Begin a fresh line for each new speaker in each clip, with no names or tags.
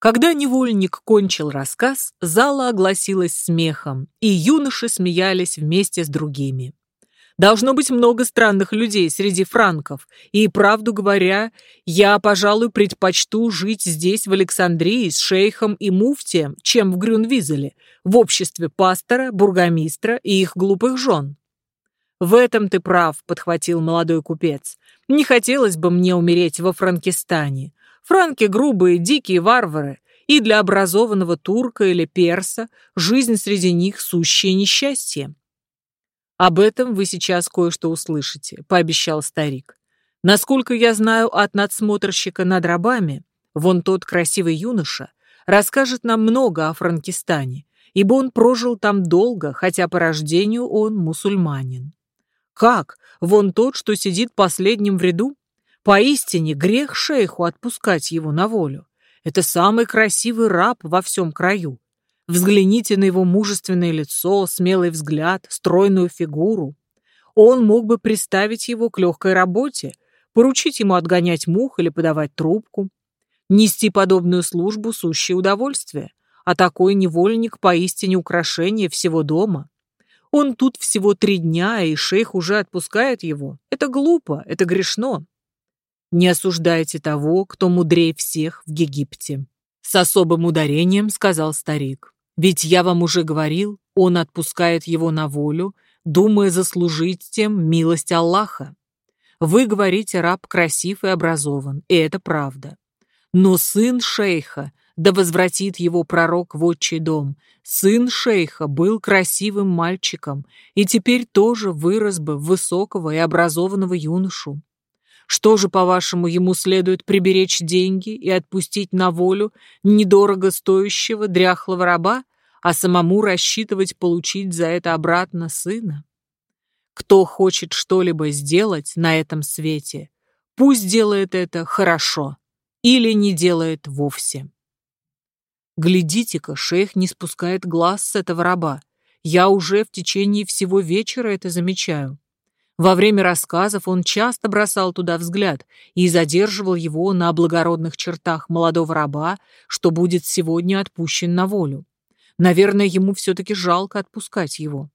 Когда невольник кончил рассказ, зала огласилась смехом, и юноши смеялись вместе с другими. Должно быть много странных людей среди франков, и, правду говоря, я, пожалуй, предпочту жить здесь, в Александрии, с шейхом и муфтием, чем в Грюнвизеле, в обществе пастора, бургомистра и их глупых жен. «В этом ты прав», — подхватил молодой купец. «Не хотелось бы мне умереть во Франкистане. Франки грубые, дикие варвары, и для образованного турка или перса жизнь среди них сущее несчастье. «Об этом вы сейчас кое-что услышите», — пообещал старик. «Насколько я знаю от надсмотрщика над рабами, вон тот красивый юноша расскажет нам много о Франкистане, ибо он прожил там долго, хотя по рождению он мусульманин». «Как? Вон тот, что сидит последним в ряду? Поистине грех шейху отпускать его на волю. Это самый красивый раб во всем краю. Взгляните на его мужественное лицо, смелый взгляд, стройную фигуру. Он мог бы приставить его к легкой работе, поручить ему отгонять мух или подавать трубку. Нести подобную службу – сущее удовольствие, а такой невольник поистине украшение всего дома. Он тут всего три дня, и шейх уже отпускает его. Это глупо, это грешно. Не осуждайте того, кто мудрее всех в Египте. С особым ударением сказал старик. Ведь я вам уже говорил, он отпускает его на волю, думая заслужить тем милость Аллаха. Вы говорите, раб красив и образован, и это правда. Но сын шейха, да возвратит его пророк в отчий дом, сын шейха был красивым мальчиком и теперь тоже вырос бы в высокого и образованного юношу. Что же, по-вашему, ему следует приберечь деньги и отпустить на волю недорого стоящего дряхлого раба, а самому рассчитывать получить за это обратно сына? Кто хочет что-либо сделать на этом свете, пусть делает это хорошо или не делает вовсе. Глядите-ка, шейх не спускает глаз с этого раба. Я уже в течение всего вечера это замечаю. Во время рассказов он часто бросал туда взгляд и задерживал его на благородных чертах молодого раба, что будет сегодня отпущен на волю. Наверное, ему все-таки жалко отпускать его.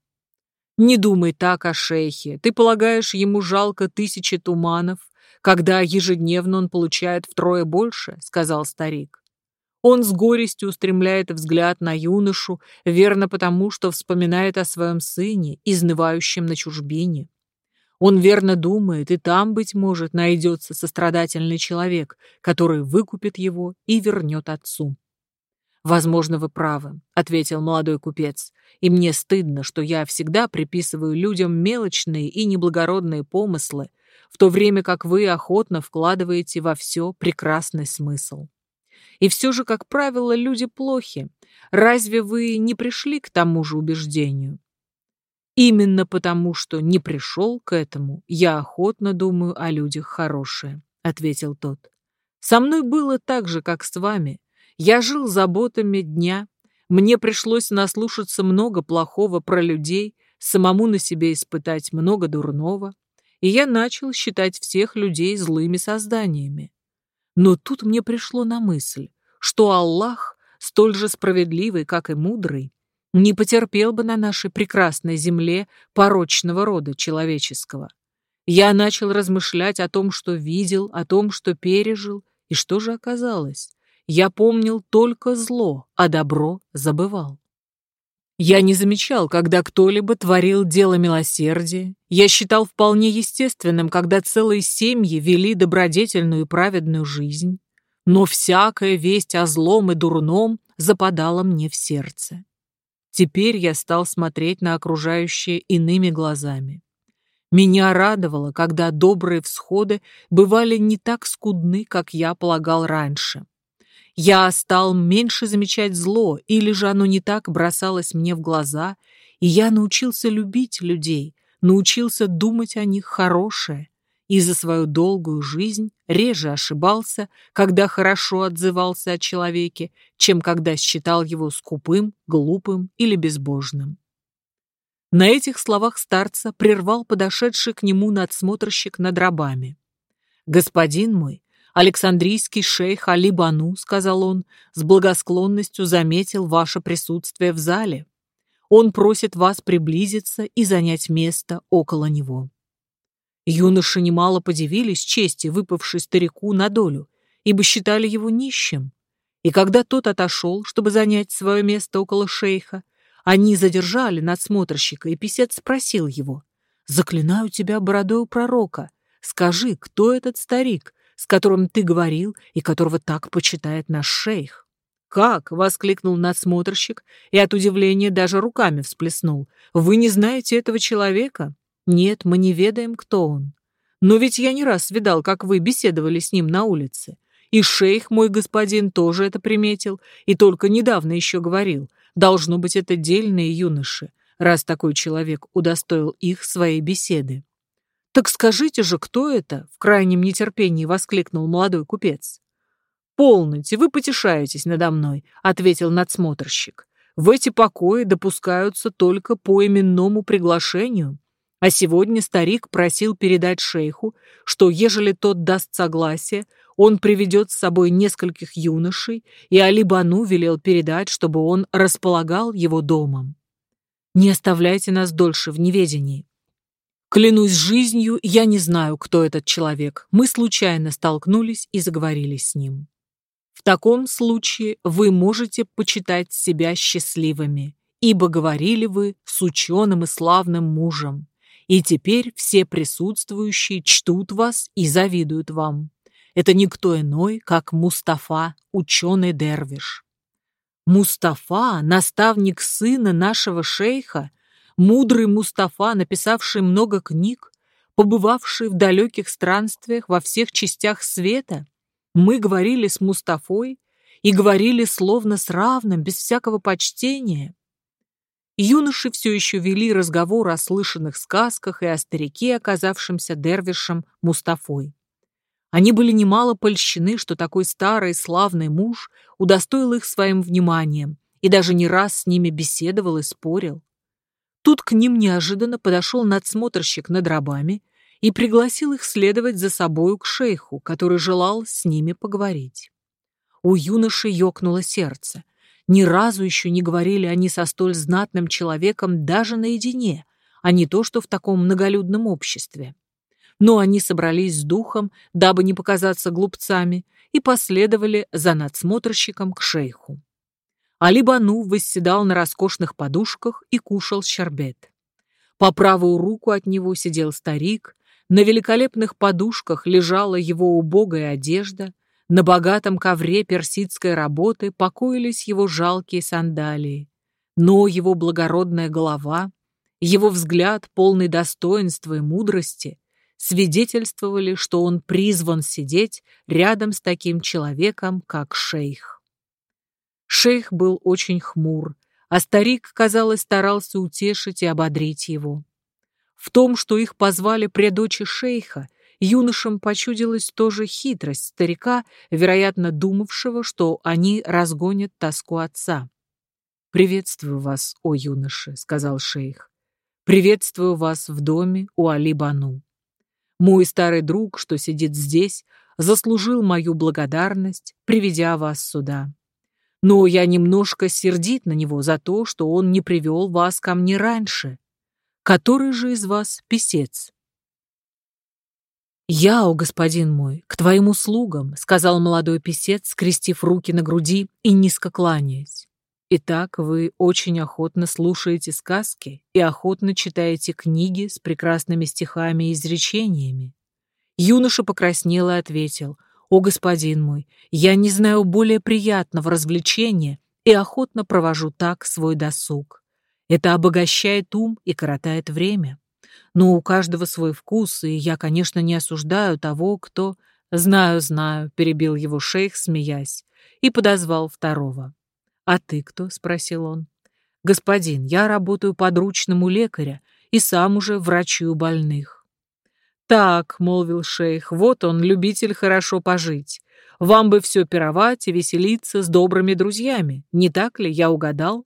Не думай так о шейхе. Ты полагаешь, ему жалко тысячи туманов, когда ежедневно он получает втрое больше, сказал старик. Он с горестью устремляет взгляд на юношу, верно потому, что вспоминает о своем сыне, изнывающем на чужбине. Он верно думает, и там, быть может, найдется сострадательный человек, который выкупит его и вернет отцу. «Возможно, вы правы», — ответил молодой купец, «и мне стыдно, что я всегда приписываю людям мелочные и неблагородные помыслы, в то время как вы охотно вкладываете во все прекрасный смысл. И все же, как правило, люди плохи. Разве вы не пришли к тому же убеждению? Именно потому, что не пришел к этому, я охотно думаю о людях хорошие, ответил тот. Со мной было так же, как с вами. Я жил заботами дня. Мне пришлось наслушаться много плохого про людей, самому на себе испытать много дурного, и я начал считать всех людей злыми созданиями. Но тут мне пришло на мысль, что Аллах, столь же справедливый, как и мудрый, не потерпел бы на нашей прекрасной земле порочного рода человеческого. Я начал размышлять о том, что видел, о том, что пережил, и что же оказалось? Я помнил только зло, а добро забывал. Я не замечал, когда кто-либо творил дело милосердия. Я считал вполне естественным, когда целые семьи вели добродетельную и праведную жизнь. Но всякая весть о злом и дурном западала мне в сердце. Теперь я стал смотреть на окружающее иными глазами. Меня радовало, когда добрые всходы бывали не так скудны, как я полагал раньше. Я стал меньше замечать зло, или же оно не так бросалось мне в глаза, и я научился любить людей, научился думать о них хорошее, и за свою долгую жизнь реже ошибался, когда хорошо отзывался о человеке, чем когда считал его скупым, глупым или безбожным. На этих словах старца прервал подошедший к нему надсмотрщик над рабами. «Господин мой, Александрийский шейх Али Бану, сказал он, с благосклонностью заметил ваше присутствие в зале. Он просит вас приблизиться и занять место около него. Юноши немало подивились чести, выпавшей старику на долю, ибо считали его нищим. И когда тот отошел, чтобы занять свое место около шейха, они задержали надсмотрщика, и писец спросил его, «Заклинаю тебя бородою пророка, скажи, кто этот старик, с которым ты говорил и которого так почитает наш шейх?» «Как?» — воскликнул надсмотрщик и от удивления даже руками всплеснул. «Вы не знаете этого человека?» «Нет, мы не ведаем, кто он. Но ведь я не раз видал, как вы беседовали с ним на улице. И шейх, мой господин, тоже это приметил, и только недавно еще говорил. Должно быть, это дельные юноши, раз такой человек удостоил их своей беседы. «Так скажите же, кто это?» — в крайнем нетерпении воскликнул молодой купец. «Полноте, вы потешаетесь надо мной», — ответил надсмотрщик. «В эти покои допускаются только по именному приглашению. А сегодня старик просил передать шейху, что ежели тот даст согласие, он приведет с собой нескольких юношей, и Алибану велел передать, чтобы он располагал его домом. Не оставляйте нас дольше в неведении. Клянусь жизнью, я не знаю, кто этот человек. Мы случайно столкнулись и заговорили с ним. В таком случае вы можете почитать себя счастливыми, ибо говорили вы с ученым и славным мужем и теперь все присутствующие чтут вас и завидуют вам. Это никто иной, как Мустафа, ученый-дервиш. Мустафа, наставник сына нашего шейха, мудрый Мустафа, написавший много книг, побывавший в далеких странствиях во всех частях света, мы говорили с Мустафой и говорили словно с равным, без всякого почтения. Юноши все еще вели разговор о слышанных сказках и о старике, оказавшемся дервишем Мустафой. Они были немало польщены, что такой старый славный муж удостоил их своим вниманием и даже не раз с ними беседовал и спорил. Тут к ним неожиданно подошел надсмотрщик над рабами и пригласил их следовать за собою к шейху, который желал с ними поговорить. У юноши ёкнуло сердце — ни разу еще не говорили они со столь знатным человеком даже наедине, а не то, что в таком многолюдном обществе. Но они собрались с духом, дабы не показаться глупцами, и последовали за надсмотрщиком к шейху. Али Бану восседал на роскошных подушках и кушал щербет. По правую руку от него сидел старик, на великолепных подушках лежала его убогая одежда — на богатом ковре персидской работы покоились его жалкие сандалии, но его благородная голова, его взгляд, полный достоинства и мудрости, свидетельствовали, что он призван сидеть рядом с таким человеком, как шейх. Шейх был очень хмур, а старик, казалось, старался утешить и ободрить его. В том, что их позвали пред очи шейха, юношам почудилась тоже хитрость старика, вероятно, думавшего, что они разгонят тоску отца. «Приветствую вас, о юноши», — сказал шейх. «Приветствую вас в доме у Али-Бану. Мой старый друг, что сидит здесь, заслужил мою благодарность, приведя вас сюда. Но я немножко сердит на него за то, что он не привел вас ко мне раньше. Который же из вас писец?» «Я, о господин мой, к твоим услугам», — сказал молодой писец, скрестив руки на груди и низко кланяясь. «Итак, вы очень охотно слушаете сказки и охотно читаете книги с прекрасными стихами и изречениями». Юноша покраснел и ответил, «О, господин мой, я не знаю более приятного развлечения и охотно провожу так свой досуг. Это обогащает ум и коротает время». Но у каждого свой вкус, и я, конечно, не осуждаю того, кто... «Знаю, знаю», — перебил его шейх, смеясь, и подозвал второго. «А ты кто?» — спросил он. «Господин, я работаю подручным у лекаря и сам уже врачую больных». «Так», — молвил шейх, — «вот он, любитель хорошо пожить. Вам бы все пировать и веселиться с добрыми друзьями. Не так ли, я угадал?»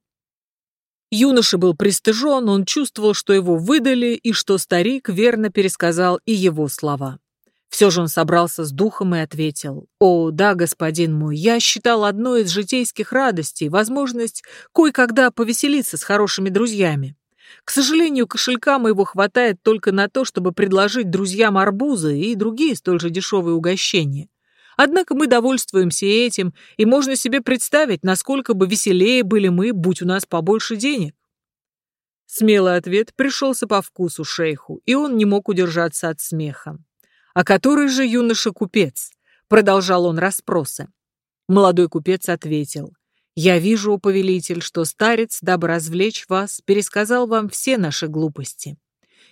Юноша был пристыжен, он чувствовал, что его выдали и что старик верно пересказал и его слова. Все же он собрался с духом и ответил, «О, да, господин мой, я считал одной из житейских радостей возможность кое-когда повеселиться с хорошими друзьями. К сожалению, кошелька моего хватает только на то, чтобы предложить друзьям арбузы и другие столь же дешевые угощения. Однако мы довольствуемся этим, и можно себе представить, насколько бы веселее были мы, будь у нас побольше денег. Смелый ответ пришелся по вкусу шейху, и он не мог удержаться от смеха. «А который же юноша-купец?» — продолжал он расспросы. Молодой купец ответил. «Я вижу, повелитель, что старец, дабы развлечь вас, пересказал вам все наши глупости.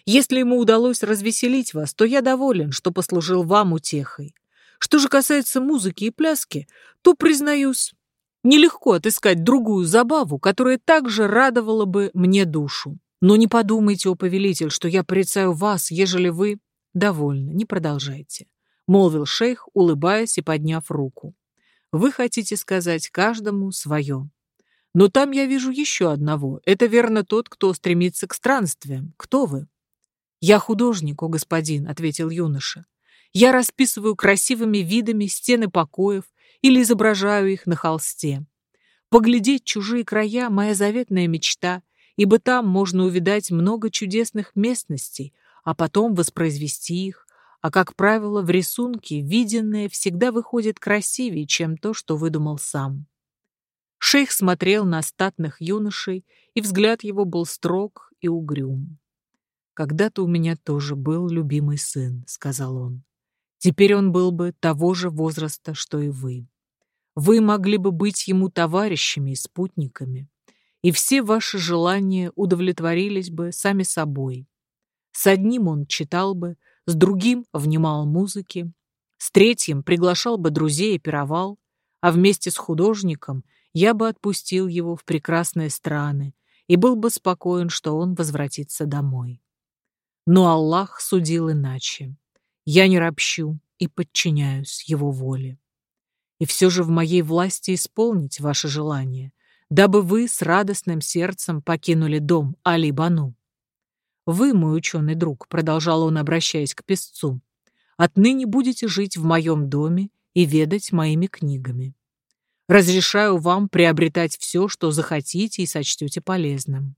Если ему удалось развеселить вас, то я доволен, что послужил вам утехой. Что же касается музыки и пляски, то, признаюсь, нелегко отыскать другую забаву, которая также радовала бы мне душу. Но не подумайте, о повелитель, что я порицаю вас, ежели вы... Довольно, не продолжайте, — молвил шейх, улыбаясь и подняв руку. Вы хотите сказать каждому свое. Но там я вижу еще одного. Это верно тот, кто стремится к странствиям. Кто вы? Я художник, о господин, — ответил юноша. Я расписываю красивыми видами стены покоев или изображаю их на холсте. Поглядеть чужие края — моя заветная мечта, ибо там можно увидать много чудесных местностей, а потом воспроизвести их, а, как правило, в рисунке виденное всегда выходит красивее, чем то, что выдумал сам. Шейх смотрел на статных юношей, и взгляд его был строг и угрюм. «Когда-то у меня тоже был любимый сын», — сказал он. Теперь он был бы того же возраста, что и вы. Вы могли бы быть ему товарищами и спутниками, и все ваши желания удовлетворились бы сами собой. С одним он читал бы, с другим внимал музыке, с третьим приглашал бы друзей и пировал, а вместе с художником я бы отпустил его в прекрасные страны и был бы спокоен, что он возвратится домой. Но Аллах судил иначе. Я не ропщу и подчиняюсь его воле. И все же в моей власти исполнить ваше желание, дабы вы с радостным сердцем покинули дом Али-Бану. Вы, мой ученый друг, продолжал он, обращаясь к песцу, отныне будете жить в моем доме и ведать моими книгами. Разрешаю вам приобретать все, что захотите и сочтете полезным.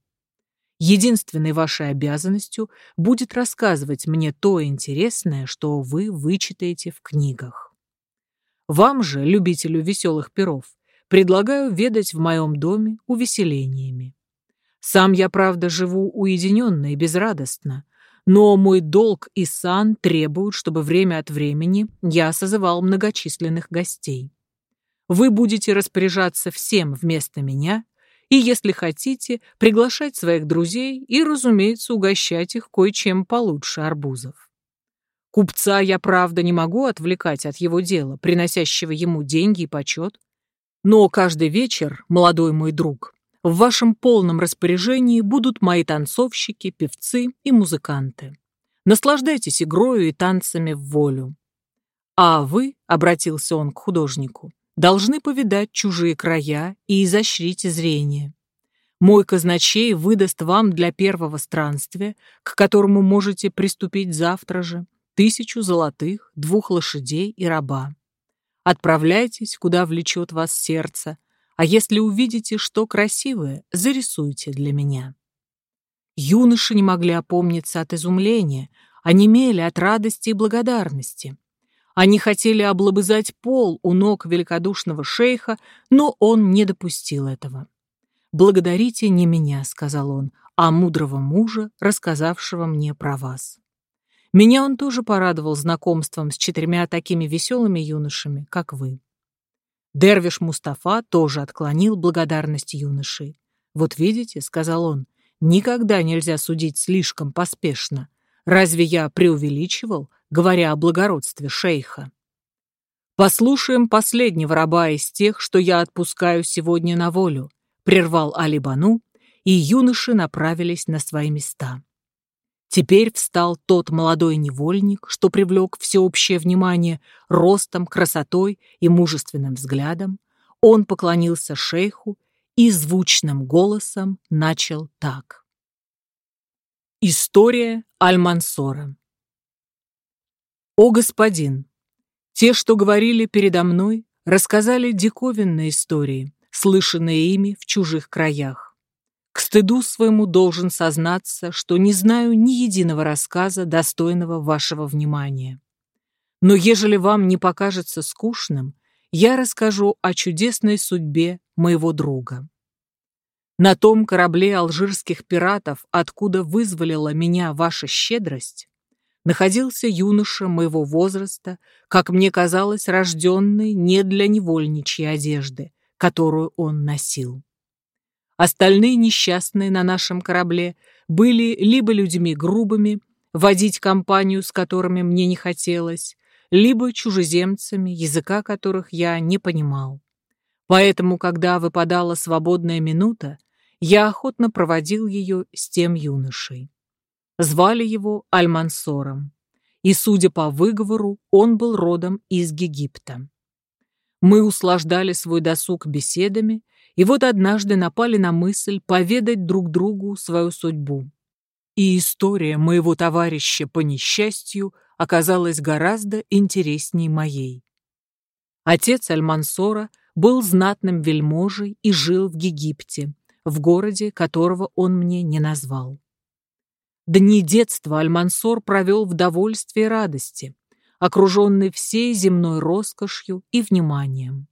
Единственной вашей обязанностью будет рассказывать мне то интересное, что вы вычитаете в книгах. Вам же, любителю веселых перов, предлагаю ведать в моем доме увеселениями. Сам я, правда, живу уединенно и безрадостно, но мой долг и сан требуют, чтобы время от времени я созывал многочисленных гостей. Вы будете распоряжаться всем вместо меня и, если хотите, приглашать своих друзей и, разумеется, угощать их кое-чем получше арбузов. Купца я, правда, не могу отвлекать от его дела, приносящего ему деньги и почет, но каждый вечер, молодой мой друг, в вашем полном распоряжении будут мои танцовщики, певцы и музыканты. Наслаждайтесь игрою и танцами в волю. А вы, — обратился он к художнику, должны повидать чужие края и изощрить зрение. Мой казначей выдаст вам для первого странствия, к которому можете приступить завтра же, тысячу золотых, двух лошадей и раба. Отправляйтесь, куда влечет вас сердце, а если увидите что красивое, зарисуйте для меня. Юноши не могли опомниться от изумления, они мели от радости и благодарности. Они хотели облобызать пол у ног великодушного шейха, но он не допустил этого. «Благодарите не меня», — сказал он, — «а мудрого мужа, рассказавшего мне про вас». Меня он тоже порадовал знакомством с четырьмя такими веселыми юношами, как вы. Дервиш Мустафа тоже отклонил благодарность юноши. «Вот видите», — сказал он, — «никогда нельзя судить слишком поспешно. Разве я преувеличивал, говоря о благородстве шейха. «Послушаем последнего раба из тех, что я отпускаю сегодня на волю», прервал Алибану, и юноши направились на свои места. Теперь встал тот молодой невольник, что привлек всеобщее внимание ростом, красотой и мужественным взглядом. Он поклонился шейху и звучным голосом начал так. История Аль-Мансора «О, господин! Те, что говорили передо мной, рассказали диковинные истории, слышанные ими в чужих краях. К стыду своему должен сознаться, что не знаю ни единого рассказа, достойного вашего внимания. Но ежели вам не покажется скучным, я расскажу о чудесной судьбе моего друга. На том корабле алжирских пиратов, откуда вызволила меня ваша щедрость, находился юноша моего возраста, как мне казалось, рожденный не для невольничьей одежды, которую он носил. Остальные несчастные на нашем корабле были либо людьми грубыми, водить компанию с которыми мне не хотелось, либо чужеземцами, языка которых я не понимал. Поэтому, когда выпадала свободная минута, я охотно проводил ее с тем юношей. Звали его Альмансором, и, судя по выговору, он был родом из Египта. Мы услаждали свой досуг беседами, и вот однажды напали на мысль поведать друг другу свою судьбу. И история моего товарища по несчастью оказалась гораздо интересней моей. Отец Альмансора был знатным вельможей и жил в Египте, в городе, которого он мне не назвал. Дни детства Альмансор провел в довольстве и радости, окруженный всей земной роскошью и вниманием.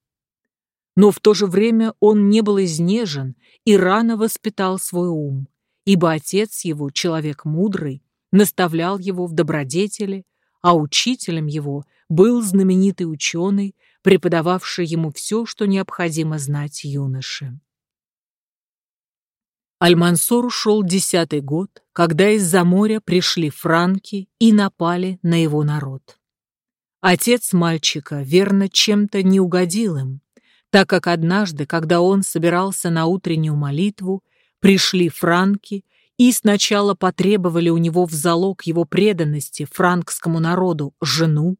Но в то же время он не был изнежен и рано воспитал свой ум, ибо отец его, человек мудрый, наставлял его в добродетели, а учителем его был знаменитый ученый, преподававший ему все, что необходимо знать юноше. Альмансор ушел десятый год, когда из-за моря пришли франки и напали на его народ. Отец мальчика, верно, чем-то не угодил им, так как однажды, когда он собирался на утреннюю молитву, пришли франки и сначала потребовали у него в залог его преданности франкскому народу жену,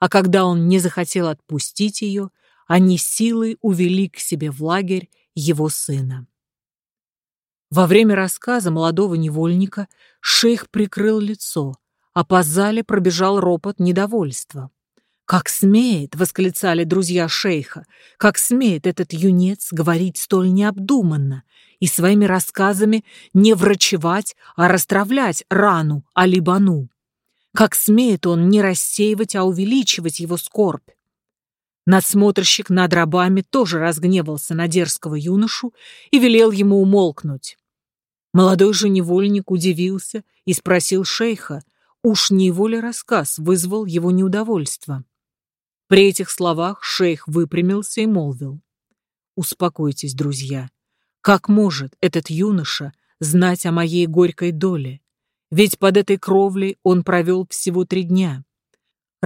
а когда он не захотел отпустить ее, они силой увели к себе в лагерь его сына. Во время рассказа молодого невольника шейх прикрыл лицо, а по зале пробежал ропот недовольства. «Как смеет!» — восклицали друзья шейха. «Как смеет этот юнец говорить столь необдуманно и своими рассказами не врачевать, а расстравлять рану Алибану? Как смеет он не рассеивать, а увеличивать его скорбь? Надсмотрщик над рабами тоже разгневался на дерзкого юношу и велел ему умолкнуть. Молодой же невольник удивился и спросил шейха, уж не его ли рассказ вызвал его неудовольство. При этих словах шейх выпрямился и молвил. «Успокойтесь, друзья. Как может этот юноша знать о моей горькой доле? Ведь под этой кровлей он провел всего три дня.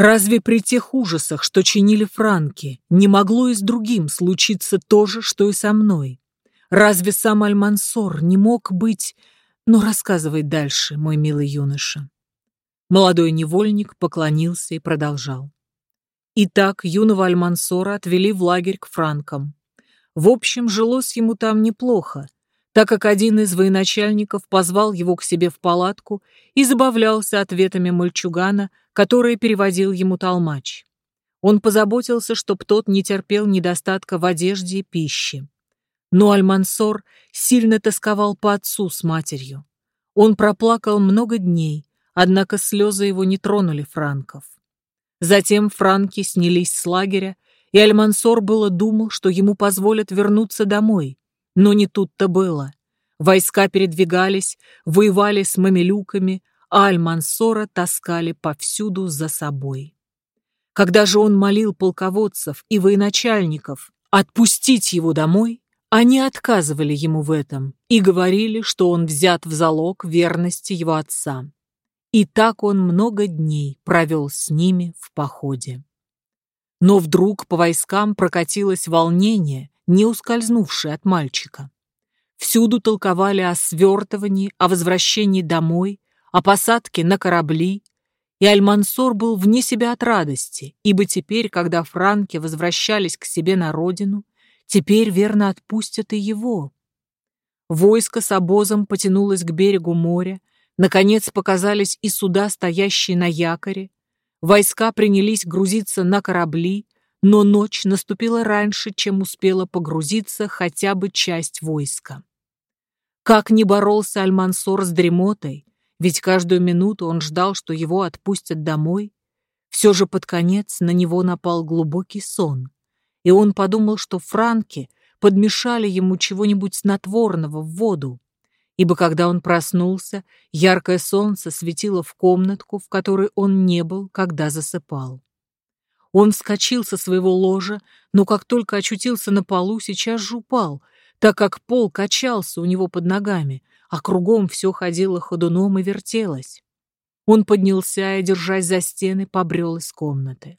Разве при тех ужасах, что чинили франки, не могло и с другим случиться то же, что и со мной? Разве сам Аль-Мансор не мог быть... Ну, рассказывай дальше, мой милый юноша. Молодой невольник поклонился и продолжал. Итак, юного Аль-Мансора отвели в лагерь к франкам. В общем, жилось ему там неплохо, так как один из военачальников позвал его к себе в палатку и забавлялся ответами мальчугана, которые переводил ему толмач. Он позаботился, чтоб тот не терпел недостатка в одежде и пище. Но Аль-Мансор сильно тосковал по отцу с матерью. Он проплакал много дней, однако слезы его не тронули франков. Затем франки снялись с лагеря, и Аль-Мансор было думал, что ему позволят вернуться домой, но не тут-то было. Войска передвигались, воевали с мамилюками, а Аль-Мансора таскали повсюду за собой. Когда же он молил полководцев и военачальников отпустить его домой, они отказывали ему в этом и говорили, что он взят в залог верности его отца. И так он много дней провел с ними в походе. Но вдруг по войскам прокатилось волнение, не ускользнувшее от мальчика. Всюду толковали о свертывании, о возвращении домой, о посадке на корабли, и Альмансор был вне себя от радости, ибо теперь, когда франки возвращались к себе на родину, теперь верно отпустят и его. Войско с обозом потянулось к берегу моря, наконец показались и суда, стоящие на якоре, Войска принялись грузиться на корабли, но ночь наступила раньше, чем успела погрузиться хотя бы часть войска. Как ни боролся Альмансор с дремотой, ведь каждую минуту он ждал, что его отпустят домой, все же под конец на него напал глубокий сон, и он подумал, что франки подмешали ему чего-нибудь снотворного в воду, ибо когда он проснулся, яркое солнце светило в комнатку, в которой он не был, когда засыпал. Он вскочил со своего ложа, но как только очутился на полу, сейчас же упал, так как пол качался у него под ногами, а кругом все ходило ходуном и вертелось. Он поднялся и, держась за стены, побрел из комнаты.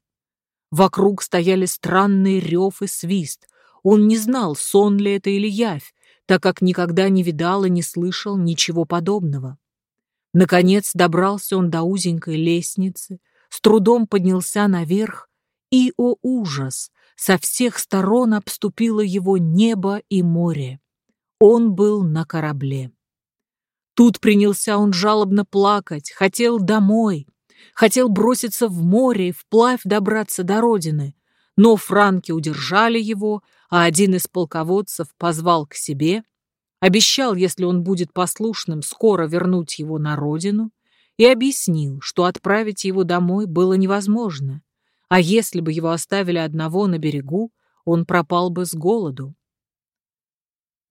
Вокруг стояли странный рев и свист. Он не знал, сон ли это или явь, так как никогда не видал и не слышал ничего подобного. Наконец добрался он до узенькой лестницы, с трудом поднялся наверх, и, о ужас, со всех сторон обступило его небо и море. Он был на корабле. Тут принялся он жалобно плакать, хотел домой, хотел броситься в море и вплавь добраться до родины, но франки удержали его, а один из полководцев позвал к себе, обещал, если он будет послушным, скоро вернуть его на родину, и объяснил, что отправить его домой было невозможно, а если бы его оставили одного на берегу, он пропал бы с голоду.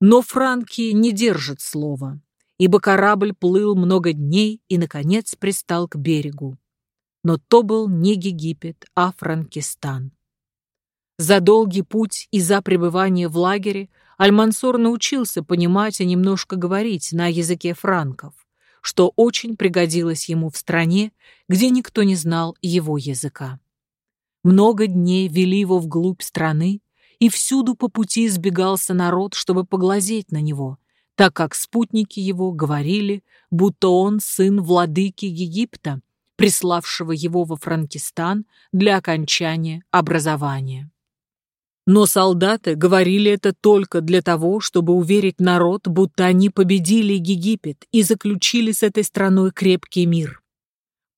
Но франки не держат слова, ибо корабль плыл много дней и, наконец, пристал к берегу. Но то был не Египет, а Франкистан. За долгий путь и за пребывание в лагере Альмансор научился понимать и немножко говорить на языке франков, что очень пригодилось ему в стране, где никто не знал его языка. Много дней вели его вглубь страны, и всюду по пути избегался народ, чтобы поглазеть на него, так как спутники его говорили, будто он сын владыки Египта, приславшего его во Франкистан для окончания образования. Но солдаты говорили это только для того, чтобы уверить народ, будто они победили Египет и заключили с этой страной крепкий мир.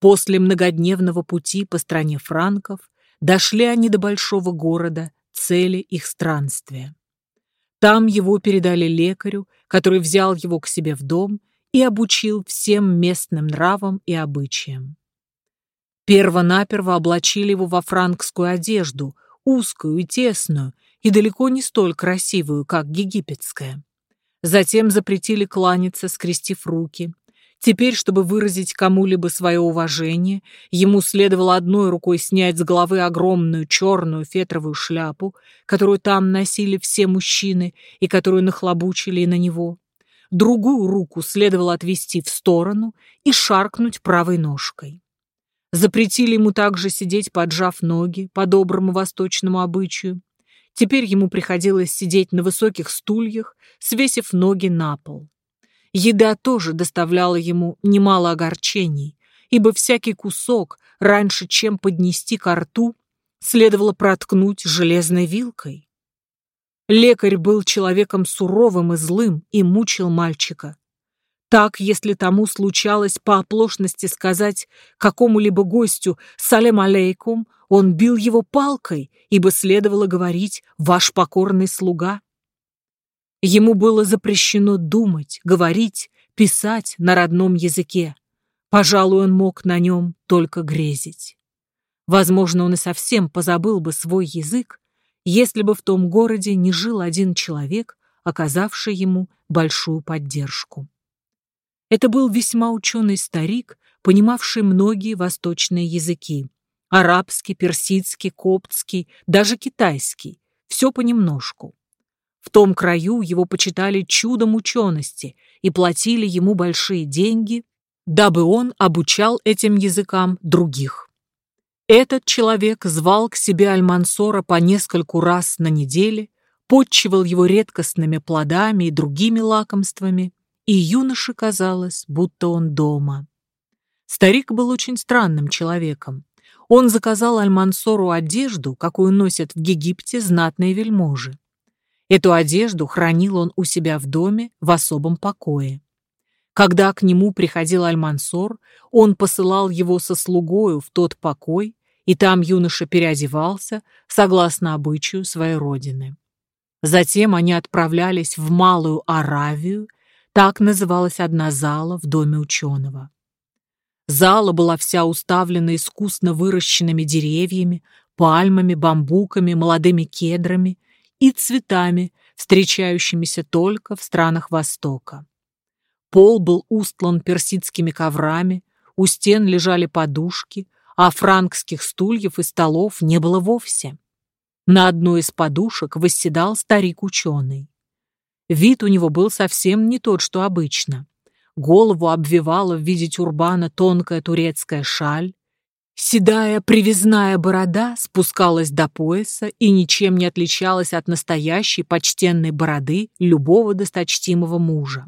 После многодневного пути по стране франков Дошли они до большого города, цели их странствия. Там его передали лекарю, который взял его к себе в дом и обучил всем местным нравам и обычаям. Первонаперво облачили его во франкскую одежду, узкую и тесную, и далеко не столь красивую, как египетская. Затем запретили кланяться, скрестив руки, Теперь, чтобы выразить кому-либо свое уважение, ему следовало одной рукой снять с головы огромную черную фетровую шляпу, которую там носили все мужчины и которую нахлобучили на него. Другую руку следовало отвести в сторону и шаркнуть правой ножкой. Запретили ему также сидеть, поджав ноги, по доброму восточному обычаю. Теперь ему приходилось сидеть на высоких стульях, свесив ноги на пол. Еда тоже доставляла ему немало огорчений, ибо всякий кусок, раньше чем поднести ко рту, следовало проткнуть железной вилкой. Лекарь был человеком суровым и злым и мучил мальчика. Так, если тому случалось по оплошности сказать какому-либо гостю «салем алейкум», он бил его палкой, ибо следовало говорить «ваш покорный слуга». Ему было запрещено думать, говорить, писать на родном языке. Пожалуй, он мог на нем только грезить. Возможно, он и совсем позабыл бы свой язык, если бы в том городе не жил один человек, оказавший ему большую поддержку. Это был весьма ученый старик, понимавший многие восточные языки. Арабский, персидский, коптский, даже китайский. Все понемножку. В том краю его почитали чудом учености и платили ему большие деньги, дабы он обучал этим языкам других. Этот человек звал к себе Альмансора по нескольку раз на неделе, подчивал его редкостными плодами и другими лакомствами, и юноше казалось, будто он дома. Старик был очень странным человеком. Он заказал Альмансору одежду, какую носят в Египте знатные вельможи. Эту одежду хранил он у себя в доме в особом покое. Когда к нему приходил Альмансор, он посылал его со слугою в тот покой, и там юноша переодевался, согласно обычаю своей родины. Затем они отправлялись в Малую Аравию, так называлась одна зала в доме ученого. Зала была вся уставлена искусно выращенными деревьями, пальмами, бамбуками, молодыми кедрами и цветами, встречающимися только в странах Востока. Пол был устлан персидскими коврами, у стен лежали подушки, а франкских стульев и столов не было вовсе. На одной из подушек восседал старик-ученый. Вид у него был совсем не тот, что обычно. Голову обвивала в виде тюрбана тонкая турецкая шаль, седая привязная борода спускалась до пояса и ничем не отличалась от настоящей почтенной бороды любого досточтимого мужа.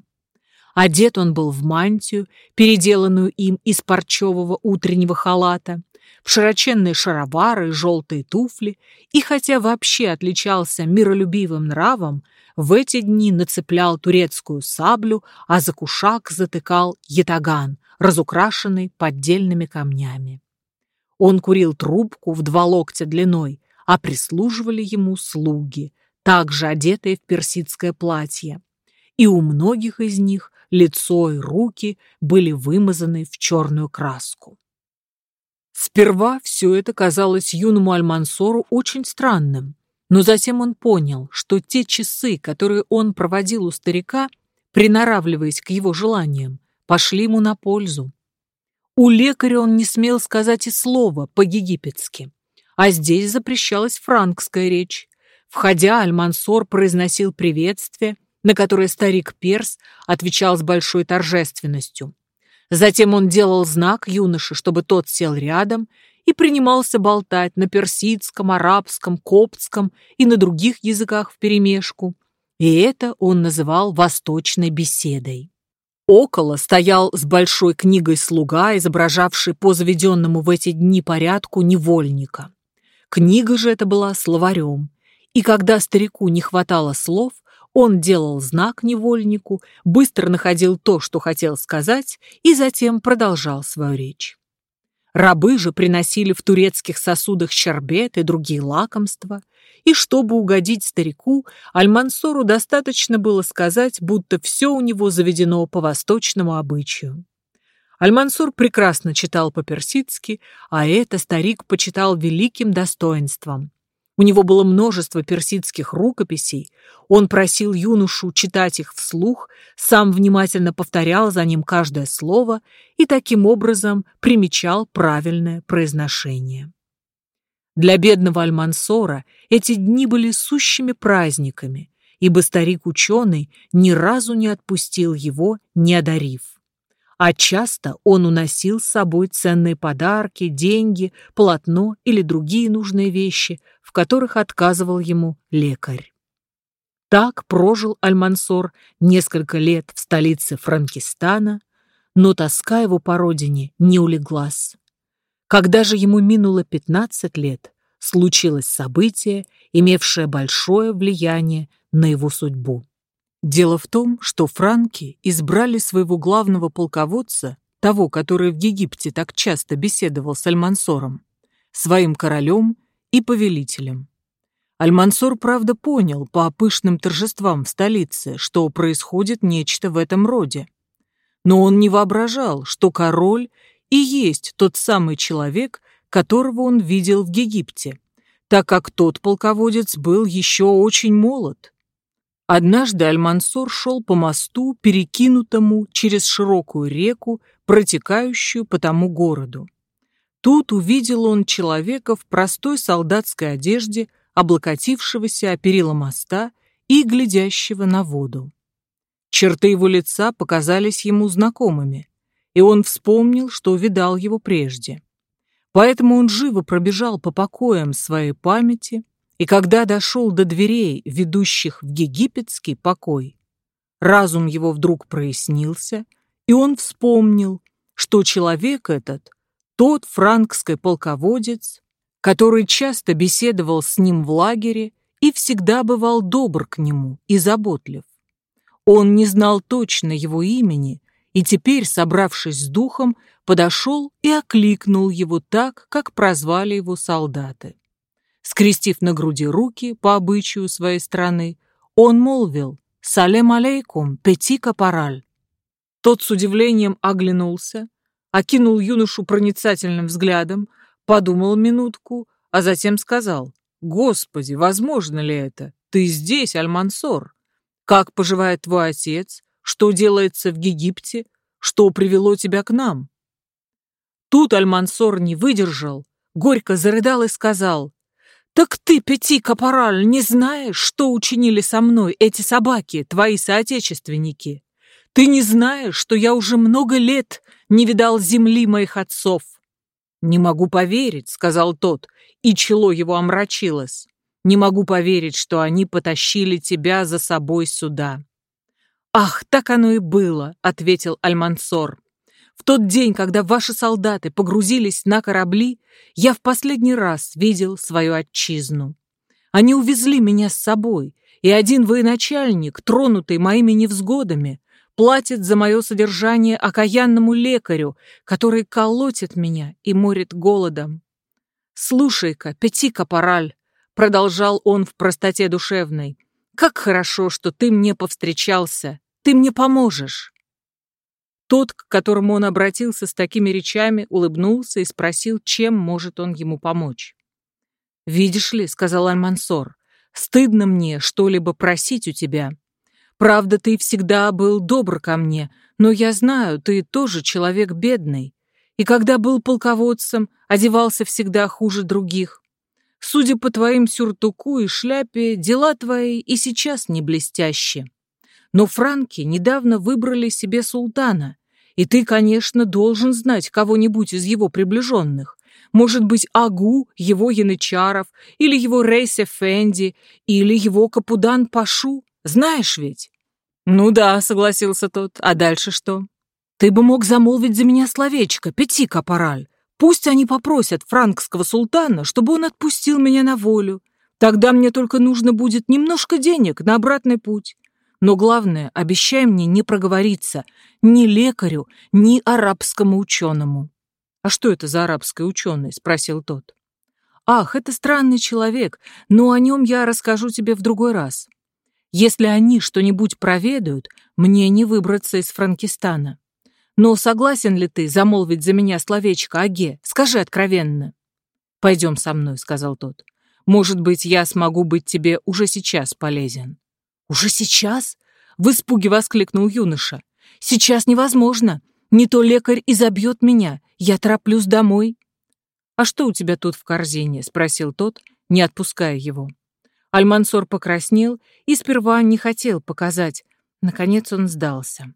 Одет он был в мантию, переделанную им из парчевого утреннего халата, в широченные шаровары и желтые туфли, и хотя вообще отличался миролюбивым нравом, в эти дни нацеплял турецкую саблю, а за кушак затыкал ятаган, разукрашенный поддельными камнями. Он курил трубку в два локтя длиной, а прислуживали ему слуги, также одетые в персидское платье. И у многих из них лицо и руки были вымазаны в черную краску. Сперва все это казалось юному Альмансору очень странным, но затем он понял, что те часы, которые он проводил у старика, приноравливаясь к его желаниям, пошли ему на пользу. У лекаря он не смел сказать и слова по-египетски, а здесь запрещалась франкская речь. Входя, Альмансор произносил приветствие, на которое старик Перс отвечал с большой торжественностью. Затем он делал знак юноше, чтобы тот сел рядом, и принимался болтать на персидском, арабском, коптском и на других языках вперемешку. И это он называл восточной беседой. Около стоял с большой книгой слуга, изображавший по заведенному в эти дни порядку невольника. Книга же это была словарем, и когда старику не хватало слов, он делал знак невольнику, быстро находил то, что хотел сказать, и затем продолжал свою речь. Рабы же приносили в турецких сосудах щербет и другие лакомства, и чтобы угодить старику, Альмансору достаточно было сказать, будто все у него заведено по восточному обычаю. Альмансур прекрасно читал по-персидски, а это старик почитал великим достоинством. У него было множество персидских рукописей, он просил юношу читать их вслух, сам внимательно повторял за ним каждое слово и таким образом примечал правильное произношение. Для бедного Альмансора эти дни были сущими праздниками, ибо старик-ученый ни разу не отпустил его, не одарив а часто он уносил с собой ценные подарки, деньги, полотно или другие нужные вещи, в которых отказывал ему лекарь. Так прожил Альмансор несколько лет в столице Франкистана, но тоска его по родине не улеглась. Когда же ему минуло 15 лет, случилось событие, имевшее большое влияние на его судьбу. Дело в том, что франки избрали своего главного полководца, того, который в Египте так часто беседовал с Альмансором, своим королем и повелителем. Альмансор, правда, понял по пышным торжествам в столице, что происходит нечто в этом роде. Но он не воображал, что король и есть тот самый человек, которого он видел в Египте, так как тот полководец был еще очень молод. Однажды Аль-Мансур шел по мосту, перекинутому через широкую реку, протекающую по тому городу. Тут увидел он человека в простой солдатской одежде, облокотившегося о перила моста и глядящего на воду. Черты его лица показались ему знакомыми, и он вспомнил, что видал его прежде. Поэтому он живо пробежал по покоям своей памяти, и когда дошел до дверей, ведущих в египетский покой, разум его вдруг прояснился, и он вспомнил, что человек этот — тот франкский полководец, который часто беседовал с ним в лагере и всегда бывал добр к нему и заботлив. Он не знал точно его имени и теперь, собравшись с духом, подошел и окликнул его так, как прозвали его солдаты. Скрестив на груди руки по обычаю своей страны, он молвил «Салем алейкум, пети капараль». Тот с удивлением оглянулся, окинул юношу проницательным взглядом, подумал минутку, а затем сказал «Господи, возможно ли это? Ты здесь, Альмансор? Как поживает твой отец? Что делается в Египте? Что привело тебя к нам?» Тут Альмансор не выдержал, горько зарыдал и сказал, «Так ты, Пяти Капораль, не знаешь, что учинили со мной эти собаки, твои соотечественники? Ты не знаешь, что я уже много лет не видал земли моих отцов?» «Не могу поверить», — сказал тот, и чело его омрачилось. «Не могу поверить, что они потащили тебя за собой сюда». «Ах, так оно и было», — ответил Альмансор. В тот день, когда ваши солдаты погрузились на корабли, я в последний раз видел свою отчизну. Они увезли меня с собой, и один военачальник, тронутый моими невзгодами, платит за мое содержание окаянному лекарю, который колотит меня и морит голодом. «Слушай-ка, пяти капораль», — продолжал он в простоте душевной, «как хорошо, что ты мне повстречался, ты мне поможешь». Тот, к которому он обратился с такими речами, улыбнулся и спросил, чем может он ему помочь. «Видишь ли», — сказал Альмансор, — «стыдно мне что-либо просить у тебя. Правда, ты всегда был добр ко мне, но я знаю, ты тоже человек бедный. И когда был полководцем, одевался всегда хуже других. Судя по твоим сюртуку и шляпе, дела твои и сейчас не блестящие. Но франки недавно выбрали себе султана, и ты, конечно, должен знать кого-нибудь из его приближенных. Может быть, Агу, его янычаров, или его Рейс Эфенди, или его Капудан Пашу. Знаешь ведь? Ну да, согласился тот. А дальше что? Ты бы мог замолвить за меня словечко, пяти капораль. Пусть они попросят франкского султана, чтобы он отпустил меня на волю. Тогда мне только нужно будет немножко денег на обратный путь. Но главное, обещай мне не проговориться ни лекарю, ни арабскому ученому. «А что это за арабский ученый?» — спросил тот. «Ах, это странный человек, но о нем я расскажу тебе в другой раз. Если они что-нибудь проведают, мне не выбраться из Франкистана. Но согласен ли ты замолвить за меня словечко Аге? Скажи откровенно». «Пойдем со мной», — сказал тот. «Может быть, я смогу быть тебе уже сейчас полезен». «Уже сейчас?» — в испуге воскликнул юноша. «Сейчас невозможно. Не то лекарь изобьет меня. Я тороплюсь домой». «А что у тебя тут в корзине?» — спросил тот, не отпуская его. Альмансор покраснел и сперва не хотел показать. Наконец он сдался.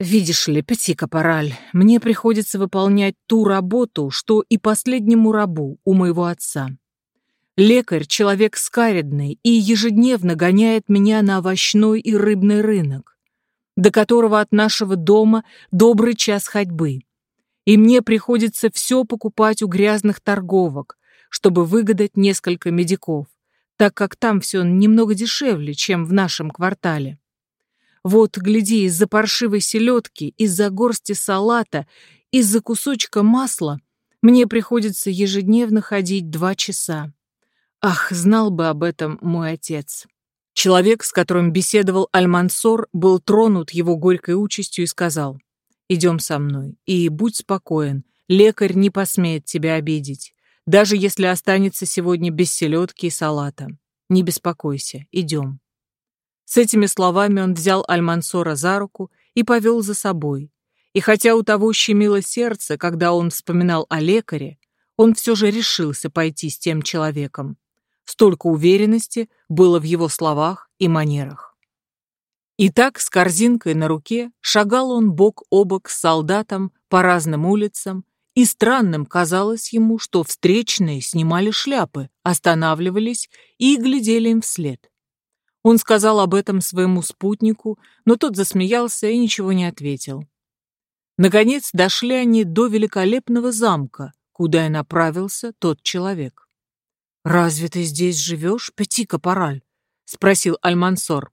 «Видишь ли, Пяти Капораль, мне приходится выполнять ту работу, что и последнему рабу у моего отца. Лекарь — человек скаридный и ежедневно гоняет меня на овощной и рыбный рынок, до которого от нашего дома добрый час ходьбы. И мне приходится все покупать у грязных торговок, чтобы выгадать несколько медиков, так как там все немного дешевле, чем в нашем квартале. Вот, гляди, из-за паршивой селедки, из-за горсти салата, из-за кусочка масла мне приходится ежедневно ходить два часа. Ах, знал бы об этом мой отец. Человек, с которым беседовал Альмансор, был тронут его горькой участью и сказал, «Идем со мной, и будь спокоен, лекарь не посмеет тебя обидеть, даже если останется сегодня без селедки и салата. Не беспокойся, идем». С этими словами он взял Альмансора за руку и повел за собой. И хотя у того щемило сердце, когда он вспоминал о лекаре, он все же решился пойти с тем человеком. Столько уверенности было в его словах и манерах. И так с корзинкой на руке шагал он бок о бок с солдатом по разным улицам, и странным казалось ему, что встречные снимали шляпы, останавливались и глядели им вслед. Он сказал об этом своему спутнику, но тот засмеялся и ничего не ответил. Наконец дошли они до великолепного замка, куда и направился тот человек. «Разве ты здесь живешь, Пяти Капораль?» — спросил Альмансор.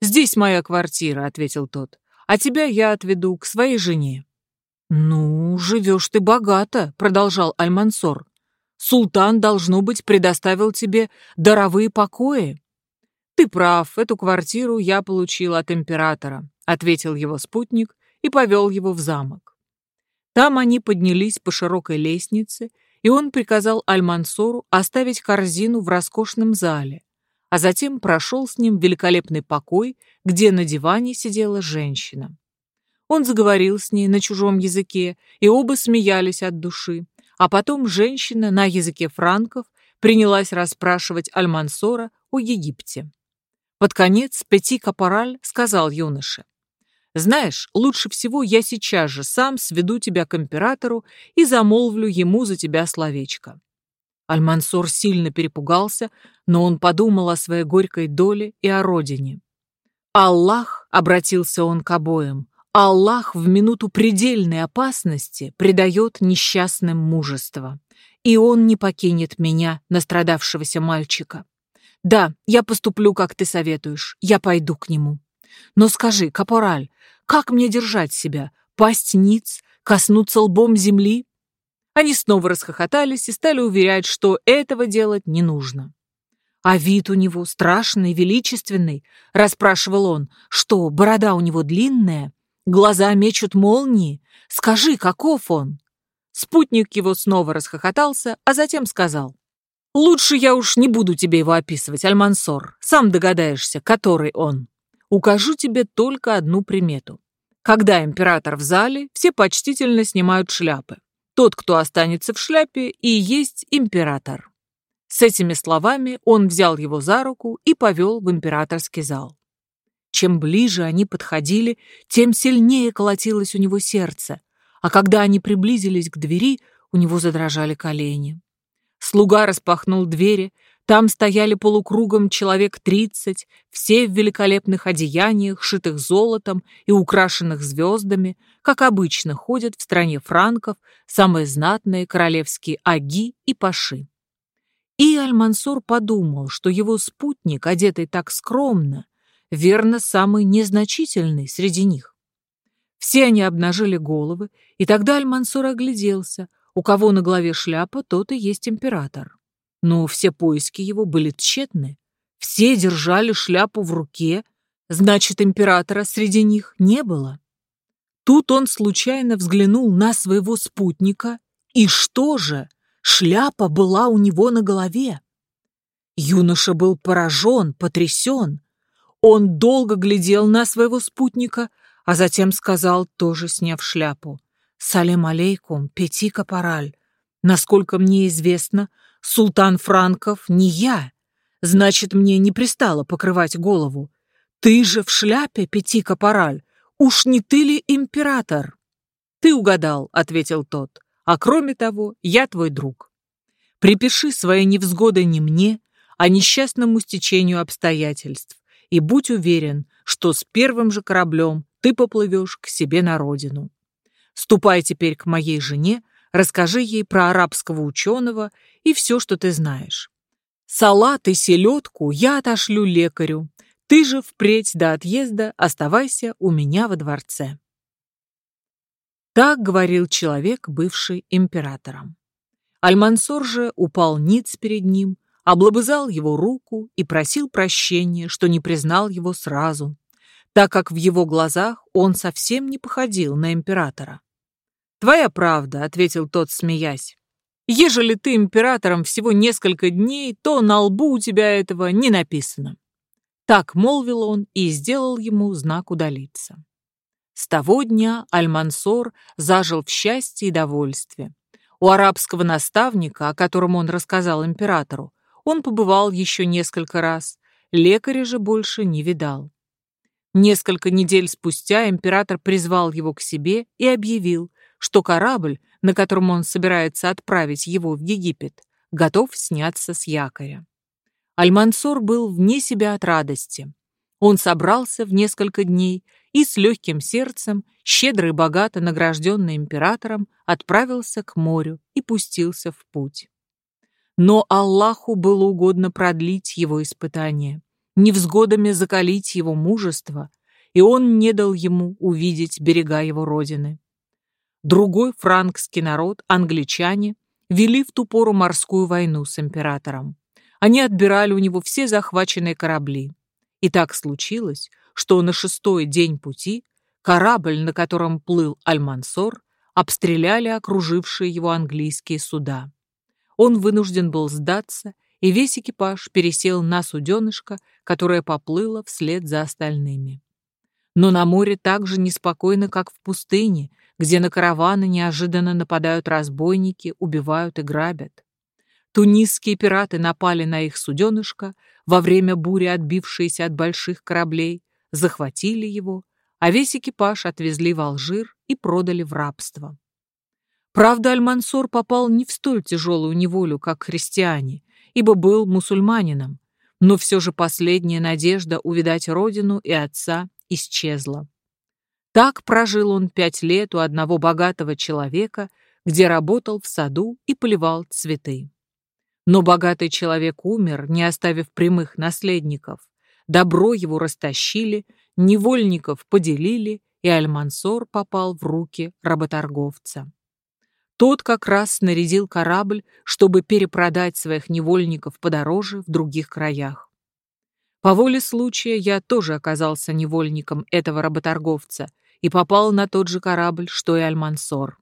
«Здесь моя квартира», — ответил тот. а тебя я отведу к своей жене». «Ну, живешь ты богато», — продолжал Альмансор. «Султан, должно быть, предоставил тебе даровые покои». «Ты прав, эту квартиру я получил от императора», — ответил его спутник и повел его в замок. Там они поднялись по широкой лестнице, и он приказал Аль-Мансору оставить корзину в роскошном зале, а затем прошел с ним в великолепный покой, где на диване сидела женщина. Он заговорил с ней на чужом языке, и оба смеялись от души, а потом женщина на языке франков принялась расспрашивать Аль-Мансора о Египте. Под конец Пети Капораль сказал юноше, «Знаешь, лучше всего я сейчас же сам сведу тебя к императору и замолвлю ему за тебя словечко. Аль-Мансур сильно перепугался, но он подумал о своей горькой доле и о родине. «Аллах», — обратился он к обоим, — «Аллах в минуту предельной опасности придает несчастным мужество, и он не покинет меня, настрадавшегося мальчика. Да, я поступлю, как ты советуешь, я пойду к нему. Но скажи, капораль, как мне держать себя? Пасть ниц? Коснуться лбом земли? Они снова расхохотались и стали уверять, что этого делать не нужно. «А вид у него страшный, величественный», — расспрашивал он. «Что, борода у него длинная? Глаза мечут молнии? Скажи, каков он?» Спутник его снова расхохотался, а затем сказал. «Лучше я уж не буду тебе его описывать, Альмансор. Сам догадаешься, который он. Укажу тебе только одну примету. Когда император в зале, все почтительно снимают шляпы. Тот, кто останется в шляпе, и есть император. С этими словами он взял его за руку и повел в императорский зал. Чем ближе они подходили, тем сильнее колотилось у него сердце, а когда они приблизились к двери, у него задрожали колени. Слуга распахнул двери, там стояли полукругом человек тридцать, все в великолепных одеяниях, шитых золотом и украшенных звездами, как обычно ходят в стране франков самые знатные королевские аги и паши. И Аль-Мансур подумал, что его спутник, одетый так скромно, верно, самый незначительный среди них. Все они обнажили головы, и тогда Аль-Мансур огляделся, у кого на голове шляпа, тот и есть император. Но все поиски его были тщетны. Все держали шляпу в руке, значит, императора среди них не было. Тут он случайно взглянул на своего спутника, и что же, шляпа была у него на голове. Юноша был поражен, потрясен. Он долго глядел на своего спутника, а затем сказал, тоже сняв шляпу, «Салем алейкум, пяти капораль. Насколько мне известно, Султан Франков не я. Значит, мне не пристало покрывать голову. Ты же в шляпе, пяти капораль. Уж не ты ли император? Ты угадал, ответил тот. А кроме того, я твой друг. Припиши свои невзгоды не мне, а несчастному стечению обстоятельств. И будь уверен, что с первым же кораблем ты поплывешь к себе на родину. Ступай теперь к моей жене, Расскажи ей про арабского ученого и все, что ты знаешь. Салат и селедку я отошлю лекарю. Ты же впредь до отъезда оставайся у меня во дворце. Так говорил человек, бывший императором. Альмансор же упал ниц перед ним, облобызал его руку и просил прощения, что не признал его сразу, так как в его глазах он совсем не походил на императора. «Твоя правда», — ответил тот, смеясь. «Ежели ты императором всего несколько дней, то на лбу у тебя этого не написано». Так молвил он и сделал ему знак удалиться. С того дня Аль-Мансор зажил в счастье и довольстве. У арабского наставника, о котором он рассказал императору, он побывал еще несколько раз, лекаря же больше не видал. Несколько недель спустя император призвал его к себе и объявил, что корабль, на котором он собирается отправить его в Египет, готов сняться с якоря. Альмансор был вне себя от радости. Он собрался в несколько дней и с легким сердцем, щедро и богато награжденный императором, отправился к морю и пустился в путь. Но Аллаху было угодно продлить его испытание, невзгодами закалить его мужество, и он не дал ему увидеть берега его родины. Другой франкский народ, англичане, вели в ту пору морскую войну с императором. Они отбирали у него все захваченные корабли. И так случилось, что на шестой день пути корабль, на котором плыл Альмансор, обстреляли окружившие его английские суда. Он вынужден был сдаться, и весь экипаж пересел на суденышко, которое поплыло вслед за остальными. Но на море так же неспокойно, как в пустыне, где на караваны неожиданно нападают разбойники, убивают и грабят. Тунисские пираты напали на их суденышко во время бури, отбившиеся от больших кораблей, захватили его, а весь экипаж отвезли в Алжир и продали в рабство. Правда, Аль-Мансор попал не в столь тяжелую неволю, как христиане, ибо был мусульманином, но все же последняя надежда увидать родину и отца исчезла. Так прожил он пять лет у одного богатого человека, где работал в саду и поливал цветы. Но богатый человек умер, не оставив прямых наследников. Добро его растащили, невольников поделили, и Аль-Мансор попал в руки работорговца. Тот как раз снарядил корабль, чтобы перепродать своих невольников подороже в других краях. По воле случая я тоже оказался невольником этого работорговца и попал на тот же корабль, что и Альмансор.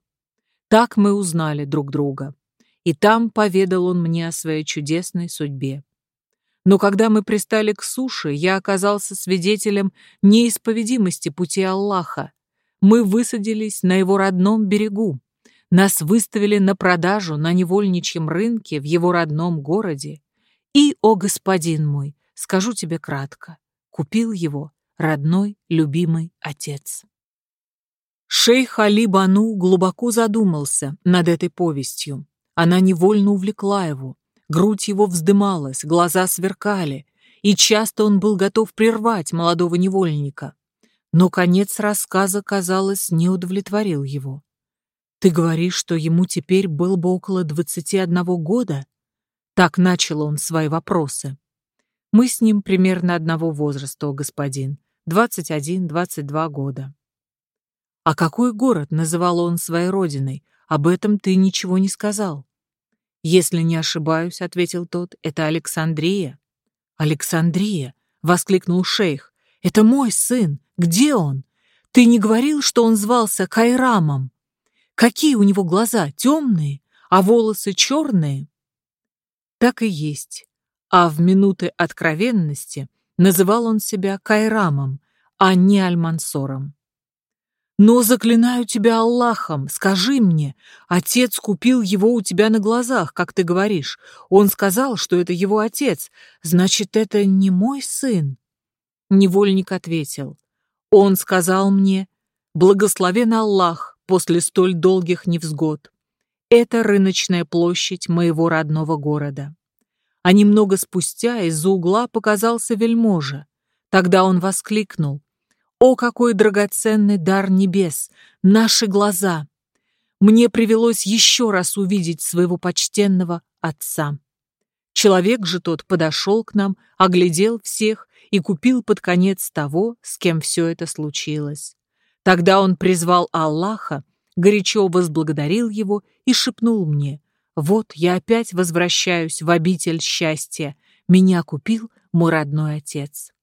Так мы узнали друг друга. И там поведал он мне о своей чудесной судьбе. Но когда мы пристали к суше, я оказался свидетелем неисповедимости пути Аллаха. Мы высадились на его родном берегу. Нас выставили на продажу на невольничьем рынке в его родном городе. И, о господин мой, Скажу тебе кратко. Купил его родной, любимый отец. Шейх Али Бану глубоко задумался над этой повестью. Она невольно увлекла его. Грудь его вздымалась, глаза сверкали, и часто он был готов прервать молодого невольника. Но конец рассказа, казалось, не удовлетворил его. «Ты говоришь, что ему теперь было бы около двадцати одного года?» Так начал он свои вопросы. Мы с ним примерно одного возраста, господин, 21-22 года. А какой город называл он своей родиной? Об этом ты ничего не сказал. Если не ошибаюсь, ответил тот, это Александрия. Александрия, воскликнул шейх. Это мой сын. Где он? Ты не говорил, что он звался Кайрамом? Какие у него глаза, темные, а волосы черные? Так и есть а в минуты откровенности называл он себя Кайрамом, а не Альмансором. «Но заклинаю тебя Аллахом, скажи мне, отец купил его у тебя на глазах, как ты говоришь. Он сказал, что это его отец, значит, это не мой сын?» Невольник ответил. «Он сказал мне, благословен Аллах после столь долгих невзгод. Это рыночная площадь моего родного города» а немного спустя из-за угла показался вельможа. Тогда он воскликнул. «О, какой драгоценный дар небес! Наши глаза!» Мне привелось еще раз увидеть своего почтенного отца. Человек же тот подошел к нам, оглядел всех и купил под конец того, с кем все это случилось. Тогда он призвал Аллаха, горячо возблагодарил его и шепнул мне, вот я опять возвращаюсь в обитель счастья. Меня купил мой родной отец.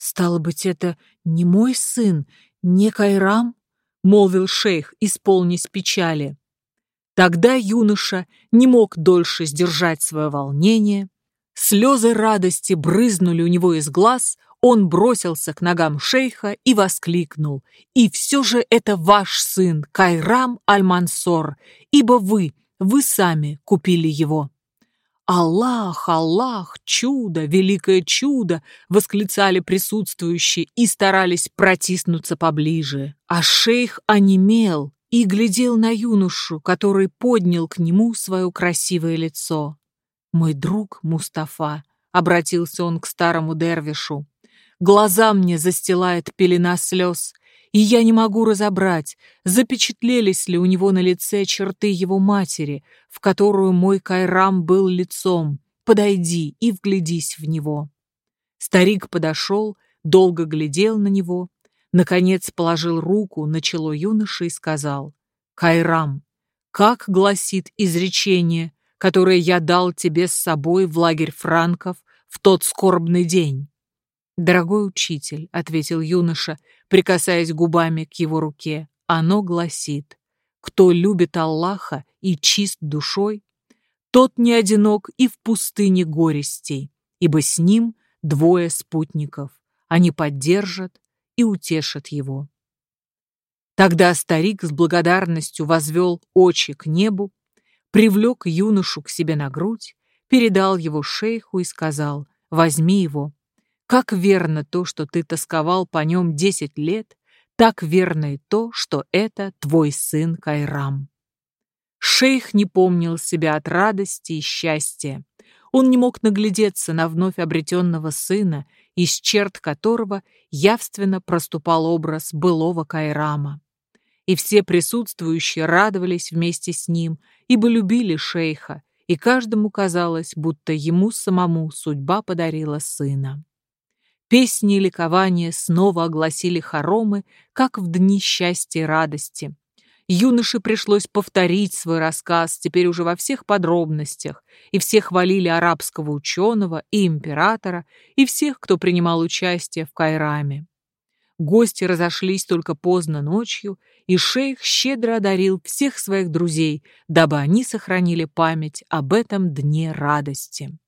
Стало быть, это не мой сын, не Кайрам? Молвил шейх, исполнись печали. Тогда юноша не мог дольше сдержать свое волнение. Слезы радости брызнули у него из глаз, он бросился к ногам шейха и воскликнул. «И все же это ваш сын, Кайрам Аль-Мансор, ибо вы вы сами купили его». «Аллах, Аллах, чудо, великое чудо!» — восклицали присутствующие и старались протиснуться поближе. А шейх онемел и глядел на юношу, который поднял к нему свое красивое лицо. «Мой друг Мустафа», — обратился он к старому дервишу, — «глаза мне застилает пелена слез, и я не могу разобрать, запечатлелись ли у него на лице черты его матери, в которую мой Кайрам был лицом. Подойди и вглядись в него. Старик подошел, долго глядел на него, Наконец положил руку на чело юноши и сказал, «Кайрам, как гласит изречение, которое я дал тебе с собой в лагерь франков в тот скорбный день?» «Дорогой учитель», — ответил юноша, прикасаясь губами к его руке, — «оно гласит, кто любит Аллаха и чист душой, тот не одинок и в пустыне горестей, ибо с ним двое спутников, они поддержат и утешат его. Тогда старик с благодарностью возвел очи к небу, привлек юношу к себе на грудь, передал его шейху и сказал, «Возьми его. Как верно то, что ты тосковал по нем десять лет, так верно и то, что это твой сын Кайрам». Шейх не помнил себя от радости и счастья. Он не мог наглядеться на вновь обретенного сына, из черт которого явственно проступал образ былого Кайрама и все присутствующие радовались вместе с ним, ибо любили шейха, и каждому казалось, будто ему самому судьба подарила сына. Песни и ликования снова огласили хоромы, как в дни счастья и радости. Юноше пришлось повторить свой рассказ, теперь уже во всех подробностях, и все хвалили арабского ученого и императора, и всех, кто принимал участие в Кайраме. Гости разошлись только поздно ночью, и шейх щедро одарил всех своих друзей, дабы они сохранили память об этом дне радости.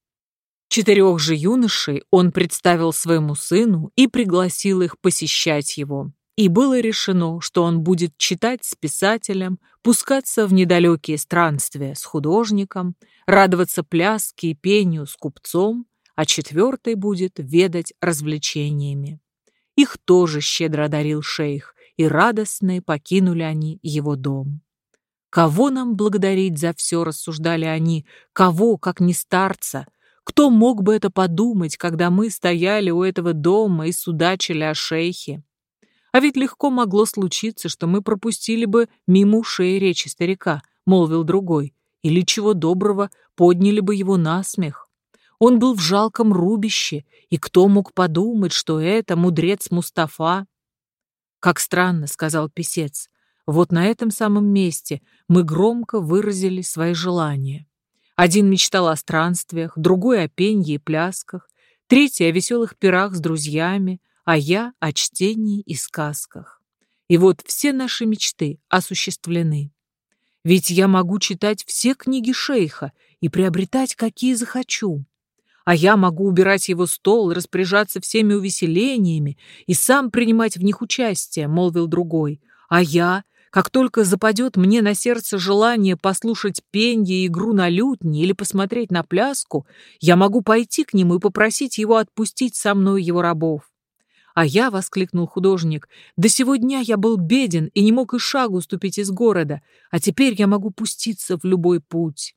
Четырех же юношей он представил своему сыну и пригласил их посещать его. И было решено, что он будет читать с писателем, пускаться в недалекие странствия с художником, радоваться пляске и пению с купцом, а четвертый будет ведать развлечениями. Их тоже щедро одарил шейх, и радостные покинули они его дом. Кого нам благодарить за все, рассуждали они, кого, как не старца? Кто мог бы это подумать, когда мы стояли у этого дома и судачили о шейхе? А ведь легко могло случиться, что мы пропустили бы мимо ушей речи старика, молвил другой, или чего доброго подняли бы его на смех. Он был в жалком рубище, и кто мог подумать, что это мудрец Мустафа? «Как странно», — сказал писец, — «вот на этом самом месте мы громко выразили свои желания. Один мечтал о странствиях, другой — о пенье и плясках, третий — о веселых пирах с друзьями, а я — о чтении и сказках. И вот все наши мечты осуществлены. Ведь я могу читать все книги шейха и приобретать, какие захочу а я могу убирать его стол распоряжаться всеми увеселениями и сам принимать в них участие», — молвил другой. «А я, как только западет мне на сердце желание послушать пенье игру на лютне или посмотреть на пляску, я могу пойти к нему и попросить его отпустить со мной его рабов». «А я», — воскликнул художник, — «до сего дня я был беден и не мог и шагу ступить из города, а теперь я могу пуститься в любой путь».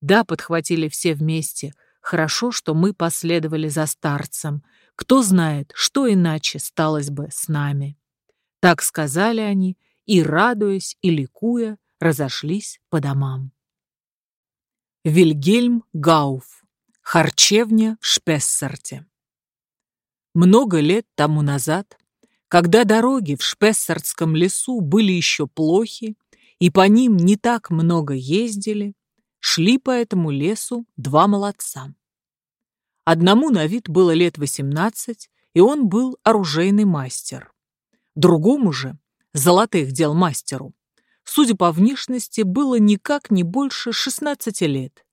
«Да», — подхватили все вместе, — Хорошо, что мы последовали за старцем. Кто знает, что иначе сталось бы с нами. Так сказали они, и, радуясь и ликуя, разошлись по домам. Вильгельм Гауф. Харчевня в Шпессарте. Много лет тому назад, когда дороги в Шпессартском лесу были еще плохи, и по ним не так много ездили, шли по этому лесу два молодца. Одному на вид было лет 18, и он был оружейный мастер. Другому же, золотых дел мастеру, судя по внешности, было никак не больше 16 лет.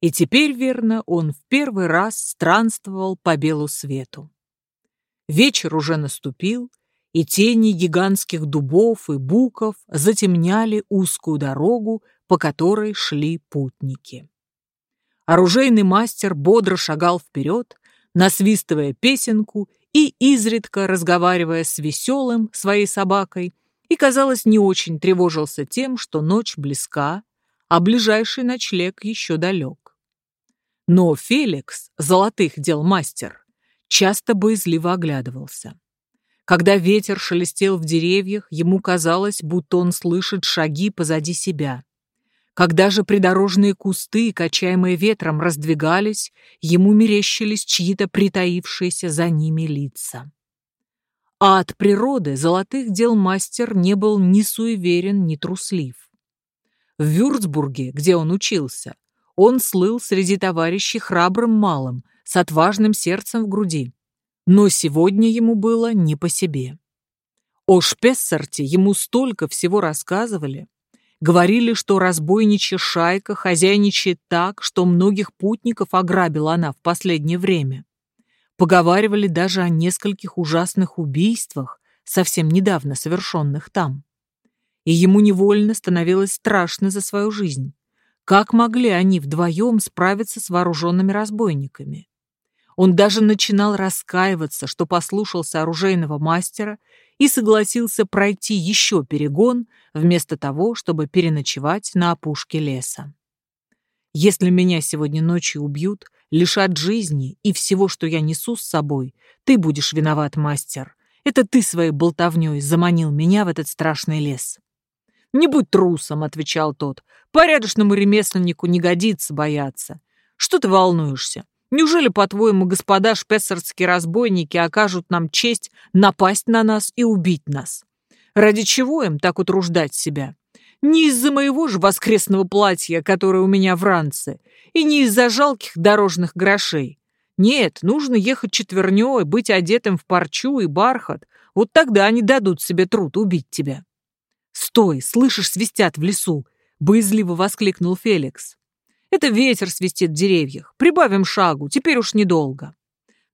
И теперь, верно, он в первый раз странствовал по белу свету. Вечер уже наступил, и тени гигантских дубов и буков затемняли узкую дорогу, по которой шли путники. Оружейный мастер бодро шагал вперед, насвистывая песенку и изредка разговаривая с веселым, своей собакой, и, казалось, не очень тревожился тем, что ночь близка, а ближайший ночлег еще далек. Но Феликс, золотых дел мастер, часто боязливо оглядывался. Когда ветер шелестел в деревьях, ему казалось, будто он слышит шаги позади себя. Когда же придорожные кусты, качаемые ветром, раздвигались, ему мерещились чьи-то притаившиеся за ними лица. А от природы золотых дел мастер не был ни суеверен, ни труслив. В Вюрцбурге, где он учился, он слыл среди товарищей храбрым малым, с отважным сердцем в груди. Но сегодня ему было не по себе. О Шпессарте ему столько всего рассказывали. Говорили, что разбойничья шайка хозяйничает так, что многих путников ограбила она в последнее время. Поговаривали даже о нескольких ужасных убийствах, совсем недавно совершенных там. И ему невольно становилось страшно за свою жизнь. Как могли они вдвоем справиться с вооруженными разбойниками? Он даже начинал раскаиваться, что послушался оружейного мастера и согласился пройти еще перегон, вместо того, чтобы переночевать на опушке леса. Если меня сегодня ночью убьют, лишат жизни и всего, что я несу с собой, ты будешь виноват, мастер. Это ты своей болтовней заманил меня в этот страшный лес. «Не будь трусом», — отвечал тот. «Порядочному ремесленнику не годится бояться. Что ты волнуешься? Неужели, по-твоему, господа шпессерские разбойники окажут нам честь напасть на нас и убить нас? Ради чего им так утруждать себя? Не из-за моего же воскресного платья, которое у меня в ранце, и не из-за жалких дорожных грошей. Нет, нужно ехать четвернёй, быть одетым в парчу и бархат. Вот тогда они дадут себе труд убить тебя. «Стой, слышишь, свистят в лесу!» — боязливо воскликнул Феликс. «Это ветер свистит в деревьях. Прибавим шагу, теперь уж недолго».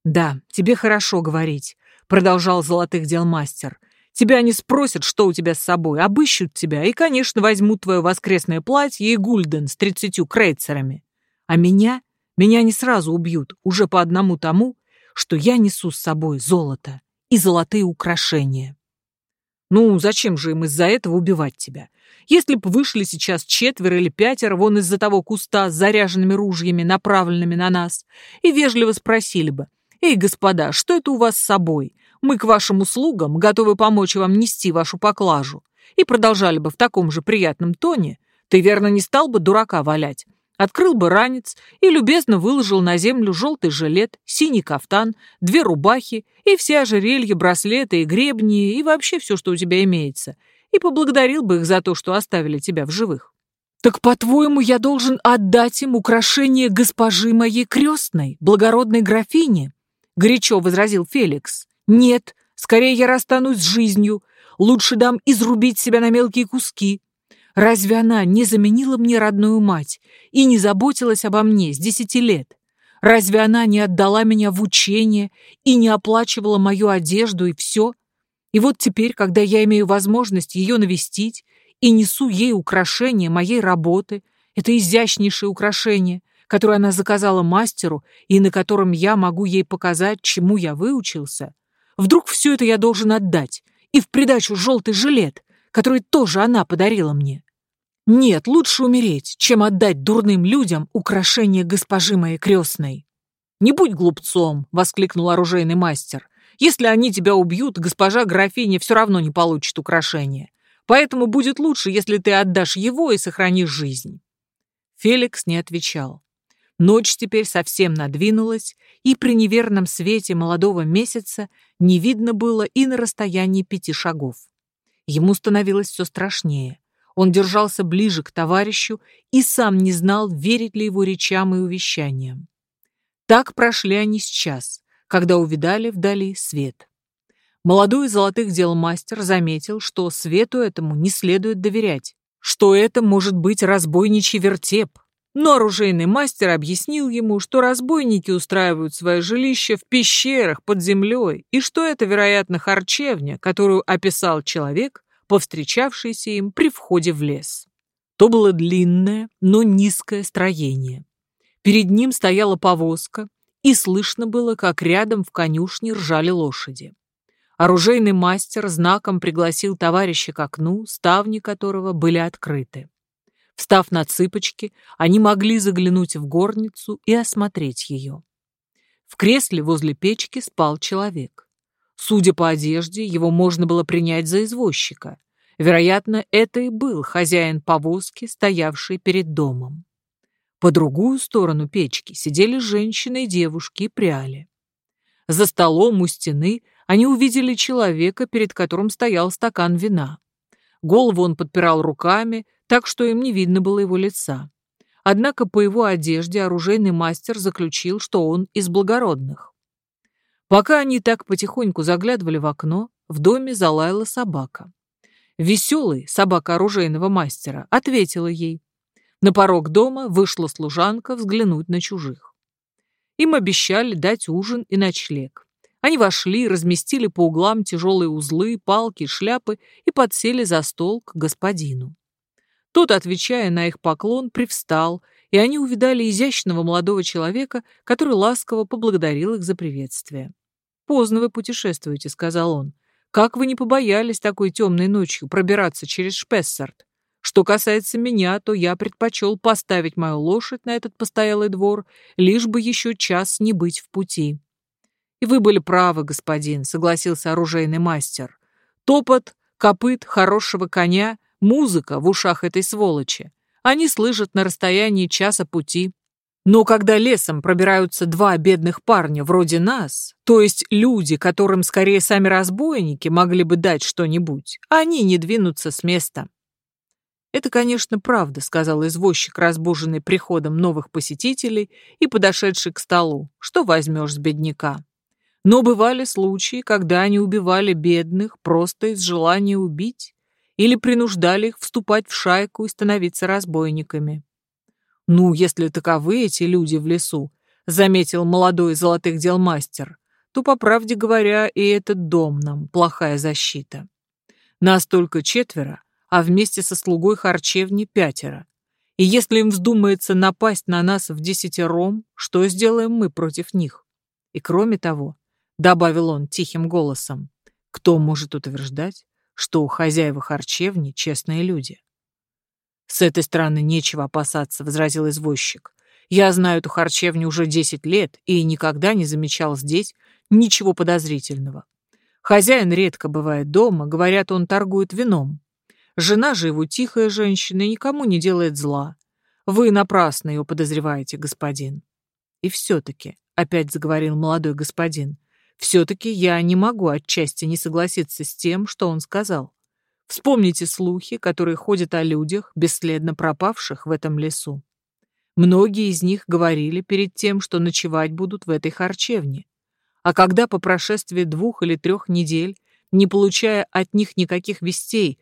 «Да, тебе хорошо говорить», — продолжал золотых дел мастер. Тебя не спросят, что у тебя с собой, обыщут тебя и, конечно, возьмут твое воскресное платье и гульден с тридцатью крейцерами. А меня, меня не сразу убьют, уже по одному тому, что я несу с собой золото и золотые украшения. Ну, зачем же им из-за этого убивать тебя? Если б вышли сейчас четверо или пятеро вон из-за того куста с заряженными ружьями, направленными на нас, и вежливо спросили бы, «Эй, господа, что это у вас с собой? Мы к вашим услугам готовы помочь вам нести вашу поклажу. И продолжали бы в таком же приятном тоне, ты верно не стал бы дурака валять. Открыл бы ранец и любезно выложил на землю желтый жилет, синий кафтан, две рубахи и все ожерелья, браслеты и гребни, и вообще все, что у тебя имеется, и поблагодарил бы их за то, что оставили тебя в живых. Так, по-твоему, я должен отдать им украшение госпожи моей крестной, благородной графине? Горячо возразил Феликс. Нет, скорее я расстанусь с жизнью. Лучше дам изрубить себя на мелкие куски. Разве она не заменила мне родную мать и не заботилась обо мне с десяти лет? Разве она не отдала меня в учение и не оплачивала мою одежду и все? И вот теперь, когда я имею возможность ее навестить и несу ей украшение моей работы, это изящнейшее украшение, которое она заказала мастеру и на котором я могу ей показать, чему я выучился, Вдруг все это я должен отдать, и в придачу желтый жилет, который тоже она подарила мне. Нет, лучше умереть, чем отдать дурным людям украшение госпожи моей крестной. «Не будь глупцом!» — воскликнул оружейный мастер. «Если они тебя убьют, госпожа графиня все равно не получит украшение. Поэтому будет лучше, если ты отдашь его и сохранишь жизнь». Феликс не отвечал. Ночь теперь совсем надвинулась, и при неверном свете молодого месяца не видно было и на расстоянии пяти шагов. Ему становилось все страшнее. Он держался ближе к товарищу и сам не знал, верить ли его речам и увещаниям. Так прошли они с час, когда увидали вдали свет. Молодой золотых дел мастер заметил, что свету этому не следует доверять, что это может быть разбойничий вертеп, но оружейный мастер объяснил ему, что разбойники устраивают свое жилище в пещерах под землей, и что это, вероятно, харчевня, которую описал человек, повстречавшийся им при входе в лес. То было длинное, но низкое строение. Перед ним стояла повозка, и слышно было, как рядом в конюшне ржали лошади. Оружейный мастер знаком пригласил товарища к окну, ставни которого были открыты. Встав на цыпочки, они могли заглянуть в горницу и осмотреть ее. В кресле возле печки спал человек. Судя по одежде, его можно было принять за извозчика. Вероятно, это и был хозяин повозки, стоявший перед домом. По другую сторону печки сидели женщины и девушки и пряли. За столом у стены они увидели человека, перед которым стоял стакан вина. Голову он подпирал руками, так что им не видно было его лица. Однако по его одежде оружейный мастер заключил, что он из благородных. Пока они так потихоньку заглядывали в окно, в доме залаяла собака. Веселый, собака оружейного мастера, ответила ей. На порог дома вышла служанка взглянуть на чужих. Им обещали дать ужин и ночлег. Они вошли, разместили по углам тяжелые узлы, палки, шляпы и подсели за стол к господину. Тот, отвечая на их поклон, привстал, и они увидали изящного молодого человека, который ласково поблагодарил их за приветствие. «Поздно вы путешествуете», — сказал он. «Как вы не побоялись такой темной ночью пробираться через Шпессарт? Что касается меня, то я предпочел поставить мою лошадь на этот постоялый двор, лишь бы еще час не быть в пути». «И вы были правы, господин», — согласился оружейный мастер. «Топот, копыт хорошего коня Музыка в ушах этой сволочи. Они слышат на расстоянии часа пути. Но когда лесом пробираются два бедных парня вроде нас, то есть люди, которым скорее сами разбойники могли бы дать что-нибудь, они не двинутся с места. «Это, конечно, правда», — сказал извозчик, разбуженный приходом новых посетителей и подошедший к столу. «Что возьмешь с бедняка?» Но бывали случаи, когда они убивали бедных просто из желания убить или принуждали их вступать в шайку и становиться разбойниками. «Ну, если таковы эти люди в лесу», — заметил молодой золотых дел мастер, то, по правде говоря, и этот дом нам плохая защита. Нас только четверо, а вместе со слугой харчевни пятеро. И если им вздумается напасть на нас в десятером, что сделаем мы против них? И кроме того, — добавил он тихим голосом, — кто может утверждать, что у хозяева харчевни честные люди. «С этой стороны нечего опасаться», — возразил извозчик. «Я знаю эту харчевню уже десять лет и никогда не замечал здесь ничего подозрительного. Хозяин редко бывает дома, говорят, он торгует вином. Жена же его тихая женщина и никому не делает зла. Вы напрасно ее подозреваете, господин». «И все-таки», — опять заговорил молодой господин, все-таки я не могу отчасти не согласиться с тем, что он сказал. Вспомните слухи, которые ходят о людях, бесследно пропавших в этом лесу. Многие из них говорили перед тем, что ночевать будут в этой харчевне. А когда по прошествии двух или трех недель, не получая от них никаких вестей,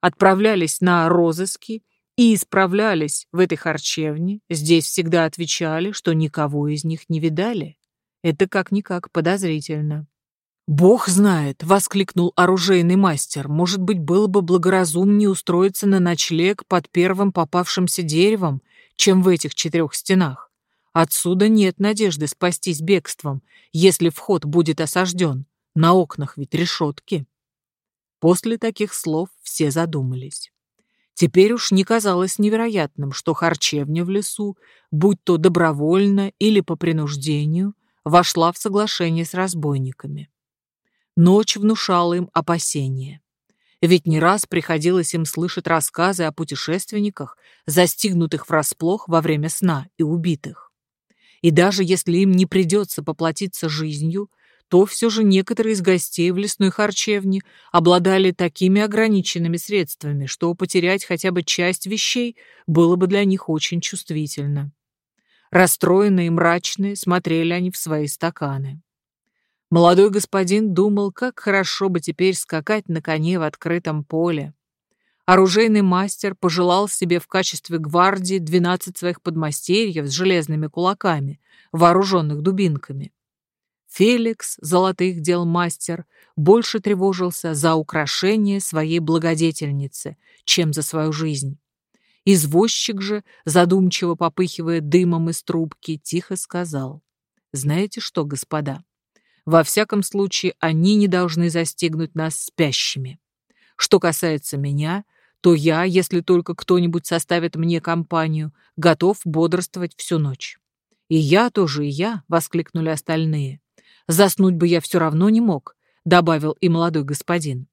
отправлялись на розыски и исправлялись в этой харчевне, здесь всегда отвечали, что никого из них не видали. Это как-никак подозрительно. «Бог знает!» — воскликнул оружейный мастер. «Может быть, было бы благоразумнее устроиться на ночлег под первым попавшимся деревом, чем в этих четырех стенах. Отсюда нет надежды спастись бегством, если вход будет осажден. На окнах ведь решетки». После таких слов все задумались. Теперь уж не казалось невероятным, что харчевня в лесу, будь то добровольно или по принуждению, вошла в соглашение с разбойниками. Ночь внушала им опасения. Ведь не раз приходилось им слышать рассказы о путешественниках, застигнутых врасплох во время сна и убитых. И даже если им не придется поплатиться жизнью, то все же некоторые из гостей в лесной харчевне обладали такими ограниченными средствами, что потерять хотя бы часть вещей было бы для них очень чувствительно. Расстроенные и мрачные смотрели они в свои стаканы. Молодой господин думал, как хорошо бы теперь скакать на коне в открытом поле. Оружейный мастер пожелал себе в качестве гвардии 12 своих подмастерьев с железными кулаками, вооруженных дубинками. Феликс, золотых дел мастер, больше тревожился за украшение своей благодетельницы, чем за свою жизнь. Извозчик же, задумчиво попыхивая дымом из трубки, тихо сказал. «Знаете что, господа, во всяком случае они не должны застигнуть нас спящими. Что касается меня, то я, если только кто-нибудь составит мне компанию, готов бодрствовать всю ночь». «И я тоже, и я!» — воскликнули остальные. «Заснуть бы я все равно не мог», — добавил и молодой господин.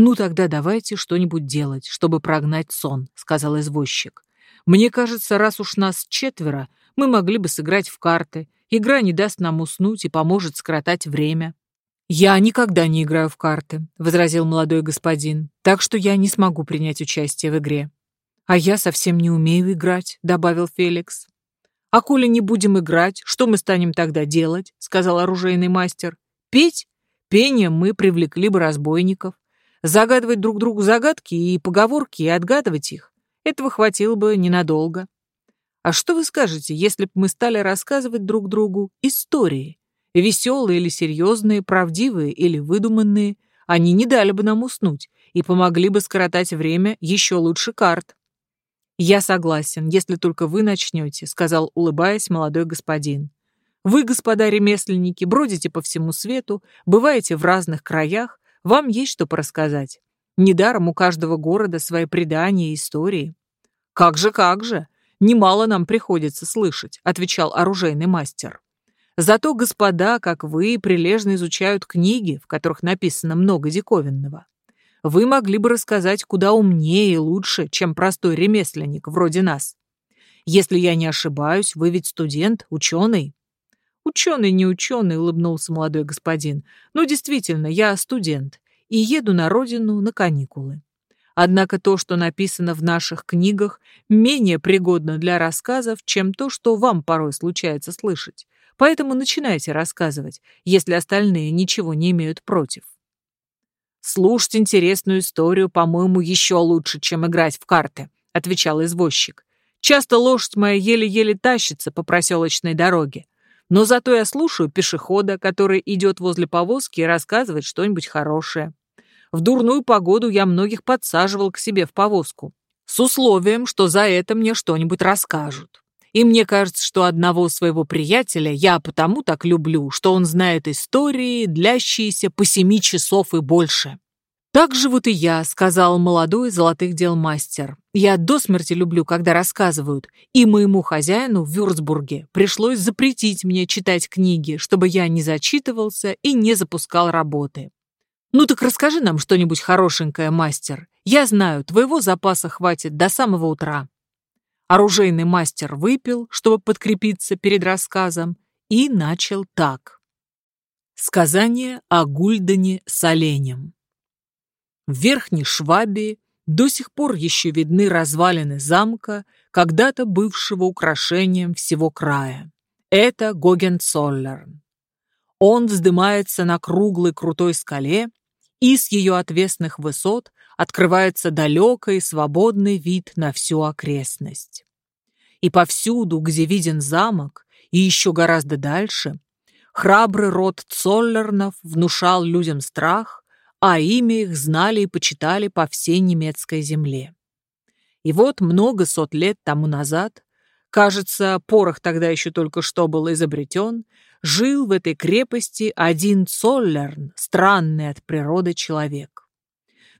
«Ну тогда давайте что-нибудь делать, чтобы прогнать сон», — сказал извозчик. «Мне кажется, раз уж нас четверо, мы могли бы сыграть в карты. Игра не даст нам уснуть и поможет скоротать время». «Я никогда не играю в карты», — возразил молодой господин, «так что я не смогу принять участие в игре». «А я совсем не умею играть», — добавил Феликс. «А коли не будем играть, что мы станем тогда делать?» — сказал оружейный мастер. «Петь? Пением мы привлекли бы разбойников. Загадывать друг другу загадки и поговорки и отгадывать их. Этого хватило бы ненадолго. А что вы скажете, если бы мы стали рассказывать друг другу истории? Веселые или серьезные, правдивые или выдуманные, они не дали бы нам уснуть и помогли бы скоротать время еще лучше карт. «Я согласен, если только вы начнете», — сказал, улыбаясь, молодой господин. «Вы, господа ремесленники, бродите по всему свету, бываете в разных краях, вам есть что порассказать. Недаром у каждого города свои предания и истории». «Как же, как же! Немало нам приходится слышать», — отвечал оружейный мастер. Зато господа, как вы, прилежно изучают книги, в которых написано много диковинного. Вы могли бы рассказать куда умнее и лучше, чем простой ремесленник вроде нас. Если я не ошибаюсь, вы ведь студент, ученый. Ученый, не ученый, улыбнулся молодой господин. Но действительно, я студент и еду на родину на каникулы. Однако то, что написано в наших книгах, менее пригодно для рассказов, чем то, что вам порой случается слышать. Поэтому начинайте рассказывать, если остальные ничего не имеют против. «Слушать интересную историю, по-моему, еще лучше, чем играть в карты», — отвечал извозчик. «Часто лошадь моя еле-еле тащится по проселочной дороге. Но зато я слушаю пешехода, который идет возле повозки и рассказывает что-нибудь хорошее. В дурную погоду я многих подсаживал к себе в повозку, с условием, что за это мне что-нибудь расскажут. И мне кажется, что одного своего приятеля я потому так люблю, что он знает истории, длящиеся по семи часов и больше. «Так же вот и я», — сказал молодой золотых дел мастер. «Я до смерти люблю, когда рассказывают, и моему хозяину в Вюрцбурге пришлось запретить мне читать книги, чтобы я не зачитывался и не запускал работы. Ну так расскажи нам что-нибудь хорошенькое, мастер. Я знаю, твоего запаса хватит до самого утра». Оружейный мастер выпил, чтобы подкрепиться перед рассказом, и начал так. Сказание о Гульдене с оленем. В Верхней Швабии до сих пор еще видны развалины замка, когда-то бывшего украшением всего края. Это Гогенцоллерн. Он вздымается на круглой крутой скале, и с ее отвесных высот открывается далекий свободный вид на всю окрестность. И повсюду, где виден замок, и еще гораздо дальше, храбрый род Цоллернов внушал людям страх, а имя их знали и почитали по всей немецкой земле. И вот много сот лет тому назад, кажется, порох тогда еще только что был изобретен, жил в этой крепости один Цоллерн, странный от природы человек.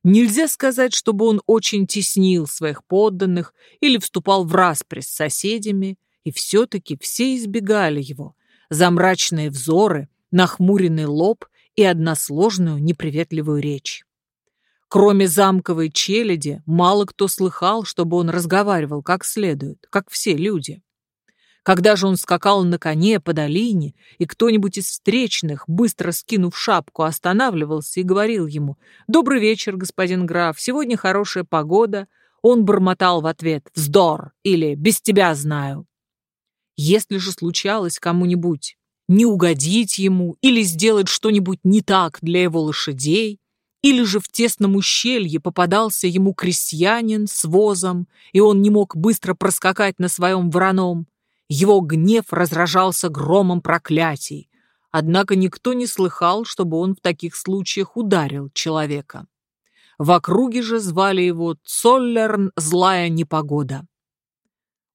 Нельзя сказать, чтобы он очень теснил своих подданных или вступал в распри с соседями, и все-таки все избегали его за мрачные взоры, нахмуренный лоб и односложную неприветливую речь. Кроме замковой челяди, мало кто слыхал, чтобы он разговаривал как следует, как все люди. Когда же он скакал на коне по долине, и кто-нибудь из встречных, быстро скинув шапку, останавливался и говорил ему «Добрый вечер, господин граф, сегодня хорошая погода», он бормотал в ответ «Вздор» или «Без тебя знаю». Если же случалось кому-нибудь не угодить ему или сделать что-нибудь не так для его лошадей, или же в тесном ущелье попадался ему крестьянин с возом, и он не мог быстро проскакать на своем вороном, его гнев разражался громом проклятий, однако никто не слыхал, чтобы он в таких случаях ударил человека. В округе же звали его Цоллерн «Злая непогода».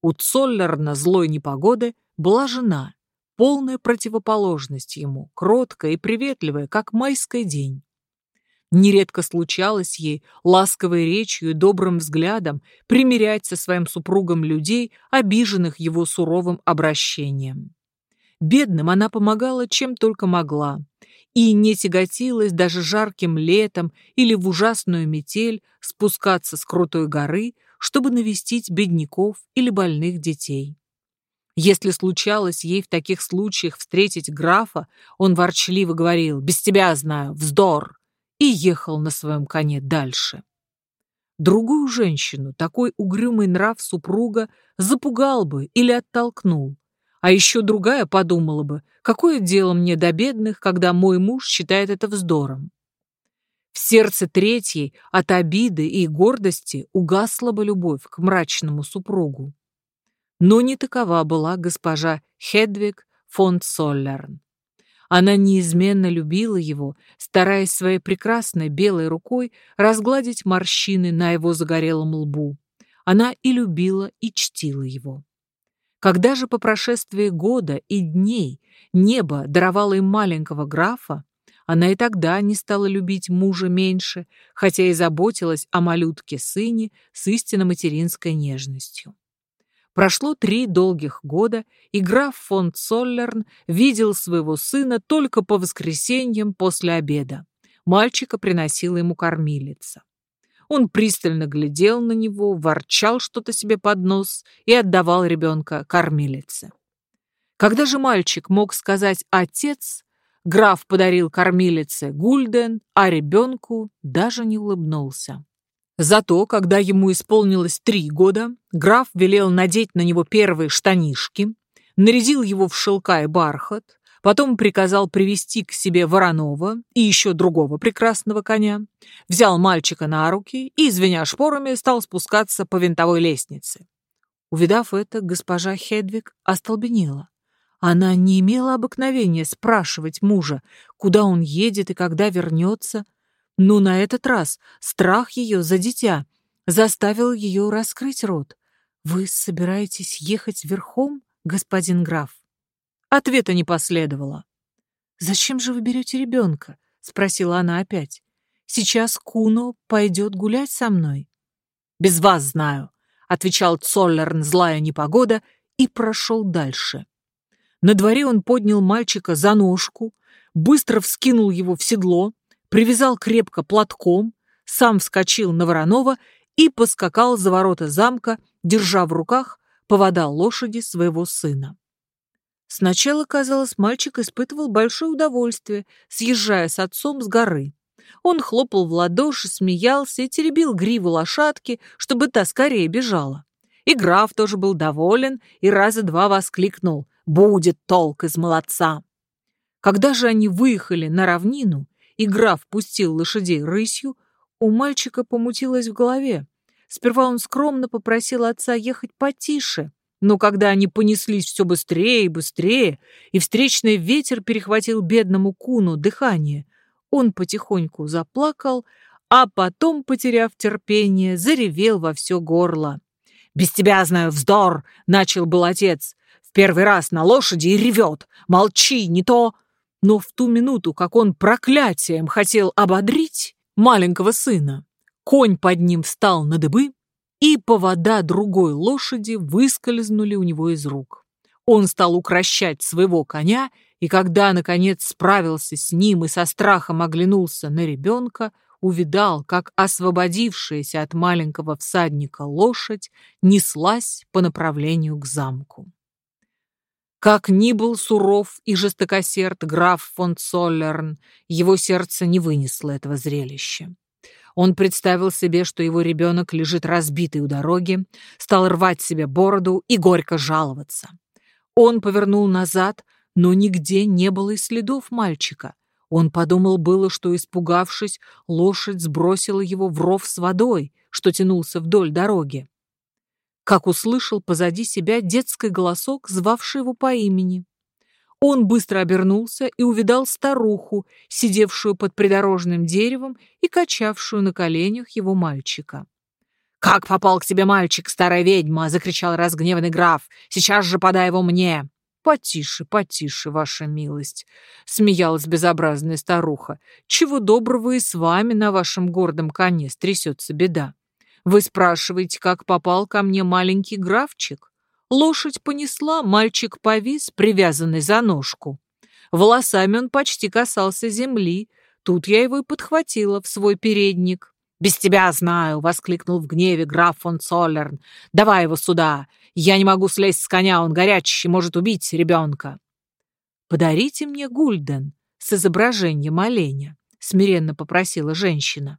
У Цоллерна «Злой непогоды» была жена, полная противоположность ему, кроткая и приветливая, как майский день. Нередко случалось ей ласковой речью и добрым взглядом примирять со своим супругом людей, обиженных его суровым обращением. Бедным она помогала чем только могла и не тяготилась даже жарким летом или в ужасную метель спускаться с крутой горы, чтобы навестить бедняков или больных детей. Если случалось ей в таких случаях встретить графа, он ворчливо говорил «Без тебя знаю, вздор!» и ехал на своем коне дальше. Другую женщину такой угрюмый нрав супруга запугал бы или оттолкнул, а еще другая подумала бы, какое дело мне до бедных, когда мой муж считает это вздором. В сердце третьей от обиды и гордости угасла бы любовь к мрачному супругу. Но не такова была госпожа Хедвиг фон Соллерн. Она неизменно любила его, стараясь своей прекрасной белой рукой разгладить морщины на его загорелом лбу. Она и любила, и чтила его. Когда же по прошествии года и дней небо даровало им маленького графа, она и тогда не стала любить мужа меньше, хотя и заботилась о малютке-сыне с истинно материнской нежностью. Прошло три долгих года, и граф фон Цоллерн видел своего сына только по воскресеньям после обеда. Мальчика приносила ему кормилица. Он пристально глядел на него, ворчал что-то себе под нос и отдавал ребенка кормилице. Когда же мальчик мог сказать «отец», граф подарил кормилице гульден, а ребенку даже не улыбнулся. Зато, когда ему исполнилось три года, граф велел надеть на него первые штанишки, нарядил его в шелка и бархат, потом приказал привести к себе Воронова и еще другого прекрасного коня, взял мальчика на руки и, звеня шпорами, стал спускаться по винтовой лестнице. Увидав это, госпожа Хедвиг остолбенела. Она не имела обыкновения спрашивать мужа, куда он едет и когда вернется, но на этот раз страх ее за дитя заставил ее раскрыть рот. «Вы собираетесь ехать верхом, господин граф?» Ответа не последовало. «Зачем же вы берете ребенка?» — спросила она опять. «Сейчас Куно пойдет гулять со мной». «Без вас знаю», — отвечал Цоллерн злая непогода и прошел дальше. На дворе он поднял мальчика за ножку, быстро вскинул его в седло, привязал крепко платком, сам вскочил на Воронова и поскакал за ворота замка, держа в руках повода лошади своего сына. Сначала, казалось, мальчик испытывал большое удовольствие, съезжая с отцом с горы. Он хлопал в ладоши, смеялся и теребил гриву лошадки, чтобы та скорее бежала. И граф тоже был доволен и раза два воскликнул «Будет толк из молодца!». Когда же они выехали на равнину, и граф пустил лошадей рысью, у мальчика помутилось в голове. Сперва он скромно попросил отца ехать потише, но когда они понеслись все быстрее и быстрее, и встречный ветер перехватил бедному куну дыхание, он потихоньку заплакал, а потом, потеряв терпение, заревел во все горло. «Без тебя, знаю, вздор!» — начал был отец. «В первый раз на лошади и ревет! Молчи, не то...» Но в ту минуту, как он проклятием хотел ободрить маленького сына, конь под ним встал на дыбы, и повода другой лошади выскользнули у него из рук. Он стал укращать своего коня, и когда, наконец, справился с ним и со страхом оглянулся на ребенка, увидал, как освободившаяся от маленького всадника лошадь неслась по направлению к замку. Как ни был суров и жестокосерд граф фон Соллерн, его сердце не вынесло этого зрелища. Он представил себе, что его ребенок лежит разбитый у дороги, стал рвать себе бороду и горько жаловаться. Он повернул назад, но нигде не было и следов мальчика. Он подумал было, что, испугавшись, лошадь сбросила его в ров с водой, что тянулся вдоль дороги как услышал позади себя детский голосок, звавший его по имени. Он быстро обернулся и увидал старуху, сидевшую под придорожным деревом и качавшую на коленях его мальчика. «Как попал к тебе мальчик, старая ведьма?» — закричал разгневанный граф. «Сейчас же подай его мне!» «Потише, потише, ваша милость!» — смеялась безобразная старуха. «Чего доброго и с вами на вашем гордом коне стрясется беда. Вы спрашиваете, как попал ко мне маленький графчик? Лошадь понесла, мальчик повис, привязанный за ножку. Волосами он почти касался земли. Тут я его и подхватила в свой передник. «Без тебя знаю!» — воскликнул в гневе граф фон Цоллерн. «Давай его сюда! Я не могу слезть с коня, он горячий, может убить ребенка!» «Подарите мне гульден с изображением оленя», — смиренно попросила женщина.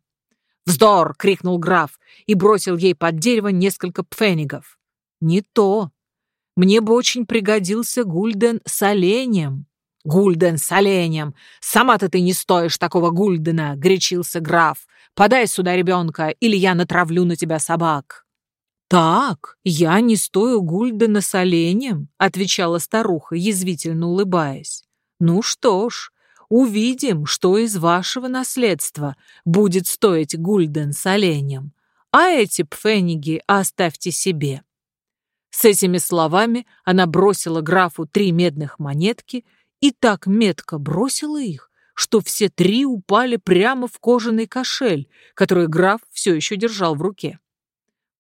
«Вздор!» — крикнул граф и бросил ей под дерево несколько пфенигов. «Не то. Мне бы очень пригодился гульден с оленем». «Гульден с оленем! Сама-то ты не стоишь такого гульдена!» — горячился граф. «Подай сюда ребенка, или я натравлю на тебя собак!» «Так, я не стою гульдена с оленем», — отвечала старуха, язвительно улыбаясь. «Ну что ж, увидим, что из вашего наследства будет стоить гульден с оленем, а эти пфениги оставьте себе». С этими словами она бросила графу три медных монетки и так метко бросила их, что все три упали прямо в кожаный кошель, который граф все еще держал в руке.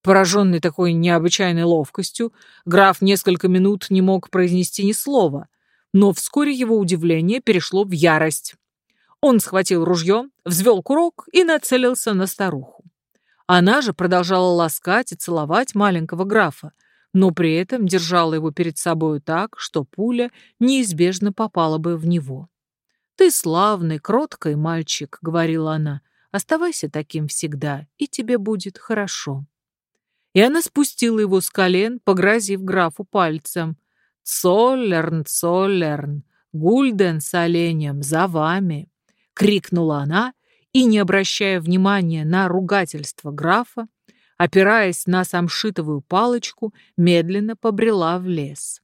Пораженный такой необычайной ловкостью, граф несколько минут не мог произнести ни слова, но вскоре его удивление перешло в ярость. Он схватил ружье, взвел курок и нацелился на старуху. Она же продолжала ласкать и целовать маленького графа, но при этом держала его перед собой так, что пуля неизбежно попала бы в него. «Ты славный, кроткий мальчик», — говорила она, — «оставайся таким всегда, и тебе будет хорошо». И она спустила его с колен, погрозив графу пальцем. «Цоллерн, Цоллерн, Гульден с оленем, за вами!» — крикнула она, и, не обращая внимания на ругательство графа, опираясь на самшитовую палочку, медленно побрела в лес.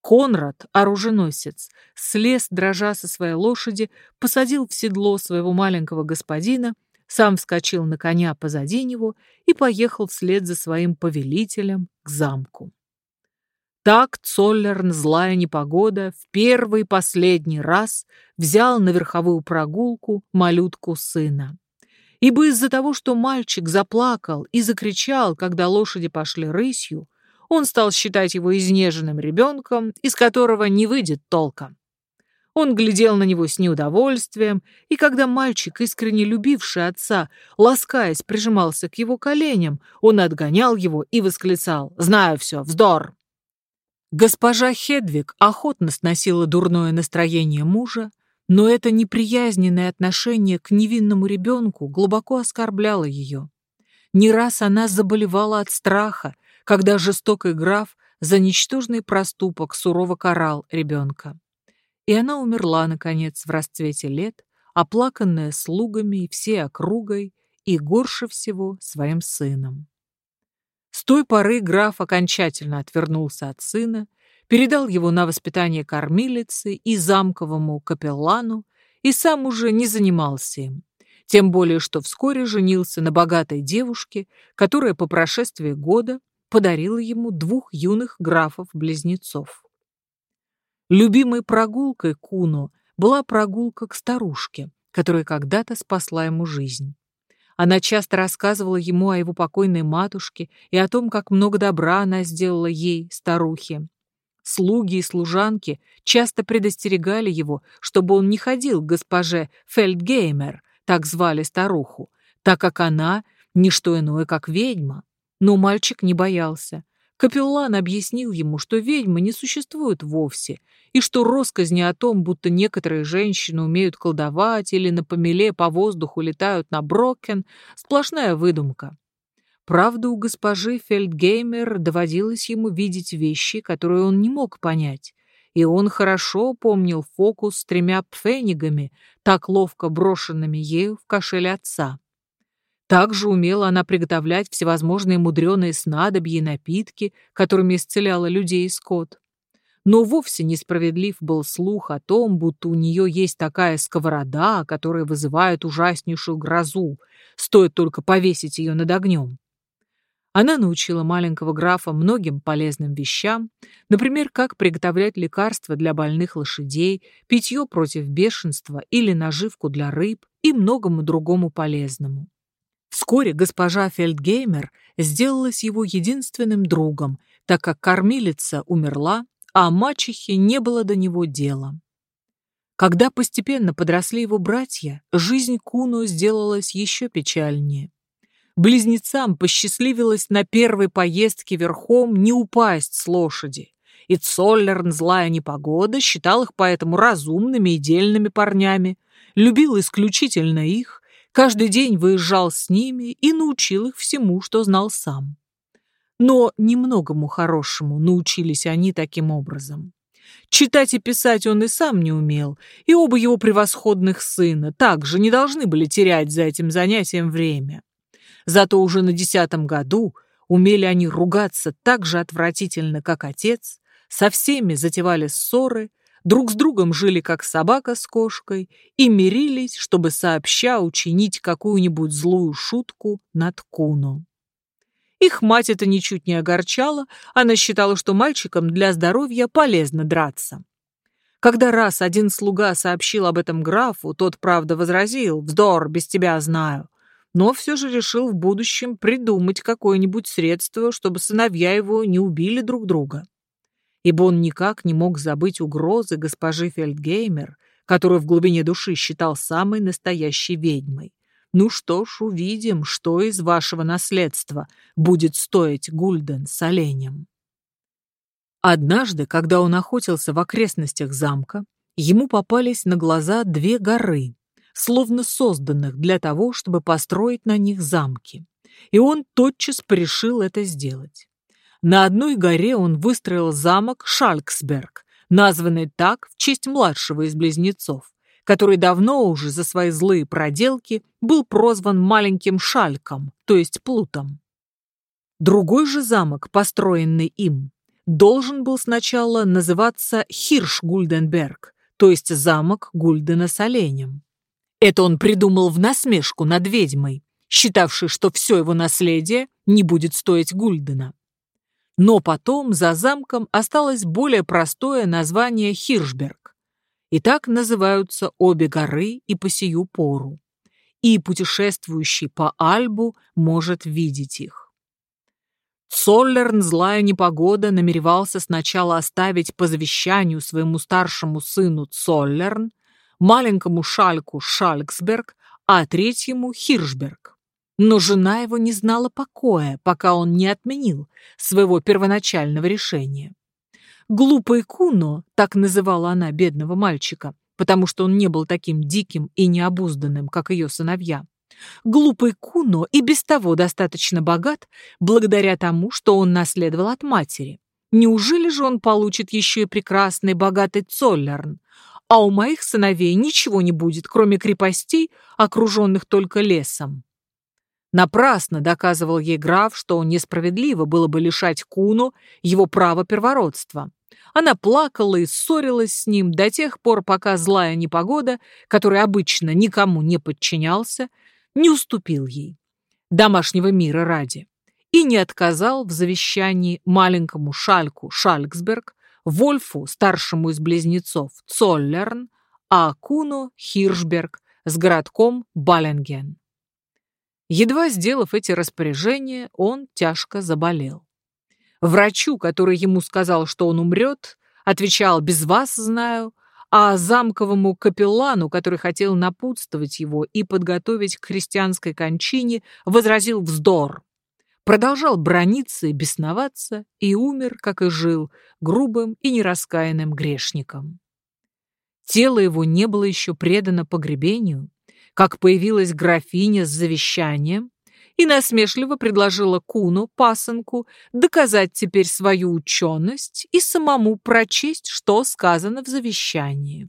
Конрад, оруженосец, слез, дрожа со своей лошади, посадил в седло своего маленького господина, сам вскочил на коня позади него и поехал вслед за своим повелителем к замку. Так Цоллерн, злая непогода, в первый и последний раз взял на верховую прогулку малютку сына ибо из-за того, что мальчик заплакал и закричал, когда лошади пошли рысью, он стал считать его изнеженным ребенком, из которого не выйдет толка. Он глядел на него с неудовольствием, и когда мальчик, искренне любивший отца, ласкаясь, прижимался к его коленям, он отгонял его и восклицал «Знаю все, вздор!». Госпожа Хедвиг охотно сносила дурное настроение мужа, но это неприязненное отношение к невинному ребенку глубоко оскорбляло ее. Не раз она заболевала от страха, когда жестокий граф за ничтожный проступок сурово карал ребенка. И она умерла, наконец, в расцвете лет, оплаканная слугами и всей округой, и горше всего своим сыном. С той поры граф окончательно отвернулся от сына передал его на воспитание кормилице и замковому капеллану и сам уже не занимался им. Тем более, что вскоре женился на богатой девушке, которая по прошествии года подарила ему двух юных графов-близнецов. Любимой прогулкой Куно была прогулка к старушке, которая когда-то спасла ему жизнь. Она часто рассказывала ему о его покойной матушке и о том, как много добра она сделала ей, старухе. Слуги и служанки часто предостерегали его, чтобы он не ходил к госпоже Фельдгеймер, так звали старуху, так как она — не что иное, как ведьма. Но мальчик не боялся. Капеллан объяснил ему, что ведьмы не существуют вовсе, и что россказни о том, будто некоторые женщины умеют колдовать или на помеле по воздуху летают на Брокен, сплошная выдумка. Правда, у госпожи Фельдгеймер доводилось ему видеть вещи, которые он не мог понять, и он хорошо помнил фокус с тремя пфенигами, так ловко брошенными ею в кошель отца. Также умела она приготовлять всевозможные мудреные снадобья и напитки, которыми исцеляла людей и скот. Но вовсе несправедлив был слух о том, будто у нее есть такая сковорода, которая вызывает ужаснейшую грозу, стоит только повесить ее над огнем. Она научила маленького графа многим полезным вещам, например, как приготовлять лекарства для больных лошадей, питье против бешенства или наживку для рыб и многому другому полезному. Вскоре госпожа Фельдгеймер сделалась его единственным другом, так как кормилица умерла, а мачехе не было до него дела. Когда постепенно подросли его братья, жизнь Куно сделалась еще печальнее. Близнецам посчастливилось на первой поездке верхом не упасть с лошади, и Цоллерн, злая непогода, считал их поэтому разумными и дельными парнями, любил исключительно их, каждый день выезжал с ними и научил их всему, что знал сам. Но немногому хорошему научились они таким образом. Читать и писать он и сам не умел, и оба его превосходных сына также не должны были терять за этим занятием время. Зато уже на десятом году умели они ругаться так же отвратительно, как отец, со всеми затевали ссоры, друг с другом жили как собака с кошкой и мирились, чтобы сообща учинить какую-нибудь злую шутку над Куно. Их мать это ничуть не огорчало, она считала, что мальчикам для здоровья полезно драться. Когда раз один слуга сообщил об этом графу, тот, правда, возразил «Вздор, без тебя знаю», но все же решил в будущем придумать какое-нибудь средство, чтобы сыновья его не убили друг друга. Ибо он никак не мог забыть угрозы госпожи Фельдгеймер, которую в глубине души считал самой настоящей ведьмой. Ну что ж, увидим, что из вашего наследства будет стоить Гульден с оленем. Однажды, когда он охотился в окрестностях замка, ему попались на глаза две горы, словно созданных для того, чтобы построить на них замки. И он тотчас порешил это сделать. На одной горе он выстроил замок Шальксберг, названный так в честь младшего из близнецов, который давно уже за свои злые проделки был прозван маленьким Шальком, то есть Плутом. Другой же замок, построенный им, должен был сначала называться Хирш-Гульденберг, то есть замок Гульдена с оленем. Это он придумал в насмешку над ведьмой, считавшей, что все его наследие не будет стоить Гульдена. Но потом за замком осталось более простое название Хиршберг. И так называются обе горы и по сию пору. И путешествующий по Альбу может видеть их. Цоллерн, злая непогода, намеревался сначала оставить по завещанию своему старшему сыну Цоллерн маленькому Шальку Шальксберг, а третьему Хиршберг. Но жена его не знала покоя, пока он не отменил своего первоначального решения. Глупый Куно, так называла она бедного мальчика, потому что он не был таким диким и необузданным, как ее сыновья. Глупый Куно и без того достаточно богат, благодаря тому, что он наследовал от матери. Неужели же он получит еще и прекрасный богатый Цоллерн, а у моих сыновей ничего не будет, кроме крепостей, окруженных только лесом. Напрасно доказывал ей граф, что несправедливо было бы лишать Куну его права первородства. Она плакала и ссорилась с ним до тех пор, пока злая непогода, которой обычно никому не подчинялся, не уступил ей, домашнего мира ради, и не отказал в завещании маленькому Шальку Шальксберг Вольфу, старшему из близнецов, Цоллерн, а Акуну Хиршберг с городком Баленген. Едва сделав эти распоряжения, он тяжко заболел. Врачу, который ему сказал, что он умрет, отвечал «без вас знаю», а замковому капеллану, который хотел напутствовать его и подготовить к христианской кончине, возразил вздор продолжал брониться и бесноваться и умер, как и жил, грубым и нераскаянным грешником. Тело его не было еще предано погребению, как появилась графиня с завещанием и насмешливо предложила Куну, пасынку, доказать теперь свою ученость и самому прочесть, что сказано в завещании.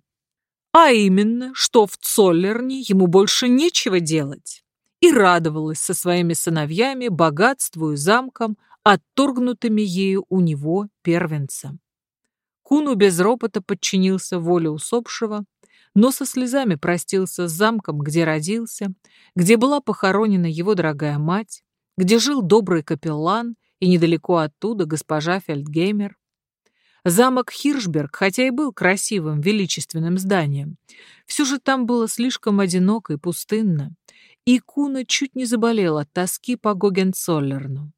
А именно, что в Цоллерне ему больше нечего делать и радовалась со своими сыновьями богатству и замкам, отторгнутыми ею у него первенца. Куну без ропота подчинился воле усопшего, но со слезами простился с замком, где родился, где была похоронена его дорогая мать, где жил добрый капеллан и недалеко оттуда госпожа Фельдгеймер. Замок Хиршберг, хотя и был красивым, величественным зданием, все же там было слишком одиноко и пустынно, и Куна чуть не заболел от тоски по Гогенцоллерну.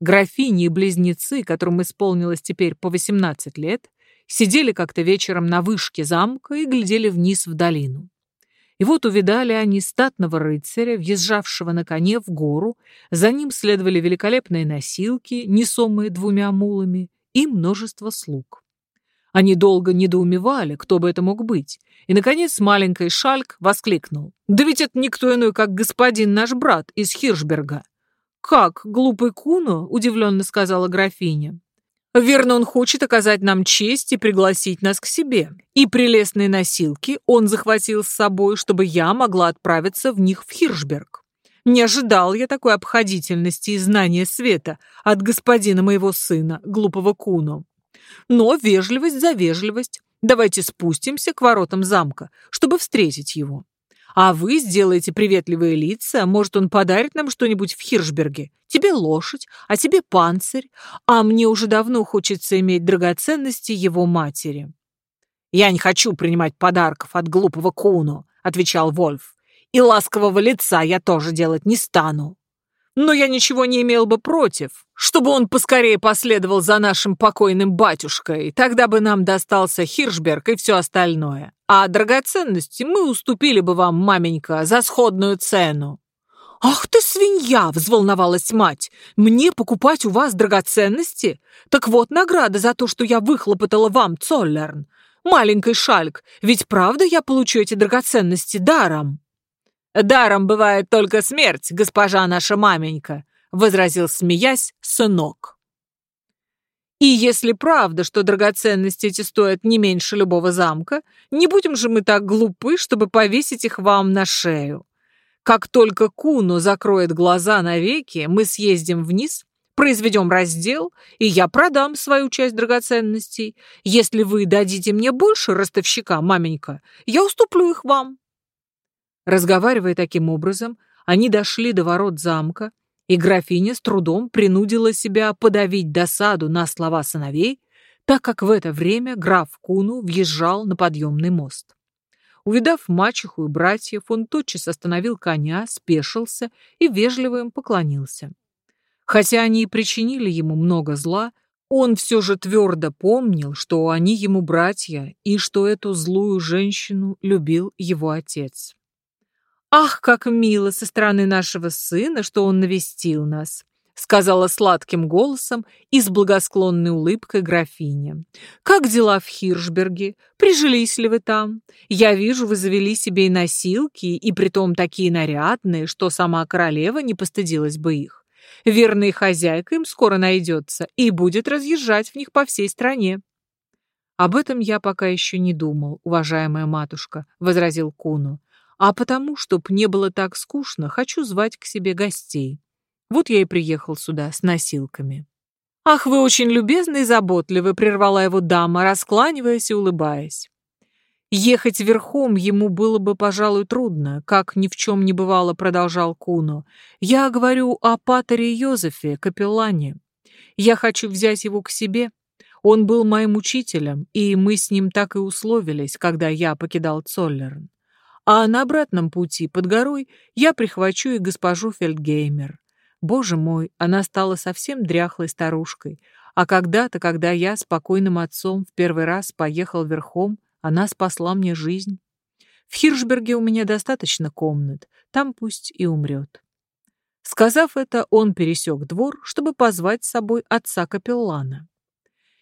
Графини и близнецы, которым исполнилось теперь по 18 лет, сидели как-то вечером на вышке замка и глядели вниз в долину. И вот увидали они статного рыцаря, въезжавшего на коне в гору, за ним следовали великолепные носилки, несомые двумя мулами, и множество слуг. Они долго недоумевали, кто бы это мог быть, и, наконец, маленький Шальк воскликнул. «Да ведь это никто иной, как господин наш брат из Хиршберга». «Как, глупый Куно?» — удивленно сказала графиня. Верно, он хочет оказать нам честь и пригласить нас к себе. И прелестные носилки он захватил с собой, чтобы я могла отправиться в них в Хиршберг. Не ожидал я такой обходительности и знания света от господина моего сына, глупого Куно. Но вежливость за вежливость. Давайте спустимся к воротам замка, чтобы встретить его. А вы сделаете приветливые лица, может, он подарит нам что-нибудь в Хиршберге. Тебе лошадь, а тебе панцирь, а мне уже давно хочется иметь драгоценности его матери». «Я не хочу принимать подарков от глупого Куну», — отвечал Вольф. «И ласкового лица я тоже делать не стану. Но я ничего не имел бы против, чтобы он поскорее последовал за нашим покойным батюшкой, тогда бы нам достался Хиршберг и все остальное. А драгоценности мы уступили бы вам, маменька, за сходную цену». «Ах ты, свинья!» — взволновалась мать. «Мне покупать у вас драгоценности? Так вот награда за то, что я выхлопотала вам, Цоллерн. Маленький шальк, ведь правда я получу эти драгоценности даром?» «Даром бывает только смерть, госпожа наша маменька», — возразил, смеясь, сынок. «И если правда, что драгоценности эти стоят не меньше любого замка, не будем же мы так глупы, чтобы повесить их вам на шею. Как только Куну закроет глаза навеки, мы съездим вниз, произведем раздел, и я продам свою часть драгоценностей. Если вы дадите мне больше ростовщика, маменька, я уступлю их вам. Разговаривая таким образом, они дошли до ворот замка, и графиня с трудом принудила себя подавить досаду на слова сыновей, так как в это время граф Куну въезжал на подъемный мост. Увидав мачеху и братьев, он тотчас остановил коня, спешился и вежливо им поклонился. Хотя они и причинили ему много зла, он все же твердо помнил, что они ему братья и что эту злую женщину любил его отец. «Ах, как мило со стороны нашего сына, что он навестил нас!» сказала сладким голосом и с благосклонной улыбкой графиня. «Как дела в Хиршберге? Прижились ли вы там? Я вижу, вы завели себе и носилки, и притом такие нарядные, что сама королева не постыдилась бы их. Верная хозяйка им скоро найдется и будет разъезжать в них по всей стране». «Об этом я пока еще не думал, уважаемая матушка», — возразил Куну. А потому, чтоб не было так скучно, хочу звать к себе гостей. Вот я и приехал сюда с носилками». «Ах, вы очень любезны и заботливы», — прервала его дама, раскланиваясь и улыбаясь. Ехать верхом ему было бы, пожалуй, трудно, как ни в чем не бывало, продолжал Куно. Я говорю о патере Йозефе, капеллане. Я хочу взять его к себе. Он был моим учителем, и мы с ним так и условились, когда я покидал Цоллерн. А на обратном пути под горой я прихвачу и госпожу Фельдгеймер. Боже мой, она стала совсем дряхлой старушкой. А когда-то, когда я с покойным отцом в первый раз поехал верхом, она спасла мне жизнь. В Хиршберге у меня достаточно комнат, там пусть и умрет. Сказав это, он пересек двор, чтобы позвать с собой отца капеллана.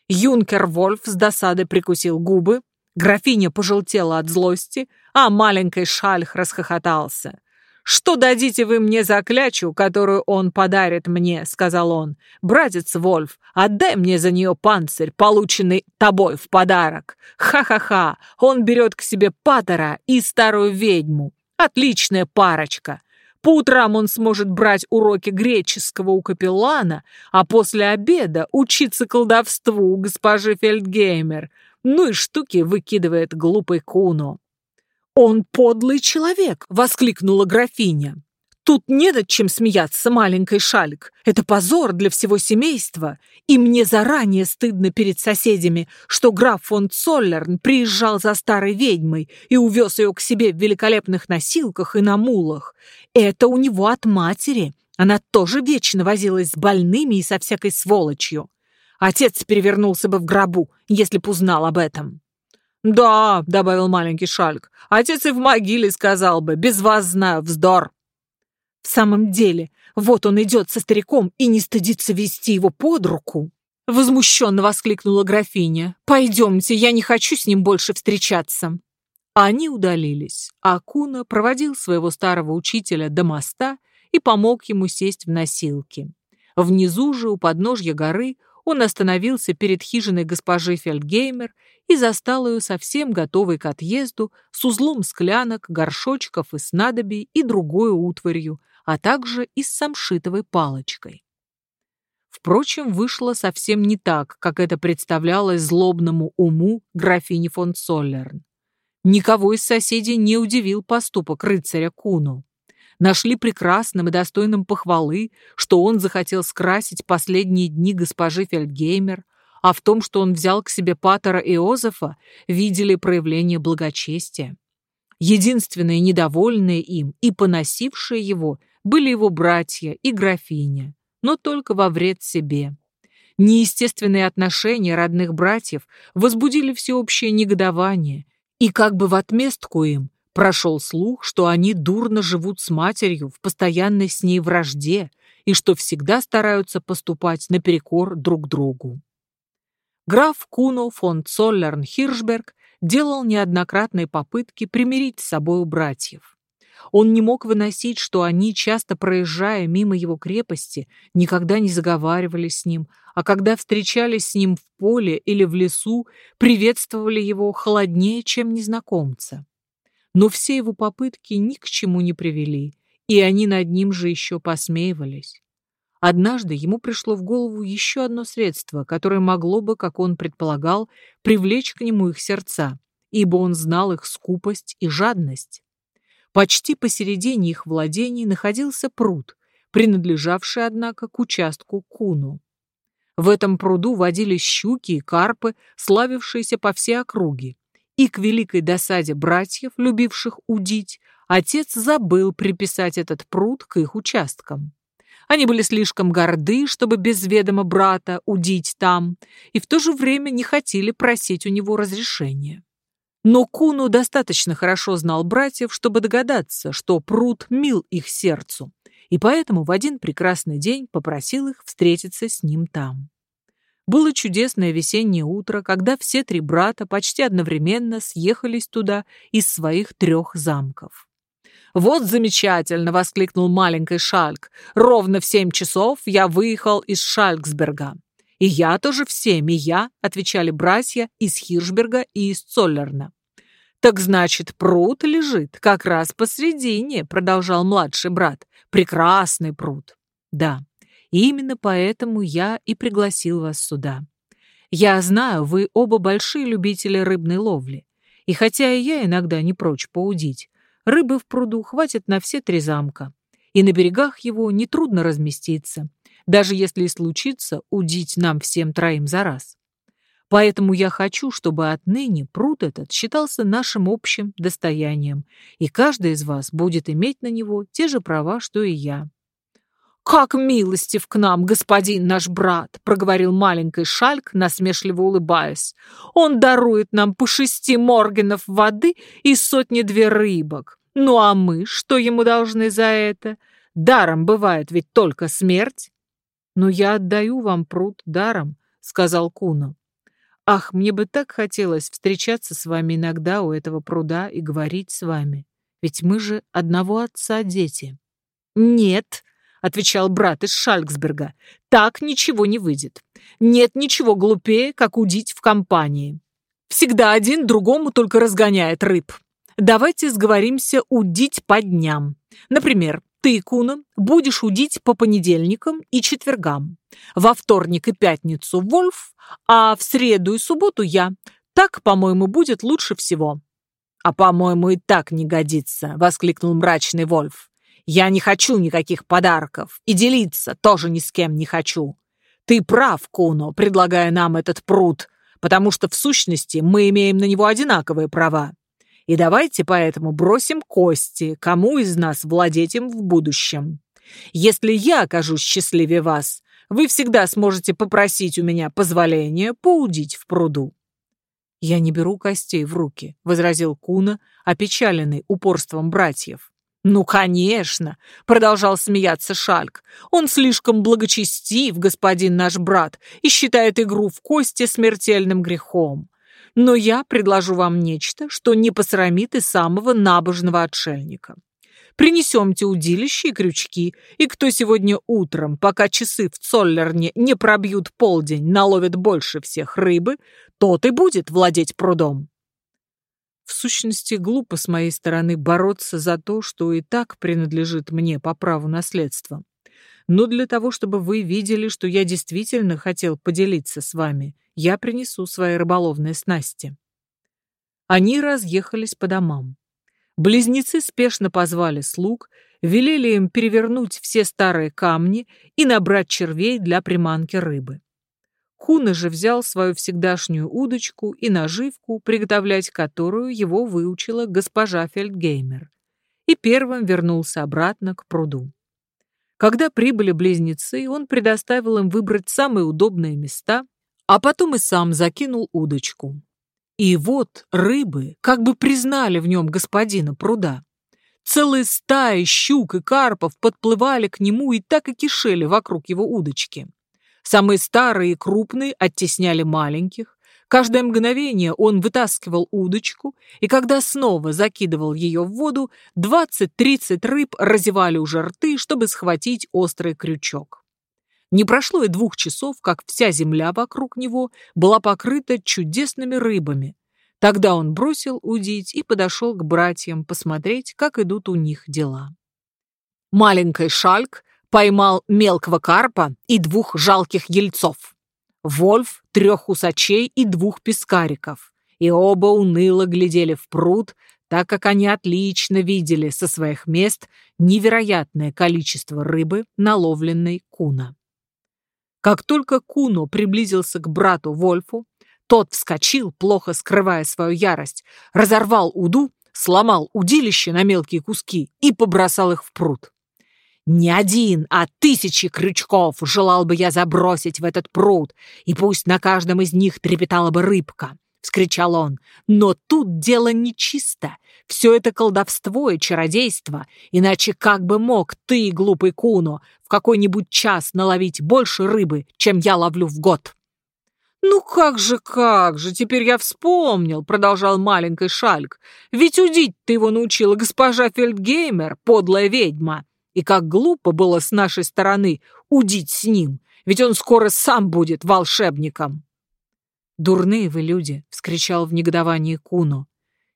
Юнкер Вольф с досады прикусил губы, Графиня пожелтела от злости, а маленький Шальх расхохотался. «Что дадите вы мне за клячу, которую он подарит мне?» — сказал он. «Братец Вольф, отдай мне за нее панцирь, полученный тобой в подарок. Ха-ха-ха, он берет к себе Паттера и старую ведьму. Отличная парочка. По утрам он сможет брать уроки греческого у капеллана, а после обеда учиться колдовству у госпожи Фельдгеймер ну и штуки выкидывает глупый Куно. «Он подлый человек!» — воскликнула графиня. «Тут не над чем смеяться, маленький шальк. Это позор для всего семейства. И мне заранее стыдно перед соседями, что граф фон Цоллерн приезжал за старой ведьмой и увез ее к себе в великолепных носилках и на мулах. Это у него от матери. Она тоже вечно возилась с больными и со всякой сволочью. Отец перевернулся бы в гробу, если б узнал об этом». «Да», — добавил маленький Шальк, — «отец и в могиле сказал бы, без вас знаю, вздор». «В самом деле, вот он идет со стариком и не стыдится вести его под руку». Возмущенно воскликнула графиня. «Пойдемте, я не хочу с ним больше встречаться». Они удалились, а Куна проводил своего старого учителя до моста и помог ему сесть в носилки. Внизу же, у подножья горы, он остановился перед хижиной госпожи Фельдгеймер и застал ее совсем готовой к отъезду с узлом склянок, горшочков и снадобий и другой утварью, а также и с самшитовой палочкой. Впрочем, вышло совсем не так, как это представлялось злобному уму графини фон Соллерн. Никого из соседей не удивил поступок рыцаря Куну. Нашли прекрасным и достойным похвалы, что он захотел скрасить последние дни госпожи Фельдгеймер, а в том, что он взял к себе патера Иозефа, видели проявление благочестия. Единственные недовольные им и поносившие его были его братья и графиня, но только во вред себе. Неестественные отношения родных братьев возбудили всеобщее негодование, и как бы в отместку им прошел слух, что они дурно живут с матерью в постоянной с ней вражде и что всегда стараются поступать наперекор друг другу. Граф Куно фон Цоллерн-Хиршберг делал неоднократные попытки примирить с собою братьев. Он не мог выносить, что они, часто проезжая мимо его крепости, никогда не заговаривали с ним, а когда встречались с ним в поле или в лесу, приветствовали его холоднее, чем незнакомца. Но все его попытки ни к чему не привели, и они над ним же еще посмеивались. Однажды ему пришло в голову еще одно средство, которое могло бы, как он предполагал, привлечь к нему их сердца, ибо он знал их скупость и жадность. Почти посередине их владений находился пруд, принадлежавший, однако, к участку Куну. В этом пруду водились щуки и карпы, славившиеся по всей округе, и к великой досаде братьев, любивших удить, отец забыл приписать этот пруд к их участкам. Они были слишком горды, чтобы без ведома брата удить там, и в то же время не хотели просить у него разрешения. Но Куну достаточно хорошо знал братьев, чтобы догадаться, что пруд мил их сердцу, и поэтому в один прекрасный день попросил их встретиться с ним там. Было чудесное весеннее утро, когда все три брата почти одновременно съехались туда из своих трех замков. «Вот замечательно!» — воскликнул маленький Шальк. «Ровно в семь часов я выехал из Шальксберга». «И я тоже в семь, и я», — отвечали братья из Хиршберга и из Цоллерна. «Так значит, пруд лежит как раз посредине», — продолжал младший брат. «Прекрасный пруд». «Да, именно поэтому я и пригласил вас сюда. Я знаю, вы оба большие любители рыбной ловли. И хотя и я иногда не прочь поудить, Рыбы в пруду хватит на все три замка, и на берегах его нетрудно разместиться, даже если и случится удить нам всем троим за раз. Поэтому я хочу, чтобы отныне пруд этот считался нашим общим достоянием, и каждый из вас будет иметь на него те же права, что и я. «Как милостив к нам, господин наш брат!» — проговорил маленький Шальк, насмешливо улыбаясь. «Он дарует нам по шести моргенов воды и сотни-две рыбок. Ну а мы что ему должны за это? Даром бывает ведь только смерть». «Но я отдаю вам пруд даром», — сказал Куна. «Ах, мне бы так хотелось встречаться с вами иногда у этого пруда и говорить с вами. Ведь мы же одного отца дети». «Нет», — отвечал брат из Шальксберга. «Так ничего не выйдет. Нет ничего глупее, как удить в компании. Всегда один другому только разгоняет рыб. Давайте сговоримся удить по дням. Например, ты, Куна, будешь удить по понедельникам и четвергам. Во вторник и пятницу Вольф, а в среду и субботу я. Так, по-моему, будет лучше всего». «А, по-моему, и так не годится», — воскликнул мрачный Вольф. Я не хочу никаких подарков, и делиться тоже ни с кем не хочу. Ты прав, Куно, предлагая нам этот пруд, потому что в сущности мы имеем на него одинаковые права. И давайте поэтому бросим кости, кому из нас владеть им в будущем. Если я окажусь счастливее вас, вы всегда сможете попросить у меня позволения поудить в пруду». «Я не беру костей в руки», — возразил Куна, опечаленный упорством братьев. «Ну, конечно!» — продолжал смеяться Шальк. «Он слишком благочестив, господин наш брат, и считает игру в кости смертельным грехом. Но я предложу вам нечто, что не посрамит и самого набожного отшельника. Принесемте удилище и крючки, и кто сегодня утром, пока часы в Цоллерне не пробьют полдень, наловит больше всех рыбы, тот и будет владеть прудом. В сущности, глупо с моей стороны бороться за то, что и так принадлежит мне по праву наследства. Но для того, чтобы вы видели, что я действительно хотел поделиться с вами, я принесу свои рыболовные снасти. Они разъехались по домам. Близнецы спешно позвали слуг, велели им перевернуть все старые камни и набрать червей для приманки рыбы. Хуна же взял свою всегдашнюю удочку и наживку, приготовлять которую его выучила госпожа Фельдгеймер, и первым вернулся обратно к пруду. Когда прибыли близнецы, он предоставил им выбрать самые удобные места, а потом и сам закинул удочку. И вот рыбы как бы признали в нем господина пруда. Целые стаи щук и карпов подплывали к нему и так и кишели вокруг его удочки. Самые старые и крупные оттесняли маленьких. Каждое мгновение он вытаскивал удочку, и когда снова закидывал ее в воду, 20-30 рыб разевали уже рты, чтобы схватить острый крючок. Не прошло и двух часов, как вся земля вокруг него была покрыта чудесными рыбами. Тогда он бросил удить и подошел к братьям посмотреть, как идут у них дела. Маленький Шальк поймал мелкого карпа и двух жалких ельцов. Вольф — трех усачей и двух пескариков. И оба уныло глядели в пруд, так как они отлично видели со своих мест невероятное количество рыбы, наловленной Куна. Как только Куно приблизился к брату Вольфу, тот вскочил, плохо скрывая свою ярость, разорвал уду, сломал удилище на мелкие куски и побросал их в пруд. Не один, а тысячи крючков желал бы я забросить в этот пруд, и пусть на каждом из них трепетала бы рыбка, — вскричал он. Но тут дело нечисто. Все это колдовство и чародейство, иначе как бы мог ты, глупый Куно, в какой-нибудь час наловить больше рыбы, чем я ловлю в год? «Ну как же, как же, теперь я вспомнил», — продолжал маленький Шальк. «Ведь удить ты его научила госпожа Фельдгеймер, подлая ведьма. И как глупо было с нашей стороны удить с ним, ведь он скоро сам будет волшебником. «Дурные вы люди!» — вскричал в негодовании Куно.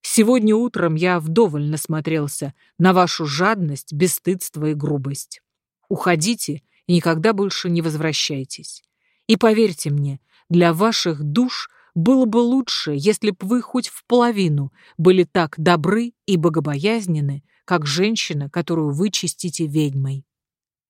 «Сегодня утром я вдоволь насмотрелся на вашу жадность, бесстыдство и грубость. Уходите и никогда больше не возвращайтесь. И поверьте мне, для ваших душ было бы лучше, если б вы хоть в половину были так добры и богобоязнены, как женщина, которую вы чистите ведьмой.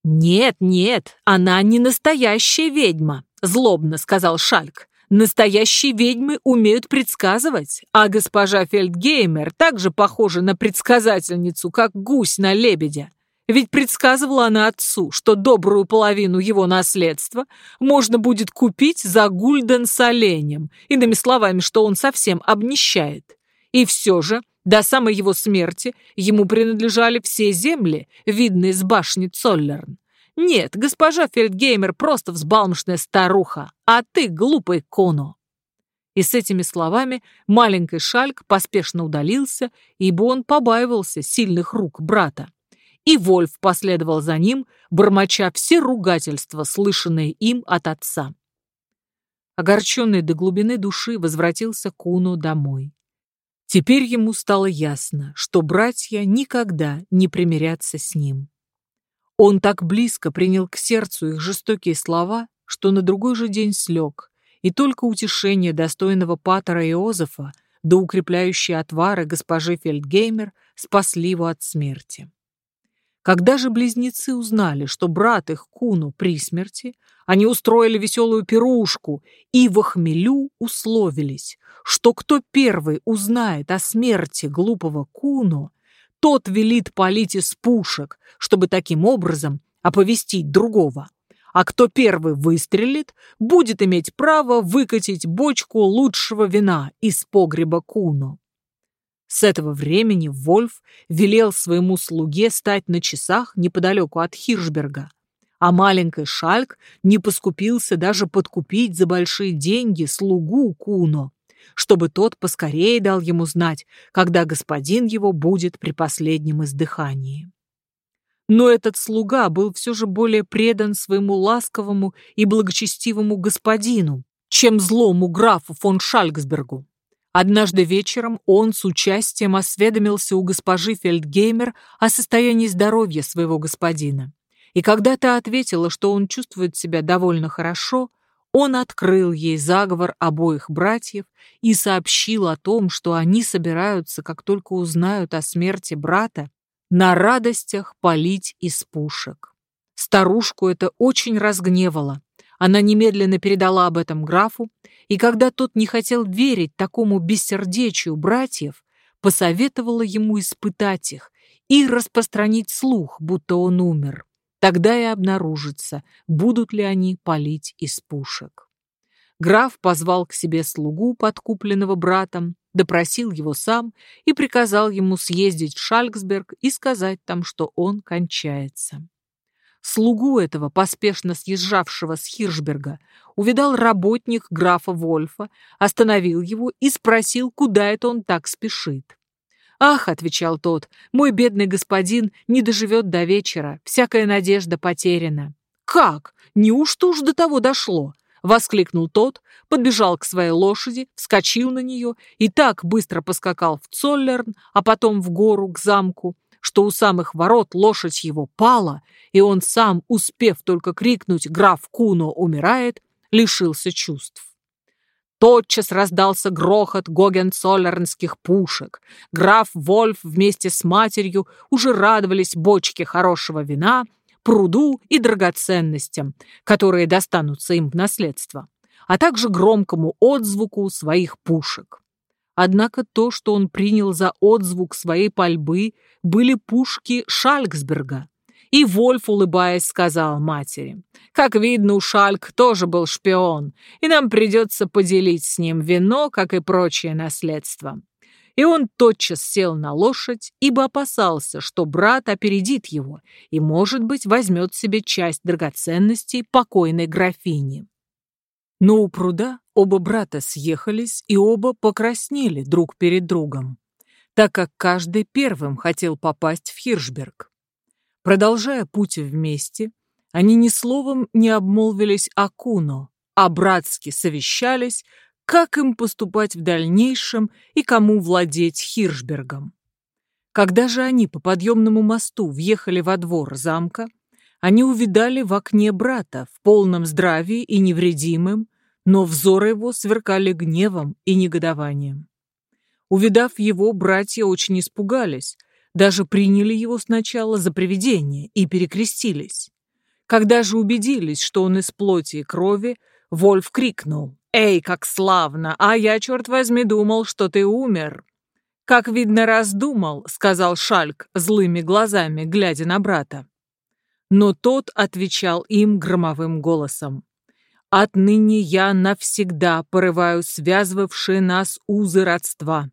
«Нет, нет, она не настоящая ведьма», — злобно сказал Шальк. «Настоящие ведьмы умеют предсказывать, а госпожа Фельдгеймер также похожа на предсказательницу, как гусь на лебедя. Ведь предсказывала она отцу, что добрую половину его наследства можно будет купить за гульден с оленем, иными словами, что он совсем обнищает. И все же до самой его смерти ему принадлежали все земли, видные с башни Цоллерн. Нет, госпожа Фельдгеймер просто взбалмошная старуха, а ты глупый коно. И с этими словами маленький Шальк поспешно удалился, ибо он побаивался сильных рук брата. И Вольф последовал за ним, бормоча все ругательства, слышанные им от отца. Огорченный до глубины души возвратился Куно домой. Теперь ему стало ясно, что братья никогда не примирятся с ним. Он так близко принял к сердцу их жестокие слова, что на другой же день слег, и только утешение достойного патера Иозефа да укрепляющие отвары госпожи Фельдгеймер спасли его от смерти. Когда же близнецы узнали, что брат их Куну при смерти, они устроили веселую пирушку и в хмелю условились, что кто первый узнает о смерти глупого Куну, тот велит палить из пушек, чтобы таким образом оповестить другого. а кто первый выстрелит, будет иметь право выкатить бочку лучшего вина из погреба Куно. С этого времени Вольф велел своему слуге стать на часах неподалеку от Хиршберга, а маленький Шальк не поскупился даже подкупить за большие деньги слугу Куно, чтобы тот поскорее дал ему знать, когда господин его будет при последнем издыхании. Но этот слуга был все же более предан своему ласковому и благочестивому господину, чем злому графу фон Шальгсбергу. Однажды вечером он с участием осведомился у госпожи Фельдгеймер о состоянии здоровья своего господина. И когда та ответила, что он чувствует себя довольно хорошо, он открыл ей заговор обоих братьев и сообщил о том, что они собираются, как только узнают о смерти брата, на радостях полить из пушек. Старушку это очень разгневало. Она немедленно передала об этом графу, и когда тот не хотел верить такому бессердечию братьев, посоветовала ему испытать их и распространить слух, будто он умер. Тогда и обнаружится, будут ли они палить из пушек. Граф позвал к себе слугу, подкупленного братом, допросил его сам и приказал ему съездить в Шальцберг и сказать там, что он кончается. Слугу этого, поспешно съезжавшего с Хиршберга, увидал работник графа Вольфа, остановил его и спросил, куда это он так спешит. «Ах», — отвечал тот, — «мой бедный господин не доживет до вечера, всякая надежда потеряна». «Как? Неужто уж до того дошло?» — воскликнул тот, подбежал к своей лошади, вскочил на нее и так быстро поскакал в Цоллерн, а потом в гору к замку, что у самых ворот лошадь его пала, и он сам, успев только крикнуть «Граф Куно умирает», лишился чувств. Тотчас раздался грохот гогенцоллернских пушек. Граф Вольф вместе с матерью уже радовались бочке хорошего вина, пруду и драгоценностям, которые достанутся им в наследство, а также громкому отзвуку своих пушек. Однако то, что он принял за отзвук своей пальбы, были пушки Шальксберга. И Вольф, улыбаясь, сказал матери, «Как видно, у Шальк тоже был шпион, и нам придется поделить с ним вино, как и прочее наследство». И он тотчас сел на лошадь, ибо опасался, что брат опередит его и, может быть, возьмет себе часть драгоценностей покойной графини. Но у пруда оба брата съехались и оба покраснели друг перед другом, так как каждый первым хотел попасть в Хиршберг. Продолжая путь вместе, они ни словом не обмолвились о Куно, а братски совещались, как им поступать в дальнейшем и кому владеть Хиршбергом. Когда же они по подъемному мосту въехали во двор замка, они увидали в окне брата в полном здравии и невредимым, но взоры его сверкали гневом и негодованием. Увидав его, братья очень испугались, даже приняли его сначала за привидение и перекрестились. Когда же убедились, что он из плоти и крови, Вольф крикнул «Эй, как славно! А я, черт возьми, думал, что ты умер!» «Как видно, раздумал», — сказал Шальк злыми глазами, глядя на брата. Но тот отвечал им громовым голосом. «Отныне я навсегда порываю связывавшие нас узы родства.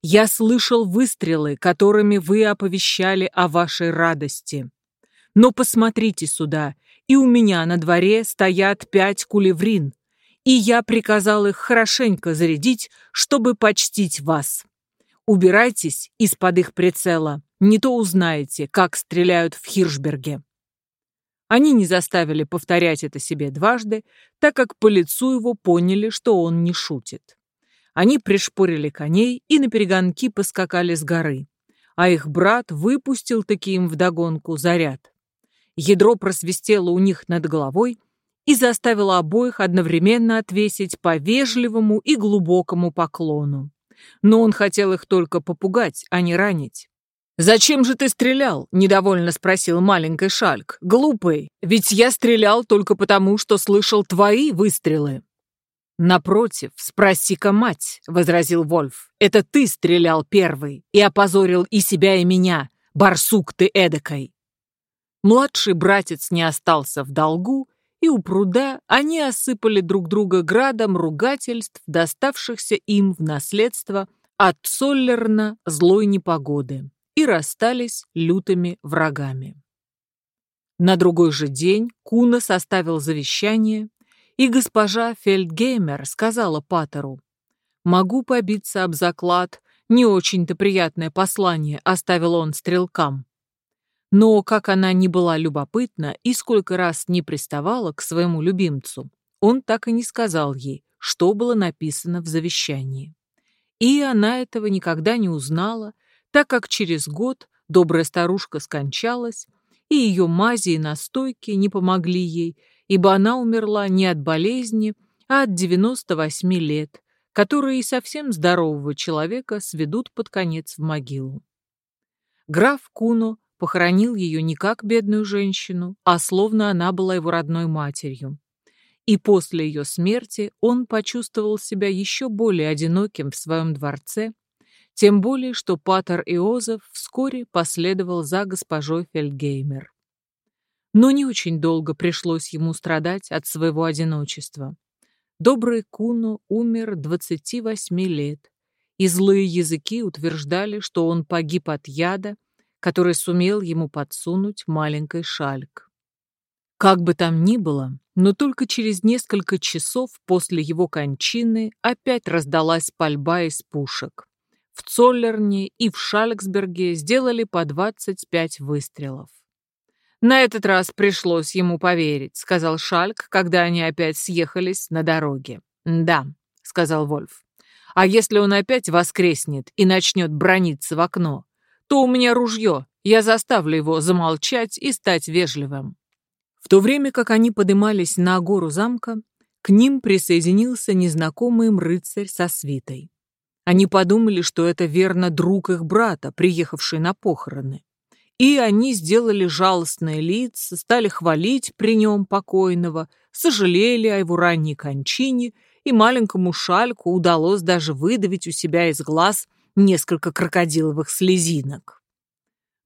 Я слышал выстрелы, которыми вы оповещали о вашей радости. Но посмотрите сюда, и у меня на дворе стоят пять кулеврин, и я приказал их хорошенько зарядить, чтобы почтить вас. Убирайтесь из-под их прицела, не то узнаете, как стреляют в Хиршберге. Они не заставили повторять это себе дважды, так как по лицу его поняли, что он не шутит. Они пришпорили коней и на перегонки поскакали с горы, а их брат выпустил таким вдогонку заряд. Ядро просвистело у них над головой и заставило обоих одновременно отвесить по вежливому и глубокому поклону. Но он хотел их только попугать, а не ранить. «Зачем же ты стрелял?» — недовольно спросил маленький Шальк. «Глупый, ведь я стрелял только потому, что слышал твои выстрелы». «Напротив, спроси-ка мать», — возразил Вольф. «Это ты стрелял первый и опозорил и себя, и меня, барсук ты эдакой». Младший братец не остался в долгу и у пруда они осыпали друг друга градом ругательств, доставшихся им в наследство от Соллерна злой непогоды, и расстались лютыми врагами. На другой же день Куна составил завещание, и госпожа Фельдгеймер сказала Патеру, «Могу побиться об заклад, не очень-то приятное послание оставил он стрелкам. Но как она не была любопытна и сколько раз не приставала к своему любимцу, он так и не сказал ей, что было написано в завещании. И она этого никогда не узнала, так как через год добрая старушка скончалась, и ее мази и настойки не помогли ей, ибо она умерла не от болезни, а от 98 лет, которые и совсем здорового человека сведут под конец в могилу. Граф Куно похоронил ее не как бедную женщину, а словно она была его родной матерью. И после ее смерти он почувствовал себя еще более одиноким в своем дворце, тем более, что Патер Иозеф вскоре последовал за госпожой Фельгеймер. Но не очень долго пришлось ему страдать от своего одиночества. Добрый Куно умер 28 лет, и злые языки утверждали, что он погиб от яда, который сумел ему подсунуть маленький шальк. Как бы там ни было, но только через несколько часов после его кончины опять раздалась пальба из пушек. В Цоллерне и в Шальксберге сделали по 25 выстрелов. «На этот раз пришлось ему поверить», — сказал Шальк, когда они опять съехались на дороге. «Да», — сказал Вольф. «А если он опять воскреснет и начнет брониться в окно, то у меня ружье, я заставлю его замолчать и стать вежливым». В то время как они подымались на гору замка, к ним присоединился незнакомый им рыцарь со свитой. Они подумали, что это верно друг их брата, приехавший на похороны. И они сделали жалостные лица, стали хвалить при нем покойного, сожалели о его ранней кончине, и маленькому шальку удалось даже выдавить у себя из глаз несколько крокодиловых слезинок.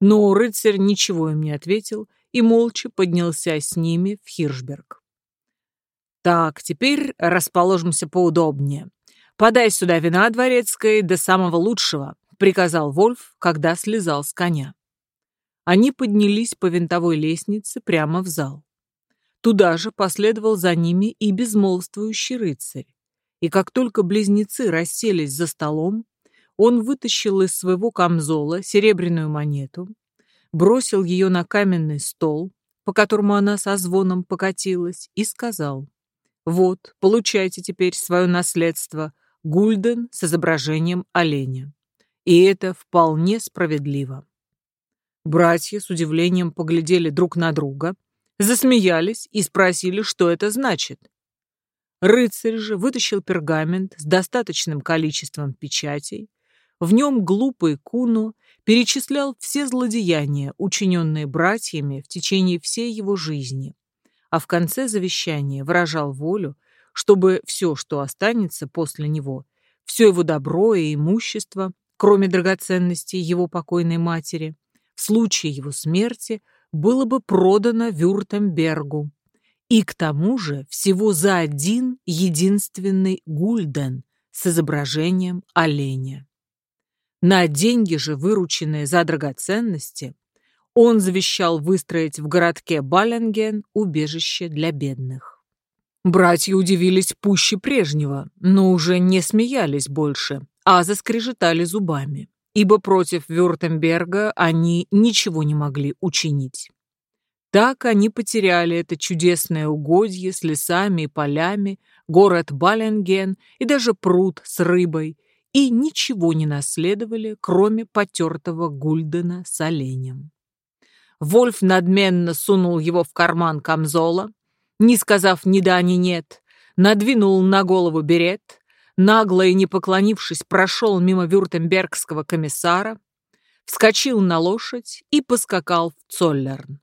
Но рыцарь ничего им не ответил и молча поднялся с ними в Хиршберг. «Так, теперь расположимся поудобнее. Подай сюда вина дворецкой до самого лучшего», — приказал Вольф, когда слезал с коня. Они поднялись по винтовой лестнице прямо в зал. Туда же последовал за ними и безмолвствующий рыцарь. И как только близнецы расселись за столом, он вытащил из своего камзола серебряную монету, бросил ее на каменный стол, по которому она со звоном покатилась, и сказал, «Вот, получайте теперь свое наследство, гульден с изображением оленя. И это вполне справедливо». Братья с удивлением поглядели друг на друга, засмеялись и спросили, что это значит. Рыцарь же вытащил пергамент с достаточным количеством печатей, в нем глупый Куно перечислял все злодеяния, учиненные братьями в течение всей его жизни, а в конце завещания выражал волю, чтобы все, что останется после него, все его добро и имущество, кроме драгоценностей его покойной матери, в случае его смерти было бы продано Вюртембергу. И к тому же всего за один единственный гульден с изображением оленя. На деньги же, вырученные за драгоценности, он завещал выстроить в городке Баленген убежище для бедных. Братья удивились пуще прежнего, но уже не смеялись больше, а заскрежетали зубами, ибо против Вюртемберга они ничего не могли учинить. Так они потеряли это чудесное угодье с лесами и полями, город Баленген и даже пруд с рыбой, и ничего не наследовали, кроме потертого гульдена с оленем. Вольф надменно сунул его в карман камзола, не сказав ни да, ни нет, надвинул на голову берет, нагло и не поклонившись, прошел мимо вюртембергского комиссара, вскочил на лошадь и поскакал в Цоллерн.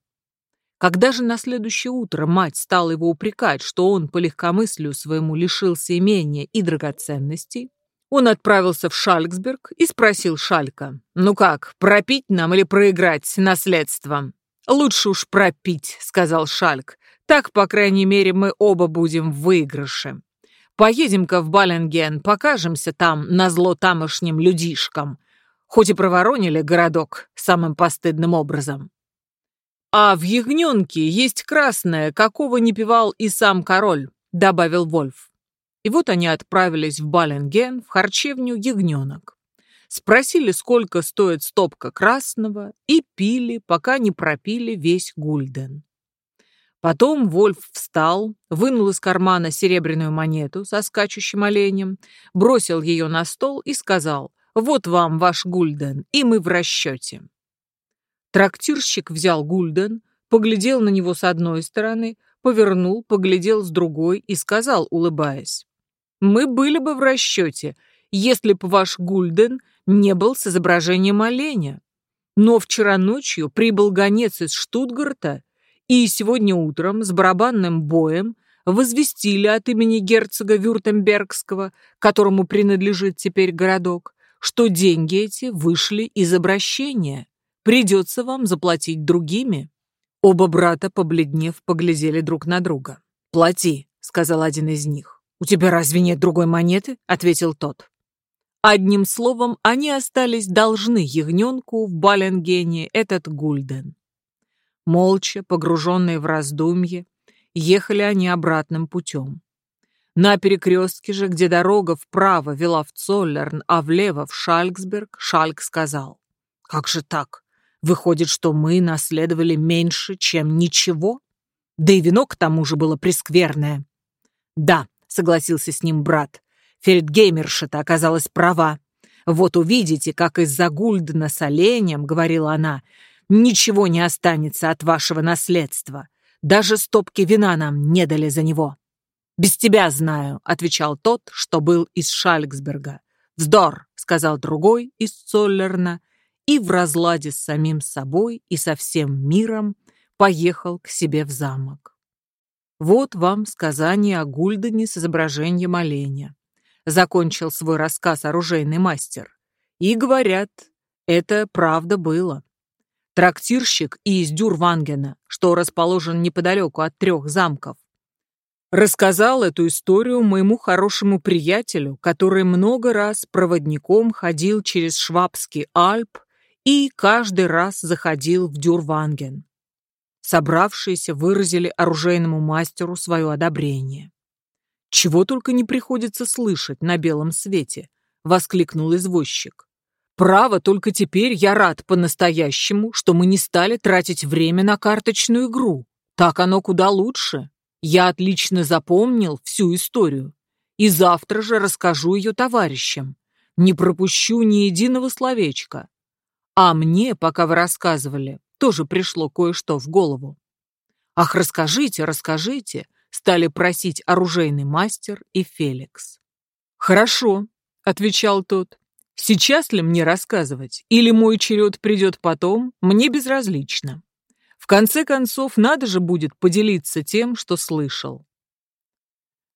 Когда же на следующее утро мать стала его упрекать, что он по легкомыслию своему лишился имения и драгоценностей, он отправился в Шальксберг и спросил Шалька, «Ну как, пропить нам или проиграть наследство?» «Лучше уж пропить», — сказал Шальк. Так, по крайней мере, мы оба будем в выигрыше. Поедем-ка в Баленген, покажемся там, на зло тамошним людишкам. Хоть и проворонили городок самым постыдным образом. А в ягненке есть красное, какого не пивал и сам король, добавил Вольф. И вот они отправились в Баленген, в харчевню ягненок. Спросили, сколько стоит стопка красного, и пили, пока не пропили весь гульден. Потом Вольф встал, вынул из кармана серебряную монету со скачущим оленем, бросил ее на стол и сказал «Вот вам ваш гульден, и мы в расчете». Трактирщик взял гульден, поглядел на него с одной стороны, повернул, поглядел с другой и сказал, улыбаясь «Мы были бы в расчете, если бы ваш гульден не был с изображением оленя. Но вчера ночью прибыл гонец из Штутгарта, и сегодня утром с барабанным боем возвестили от имени герцога Вюртембергского, которому принадлежит теперь городок, что деньги эти вышли из обращения. Придется вам заплатить другими. Оба брата, побледнев, поглядели друг на друга. «Плати», — сказал один из них. «У тебя разве нет другой монеты?» — ответил тот. Одним словом, они остались должны ягненку в Баленгене этот гульден. Молча, погруженные в раздумье, ехали они обратным путем. На перекрестке же, где дорога вправо вела в Цоллерн, а влево в Шальксберг, Шальк сказал, «Как же так? Выходит, что мы наследовали меньше, чем ничего? Да и вино к тому же было прескверное». «Да», — согласился с ним брат, Фельдгеймерша-то оказалась права. «Вот увидите, как из-за Гульдена с оленем, — говорила она, — ничего не останется от вашего наследства. Даже стопки вина нам не дали за него». «Без тебя знаю», — отвечал тот, что был из Шальксберга. «Вздор», — сказал другой из Цоллерна, и в разладе с самим собой и со всем миром поехал к себе в замок. Вот вам сказание о Гульдене с изображением оленя закончил свой рассказ оружейный мастер. И говорят, это правда было. Трактирщик из Дюрвангена, что расположен неподалеку от трех замков, рассказал эту историю моему хорошему приятелю, который много раз проводником ходил через Швабский Альп и каждый раз заходил в Дюрванген. Собравшиеся выразили оружейному мастеру свое одобрение. «Чего только не приходится слышать на белом свете!» — воскликнул извозчик. «Право, только теперь я рад по-настоящему, что мы не стали тратить время на карточную игру. Так оно куда лучше. Я отлично запомнил всю историю. И завтра же расскажу ее товарищам. Не пропущу ни единого словечка. А мне, пока вы рассказывали, тоже пришло кое-что в голову. Ах, расскажите, расскажите, стали просить оружейный мастер и Феликс. «Хорошо», — отвечал тот. «Сейчас ли мне рассказывать? Или мой черед придет потом? Мне безразлично. В конце концов, надо же будет поделиться тем, что слышал.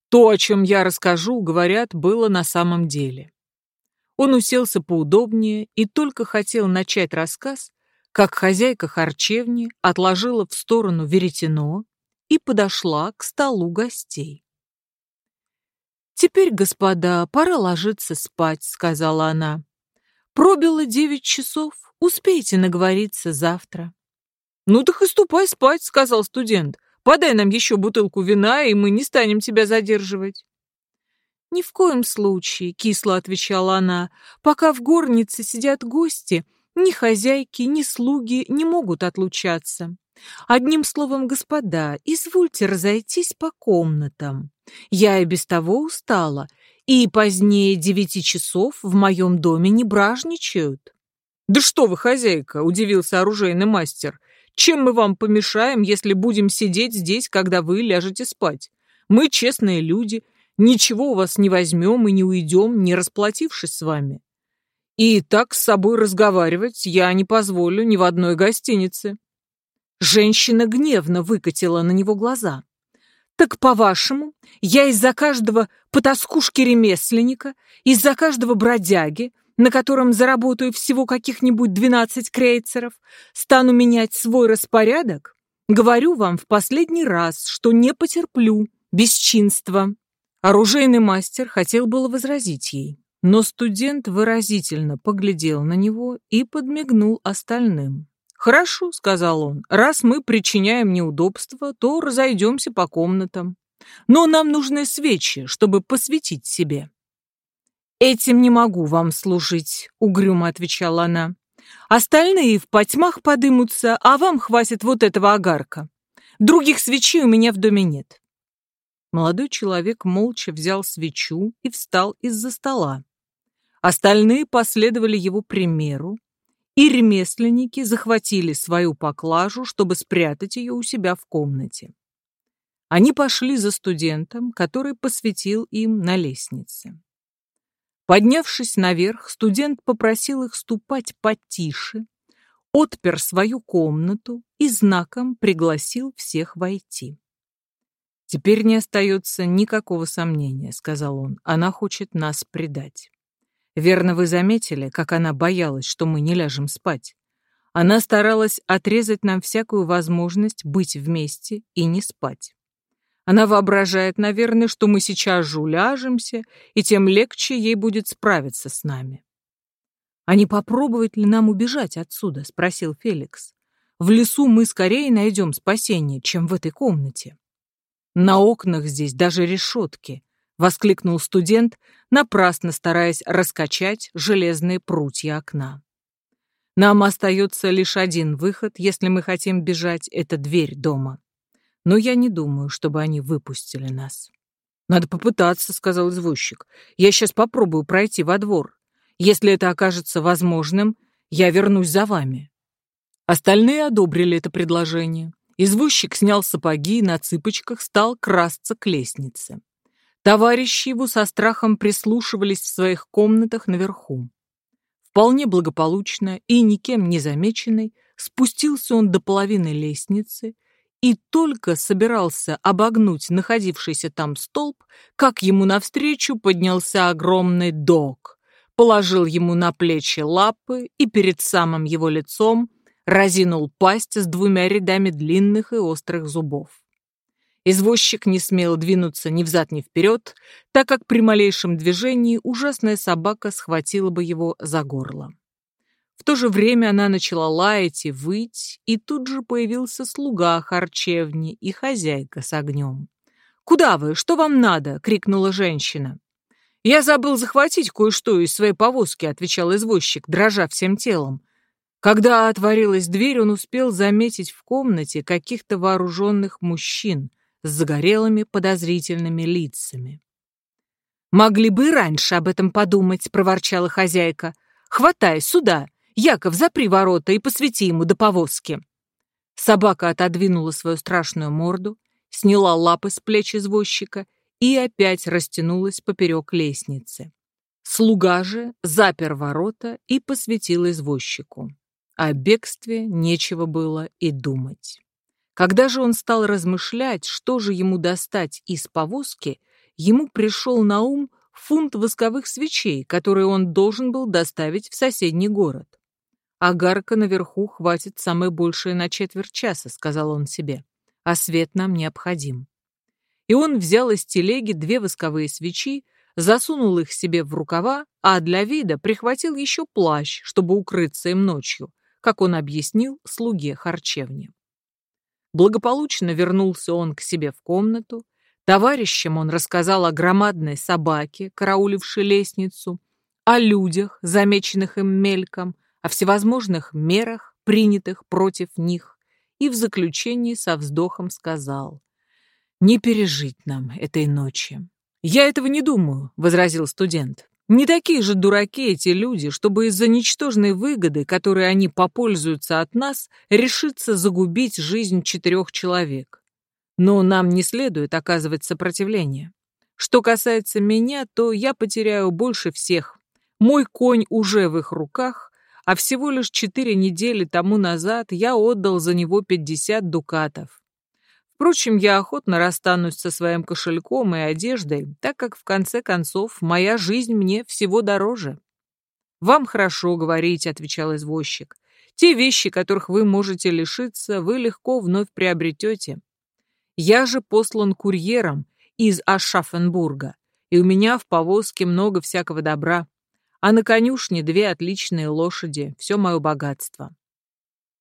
То, о чем я расскажу, говорят, было на самом деле. Он уселся поудобнее и только хотел начать рассказ, как хозяйка харчевни отложила в сторону веретено и подошла к столу гостей. «Теперь, господа, пора ложиться спать», — сказала она. «Пробило девять часов, успейте наговориться завтра». «Ну так и ступай спать», — сказал студент. «Подай нам еще бутылку вина, и мы не станем тебя задерживать». «Ни в коем случае», — кисло отвечала она, «пока в горнице сидят гости, ни хозяйки, ни слуги не могут отлучаться. Одним словом, господа, извольте разойтись по комнатам. Я и без того устала, и позднее девяти часов в моем доме не бражничают. «Да что вы, хозяйка!» — удивился оружейный мастер. «Чем мы вам помешаем, если будем сидеть здесь, когда вы ляжете спать? Мы честные люди, ничего у вас не возьмем и не уйдем, не расплатившись с вами. И так с собой разговаривать я не позволю ни в одной гостинице». Женщина гневно выкатила на него глаза. «Так, по-вашему, я из-за каждого потаскушки-ремесленника, из-за каждого бродяги, на котором заработаю всего каких-нибудь двенадцать крейцеров, стану менять свой распорядок? Говорю вам в последний раз, что не потерплю бесчинства». Оружейный мастер хотел было возразить ей, но студент выразительно поглядел на него и подмигнул остальным. «Хорошо», — сказал он, — «раз мы причиняем неудобства, то разойдемся по комнатам. Но нам нужны свечи, чтобы посветить себе». «Этим не могу вам служить», — угрюмо отвечала она. «Остальные в потьмах подымутся, а вам хватит вот этого огарка. Других свечей у меня в доме нет». Молодой человек молча взял свечу и встал из-за стола. Остальные последовали его примеру, и ремесленники захватили свою поклажу, чтобы спрятать ее у себя в комнате. Они пошли за студентом, который посветил им на лестнице. Поднявшись наверх, студент попросил их ступать потише, отпер свою комнату и знаком пригласил всех войти. «Теперь не остается никакого сомнения», — сказал он, — «она хочет нас предать». Верно, вы заметили, как она боялась, что мы не ляжем спать. Она старалась отрезать нам всякую возможность быть вместе и не спать. Она воображает, наверное, что мы сейчас же уляжемся, и тем легче ей будет справиться с нами. «А не попробовать ли нам убежать отсюда?» — спросил Феликс. «В лесу мы скорее найдем спасение, чем в этой комнате. На окнах здесь даже решетки, — воскликнул студент, напрасно стараясь раскачать железные прутья окна. «Нам остается лишь один выход, если мы хотим бежать, это дверь дома. Но я не думаю, чтобы они выпустили нас». «Надо попытаться», — сказал извозчик. «Я сейчас попробую пройти во двор. Если это окажется возможным, я вернусь за вами». Остальные одобрили это предложение. Извозчик снял сапоги и на цыпочках стал красться к лестнице. Товарищи его со страхом прислушивались в своих комнатах наверху. Вполне благополучно и никем не замеченный спустился он до половины лестницы и только собирался обогнуть находившийся там столб, как ему навстречу поднялся огромный дог, положил ему на плечи лапы и перед самым его лицом разинул пасть с двумя рядами длинных и острых зубов. Извозчик не смел двинуться ни взад, ни вперед, так как при малейшем движении ужасная собака схватила бы его за горло. В то же время она начала лаять и выть, и тут же появился слуга харчевни и хозяйка с огнем. «Куда вы? Что вам надо?» — крикнула женщина. «Я забыл захватить кое-что из своей повозки», — отвечал извозчик, дрожа всем телом. Когда отворилась дверь, он успел заметить в комнате каких-то вооруженных мужчин — с загорелыми подозрительными лицами. «Могли бы и раньше об этом подумать», — проворчала хозяйка. «Хватай сюда! Яков, запри ворота и посвети ему до повозки!» Собака отодвинула свою страшную морду, сняла лапы с плеч извозчика и опять растянулась поперек лестницы. Слуга же запер ворота и посветил извозчику. О бегстве нечего было и думать. Когда же он стал размышлять, что же ему достать из повозки, ему пришел на ум фунт восковых свечей, которые он должен был доставить в соседний город. «Агарка наверху хватит самое большее на четверть часа», — сказал он себе, — «а свет нам необходим». И он взял из телеги две восковые свечи, засунул их себе в рукава, а для вида прихватил еще плащ, чтобы укрыться им ночью, как он объяснил слуге харчевни. Благополучно вернулся он к себе в комнату. Товарищам он рассказал о громадной собаке, караулившей лестницу, о людях, замеченных им мельком, о всевозможных мерах, принятых против них, и в заключении со вздохом сказал «Не пережить нам этой ночи». «Я этого не думаю», — возразил студент. Не такие же дураки эти люди, чтобы из-за ничтожной выгоды, которой они попользуются от нас, решиться загубить жизнь четырех человек. Но нам не следует оказывать сопротивление. Что касается меня, то я потеряю больше всех. Мой конь уже в их руках, а всего лишь четыре недели тому назад я отдал за него 50 дукатов. Впрочем, я охотно расстанусь со своим кошельком и одеждой, так как, в конце концов, моя жизнь мне всего дороже. «Вам хорошо говорить», — отвечал извозчик. Те вещи, которых вы можете лишиться, вы легко вновь приобретете. Я же послан курьером из Ашафенбурга, и у меня в повозке много всякого добра, а на конюшне две отличные лошади, все мое богатство.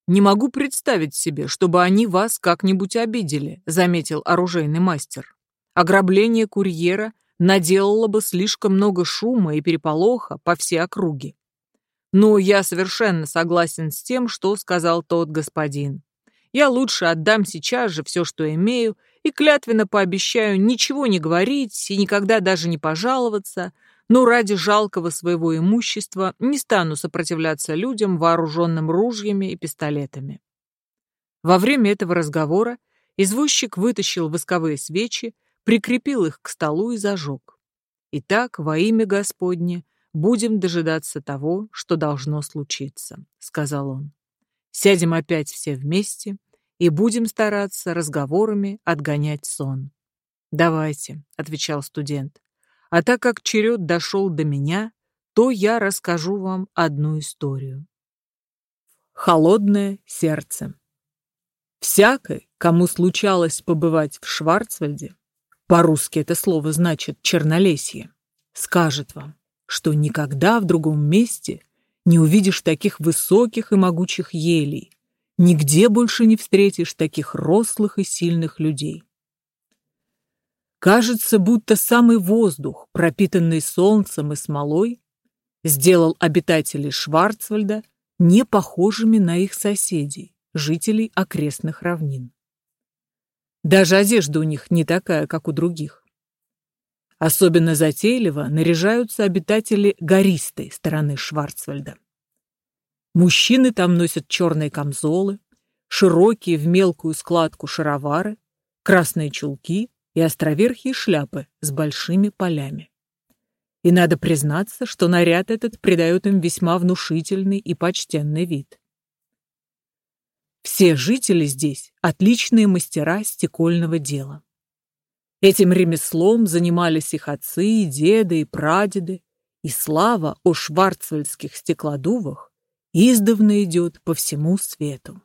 «Не могу представить себе, чтобы они вас как-нибудь обидели», заметил оружейный мастер. «Ограбление курьера наделало бы слишком много шума и переполоха по всей округе. Но я совершенно согласен с тем, что сказал тот господин. Я лучше отдам сейчас же все, что имею, и клятвенно пообещаю ничего не говорить и никогда даже не пожаловаться, но ради жалкого своего имущества не стану сопротивляться людям, вооруженным ружьями и пистолетами. Во время этого разговора извозчик вытащил восковые свечи, прикрепил их к столу и зажег. Итак, во имя Господне, будем дожидаться того, что должно случиться, сказал он. Сядем опять все вместе и будем стараться разговорами отгонять сон. Давайте, отвечал студент. А так как черед дошел до меня, то я расскажу вам одну историю. Холодное сердце. Всякой, кому случалось побывать в Шварцвальде, по-русски это слово значит «чернолесье», скажет вам, что никогда в другом месте не увидишь таких высоких и могучих елей, нигде больше не встретишь таких рослых и сильных людей. Кажется, будто самый воздух, пропитанный солнцем и смолой, сделал обитателей Шварцвальда не похожими на их соседей, жителей окрестных равнин. Даже одежда у них не такая, как у других. Особенно затейливо наряжаются обитатели гористой стороны Шварцвальда. Мужчины там носят черные камзолы, широкие в мелкую складку шаровары, красные чулки и островерхие шляпы с большими полями. И надо признаться, что наряд этот придает им весьма внушительный и почтенный вид. Все жители здесь – отличные мастера стекольного дела. Этим ремеслом занимались их отцы, и деды и прадеды, и слава о шварцвальдских стеклодувах издавна идет по всему свету.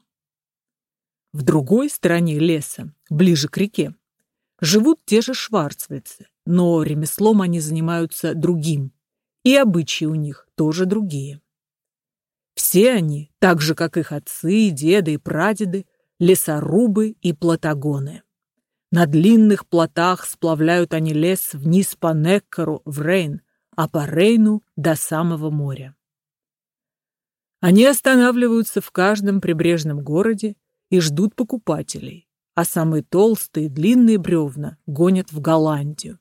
В другой стороне леса, ближе к реке, живут те же шварцвальцы, но ремеслом они занимаются другим, и обычаи у них тоже другие. Все они, так же как их отцы, деды и прадеды, лесорубы и платагоны. На длинных плотах сплавляют они лес вниз по Неккару в Рейн, а по Рейну до самого моря. Они останавливаются в каждом прибрежном городе и ждут покупателей, а самые толстые длинные бревна гонят в Голландию.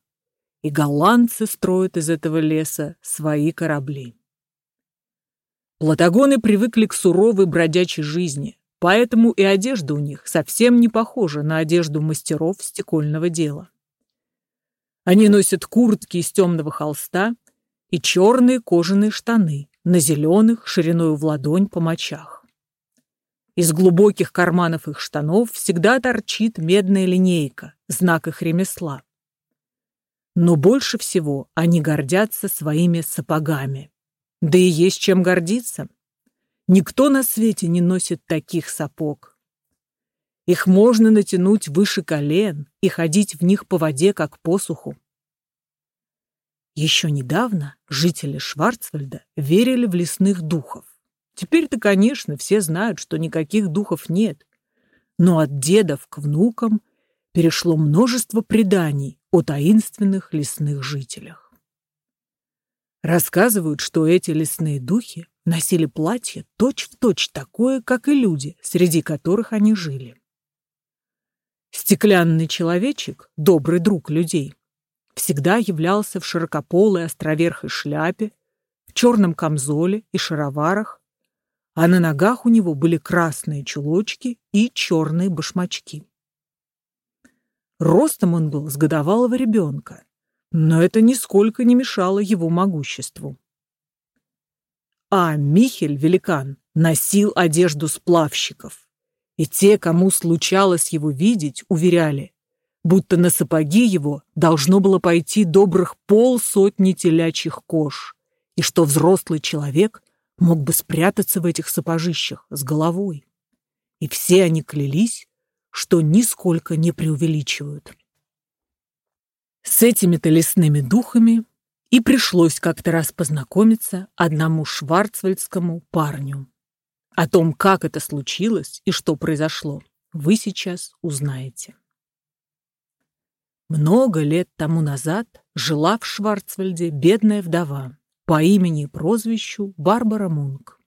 И голландцы строят из этого леса свои корабли. Платагоны привыкли к суровой бродячей жизни, Поэтому и одежда у них совсем не похожа на одежду мастеров стекольного дела. Они носят куртки из темного холста и черные кожаные штаны на зеленых шириной в ладонь по мочах. Из глубоких карманов их штанов всегда торчит медная линейка, знак их ремесла. Но больше всего они гордятся своими сапогами. Да и есть чем гордиться. Никто на свете не носит таких сапог. Их можно натянуть выше колен и ходить в них по воде, как по суху. Еще недавно жители Шварцвальда верили в лесных духов. Теперь-то, конечно, все знают, что никаких духов нет. Но от дедов к внукам перешло множество преданий о таинственных лесных жителях. Рассказывают, что эти лесные духи носили платье точь-в-точь точь такое, как и люди, среди которых они жили. Стеклянный человечек, добрый друг людей, всегда являлся в широкополой островерхой шляпе, в черном камзоле и шароварах, а на ногах у него были красные чулочки и черные башмачки. Ростом он был с годовалого ребенка, но это нисколько не мешало его могуществу. А Михель, великан, носил одежду сплавщиков. И те, кому случалось его видеть, уверяли, будто на сапоги его должно было пойти добрых полсотни телячьих кож, и что взрослый человек мог бы спрятаться в этих сапожищах с головой. И все они клялись, что нисколько не преувеличивают. С этими-то лесными духами и пришлось как-то раз познакомиться одному шварцвальдскому парню. О том, как это случилось и что произошло, вы сейчас узнаете. Много лет тому назад жила в Шварцвальде бедная вдова по имени и прозвищу Барбара Мунк.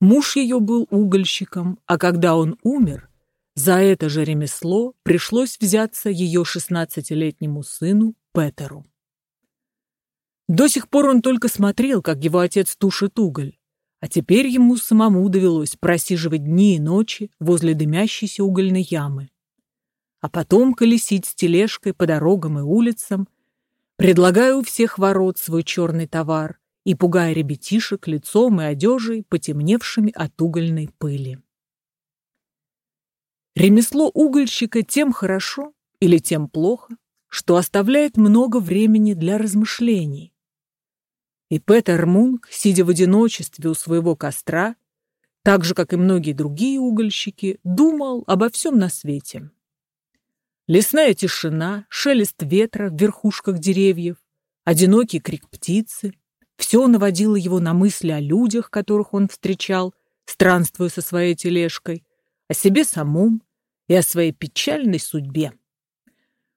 Муж ее был угольщиком, а когда он умер, за это же ремесло пришлось взяться ее шестнадцатилетнему сыну Петеру. До сих пор он только смотрел, как его отец тушит уголь, а теперь ему самому довелось просиживать дни и ночи возле дымящейся угольной ямы а потом колесить с тележкой по дорогам и улицам, предлагая у всех ворот свой черный товар и пугая ребятишек лицом и одежей, потемневшими от угольной пыли. Ремесло угольщика тем хорошо или тем плохо, что оставляет много времени для размышлений. И Петер Мунк, сидя в одиночестве у своего костра, так же, как и многие другие угольщики, думал обо всем на свете. Лесная тишина, шелест ветра в верхушках деревьев, одинокий крик птицы — все наводило его на мысли о людях, которых он встречал, странствуя со своей тележкой, о себе самом и о своей печальной судьбе.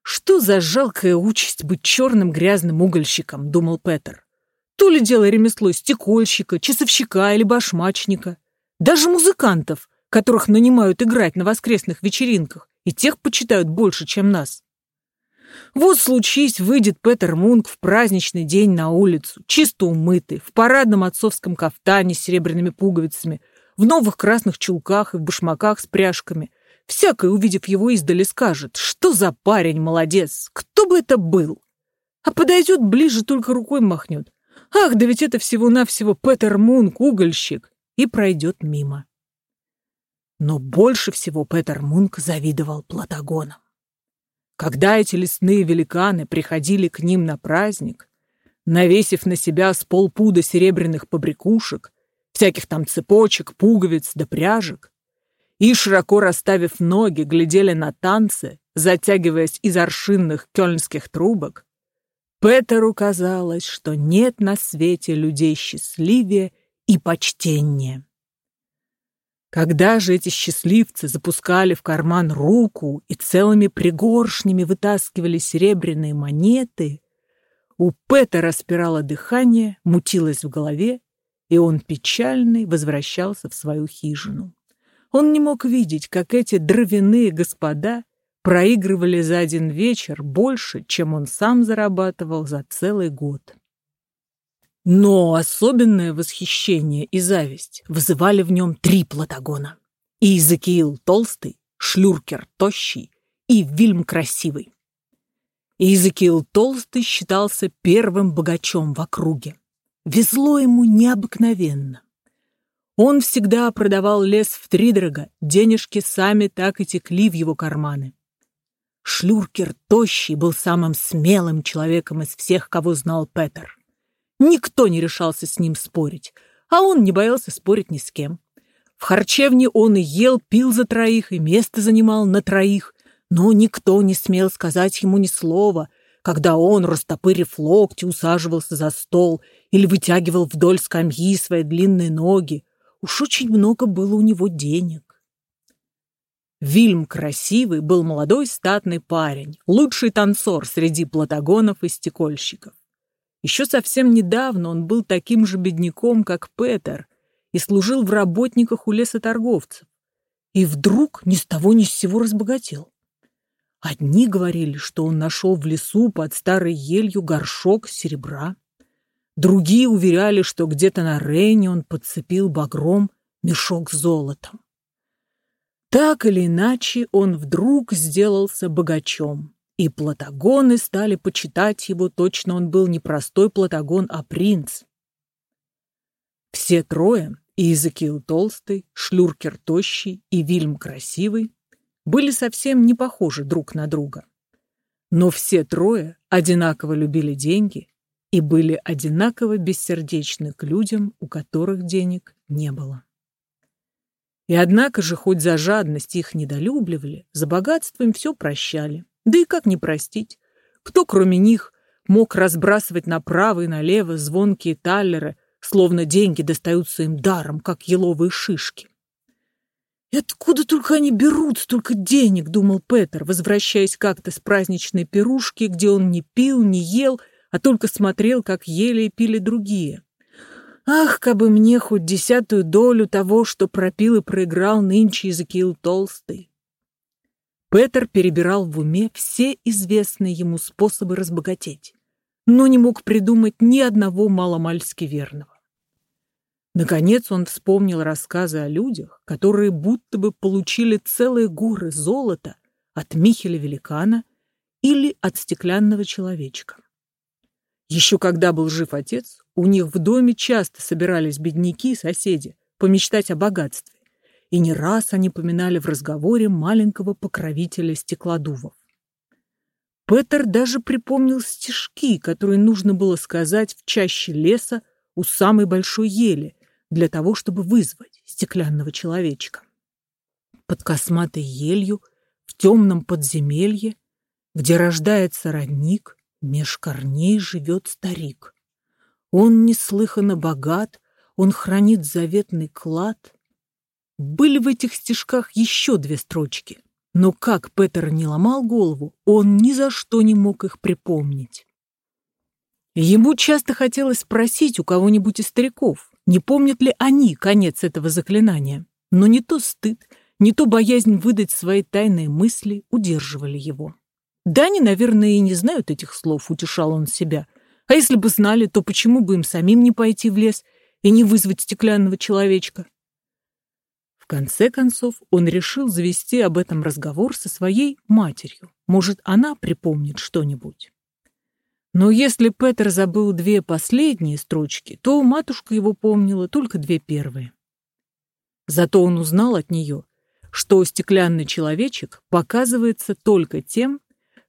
«Что за жалкая участь быть черным грязным угольщиком?» — думал Петер. «То ли дело ремесло стекольщика, часовщика или башмачника. Даже музыкантов, которых нанимают играть на воскресных вечеринках, и тех почитают больше, чем нас. Вот случись, выйдет Петер Мунк в праздничный день на улицу, чисто умытый, в парадном отцовском кафтане с серебряными пуговицами, в новых красных чулках и в башмаках с пряжками. Всякий, увидев его издали, скажет, что за парень молодец, кто бы это был. А подойдет ближе, только рукой махнет. Ах, да ведь это всего-навсего Петер Мунк, угольщик, и пройдет мимо. Но больше всего Петер Мунк завидовал Платагонам. Когда эти лесные великаны приходили к ним на праздник, навесив на себя с полпуда серебряных побрякушек, всяких там цепочек, пуговиц да пряжек, и, широко расставив ноги, глядели на танцы, затягиваясь из аршинных кёльнских трубок, Петеру казалось, что нет на свете людей счастливее и почтеннее. Когда же эти счастливцы запускали в карман руку и целыми пригоршнями вытаскивали серебряные монеты, у Пэта распирало дыхание, мутилось в голове, и он печальный возвращался в свою хижину. Он не мог видеть, как эти дровяные господа проигрывали за один вечер больше, чем он сам зарабатывал за целый год. Но особенное восхищение и зависть вызывали в нем три Платагона. Иезекиил Толстый, Шлюркер Тощий и Вильм Красивый. Иезекиил Толстый считался первым богачом в округе. Везло ему необыкновенно. Он всегда продавал лес в втридорога, денежки сами так и текли в его карманы. Шлюркер Тощий был самым смелым человеком из всех, кого знал Петер. Никто не решался с ним спорить, а он не боялся спорить ни с кем. В харчевне он и ел, пил за троих, и место занимал на троих, но никто не смел сказать ему ни слова, когда он, растопырив локти, усаживался за стол или вытягивал вдоль скамьи свои длинные ноги. Уж очень много было у него денег. Вильм красивый был молодой статный парень, лучший танцор среди платагонов и стекольщиков. Еще совсем недавно он был таким же бедняком, как Петер, и служил в работниках у лесоторговцев. И вдруг ни с того ни с сего разбогател. Одни говорили, что он нашел в лесу под старой елью горшок серебра. Другие уверяли, что где-то на Рейне он подцепил багром мешок с золотом. Так или иначе, он вдруг сделался богачом и платагоны стали почитать его, точно он был не простой платагон, а принц. Все трое, и Толстый, Шлюркер Тощий и Вильм Красивый, были совсем не похожи друг на друга. Но все трое одинаково любили деньги и были одинаково бессердечны к людям, у которых денег не было. И однако же, хоть за жадность их недолюбливали, за богатство им все прощали. Да и как не простить? Кто, кроме них, мог разбрасывать направо и налево звонкие таллеры, словно деньги достаются им даром, как еловые шишки? «И откуда только они берут столько денег?» — думал Петер, возвращаясь как-то с праздничной пирушки, где он не пил, не ел, а только смотрел, как ели и пили другие. «Ах, кабы мне хоть десятую долю того, что пропил и проиграл нынче Иезекиил Толстый!» Петер перебирал в уме все известные ему способы разбогатеть, но не мог придумать ни одного маломальски верного. Наконец он вспомнил рассказы о людях, которые будто бы получили целые горы золота от Михеля Великана или от стеклянного человечка. Еще когда был жив отец, у них в доме часто собирались бедняки и соседи помечтать о богатстве, и не раз они поминали в разговоре маленького покровителя стеклодувов. Петер даже припомнил стишки, которые нужно было сказать в чаще леса у самой большой ели, для того, чтобы вызвать стеклянного человечка. Под косматой елью, в темном подземелье, где рождается родник, меж корней живет старик. Он неслыханно богат, он хранит заветный клад. Были в этих стишках еще две строчки, но как Петер не ломал голову, он ни за что не мог их припомнить. Ему часто хотелось спросить у кого-нибудь из стариков, не помнят ли они конец этого заклинания? Но не то стыд, не то боязнь выдать свои тайные мысли удерживали его. Да, они, наверное, и не знают этих слов, утешал он себя. А если бы знали, то почему бы им самим не пойти в лес и не вызвать стеклянного человечка? Конце концов, он решил завести об этом разговор со своей матерью. Может, она припомнит что-нибудь. Но если Петер забыл две последние строчки, то матушка его помнила только две первые. Зато он узнал от нее, что стеклянный человечек показывается только тем,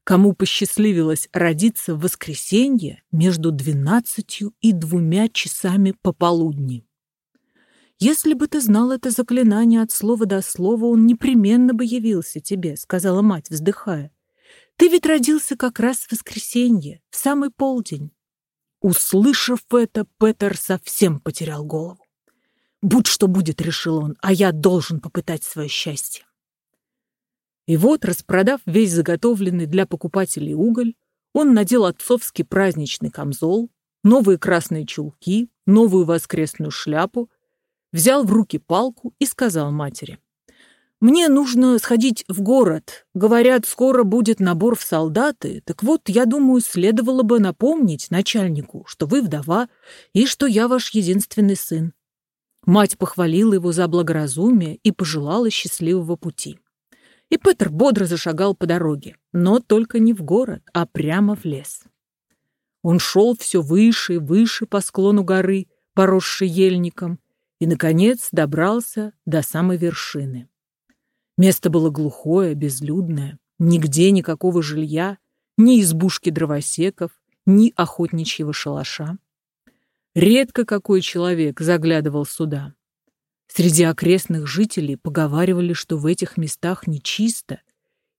кому посчастливилось родиться в воскресенье между двенадцатью и двумя часами пополудни. «Если бы ты знал это заклинание от слова до слова, он непременно бы явился тебе», — сказала мать, вздыхая. Ты ведь родился как раз в воскресенье, в самый полдень. Услышав это, Петер совсем потерял голову. Будь что будет, решил он, а я должен попытать свое счастье. И вот, распродав весь заготовленный для покупателей уголь, он надел отцовский праздничный камзол, новые красные чулки, новую воскресную шляпу, взял в руки палку и сказал матери. Мне нужно сходить в город. Говорят, скоро будет набор в солдаты. Так вот, я думаю, следовало бы напомнить начальнику, что вы вдова и что я ваш единственный сын. Мать похвалила его за благоразумие и пожелала счастливого пути. И Петр бодро зашагал по дороге, но только не в город, а прямо в лес. Он шел все выше и выше по склону горы, поросшей ельником, и, наконец, добрался до самой вершины. Место было глухое, безлюдное, нигде никакого жилья, ни избушки дровосеков, ни охотничьего шалаша. Редко какой человек заглядывал сюда. Среди окрестных жителей поговаривали, что в этих местах нечисто,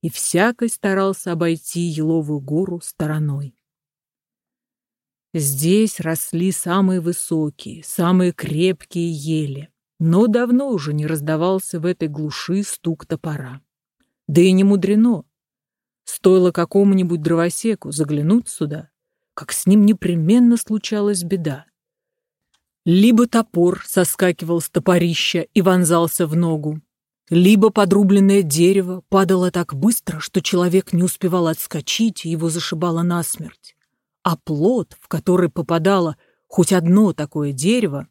и всякой старался обойти Еловую гору стороной. Здесь росли самые высокие, самые крепкие ели. Но давно уже не раздавался в этой глуши стук топора. Да и не мудрено. Стоило какому-нибудь дровосеку заглянуть сюда, как с ним непременно случалась беда. Либо топор соскакивал с топорища и вонзался в ногу, либо подрубленное дерево падало так быстро, что человек не успевал отскочить, и его зашибало насмерть. А плод, в который попадало хоть одно такое дерево,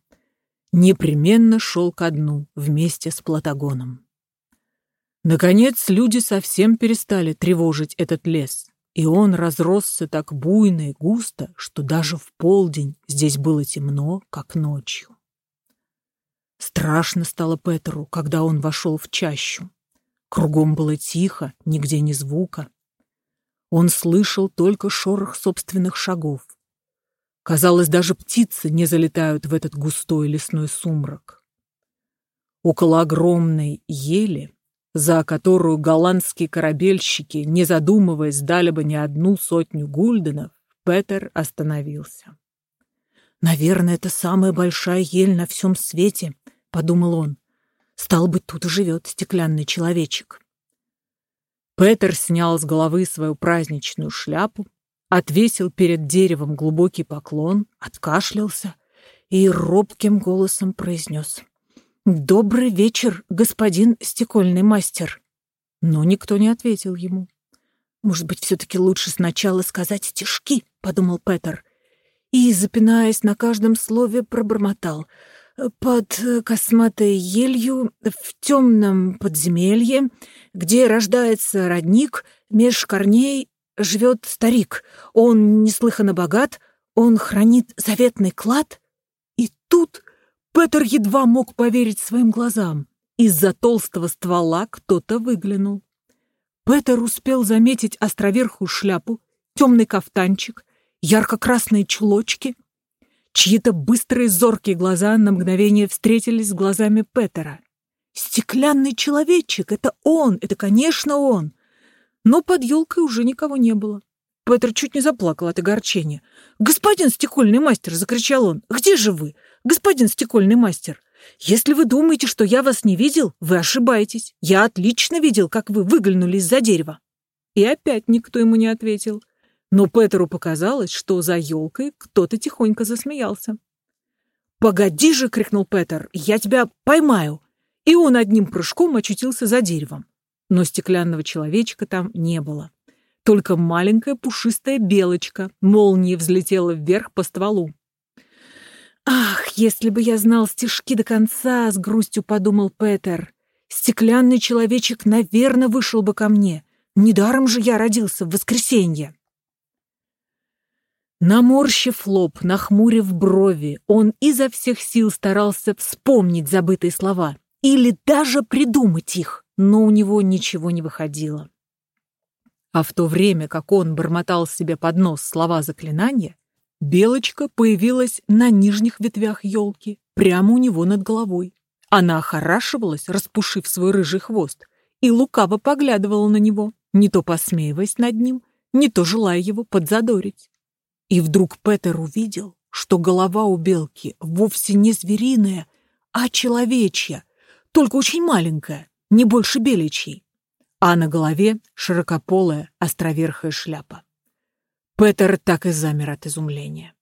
непременно шел ко дну вместе с Платагоном. Наконец люди совсем перестали тревожить этот лес, и он разросся так буйно и густо, что даже в полдень здесь было темно, как ночью. Страшно стало Петру, когда он вошел в чащу. Кругом было тихо, нигде ни звука. Он слышал только шорох собственных шагов. Казалось, даже птицы не залетают в этот густой лесной сумрак. Около огромной ели, за которую голландские корабельщики, не задумываясь, дали бы не одну сотню гульденов, Петер остановился. «Наверное, это самая большая ель на всем свете», — подумал он. «Стал быть, тут и живет стеклянный человечек». Петер снял с головы свою праздничную шляпу, отвесил перед деревом глубокий поклон, откашлялся и робким голосом произнес «Добрый вечер, господин стекольный мастер!» Но никто не ответил ему. «Может быть, все-таки лучше сначала сказать стишки?» — подумал Петер. И, запинаясь на каждом слове, пробормотал. «Под косматой елью в темном подземелье, где рождается родник, меж корней живет старик. Он неслыханно богат, он хранит заветный клад. И тут Петер едва мог поверить своим глазам. Из-за толстого ствола кто-то выглянул. Петер успел заметить островерхую шляпу, темный кафтанчик, ярко-красные чулочки. Чьи-то быстрые зоркие глаза на мгновение встретились с глазами Петера. «Стеклянный человечек! Это он! Это, конечно, он!» Но под елкой уже никого не было. Петр чуть не заплакал от огорчения. «Господин стекольный мастер!» — закричал он. «Где же вы, господин стекольный мастер? Если вы думаете, что я вас не видел, вы ошибаетесь. Я отлично видел, как вы выглянули из-за дерева». И опять никто ему не ответил. Но Петру показалось, что за елкой кто-то тихонько засмеялся. «Погоди же!» — крикнул Петр. «Я тебя поймаю!» И он одним прыжком очутился за деревом но стеклянного человечка там не было. Только маленькая пушистая белочка молнией взлетела вверх по стволу. «Ах, если бы я знал стишки до конца!» — с грустью подумал Петер. «Стеклянный человечек, наверное, вышел бы ко мне. Недаром же я родился в воскресенье!» Наморщив лоб, нахмурив брови, он изо всех сил старался вспомнить забытые слова или даже придумать их но у него ничего не выходило. А в то время, как он бормотал себе под нос слова заклинания, белочка появилась на нижних ветвях елки, прямо у него над головой. Она охорашивалась, распушив свой рыжий хвост, и лукаво поглядывала на него, не то посмеиваясь над ним, не то желая его подзадорить. И вдруг Петер увидел, что голова у белки вовсе не звериная, а человечья, только очень маленькая, не больше беличьей, а на голове широкополая островерхая шляпа. Петер так и замер от изумления.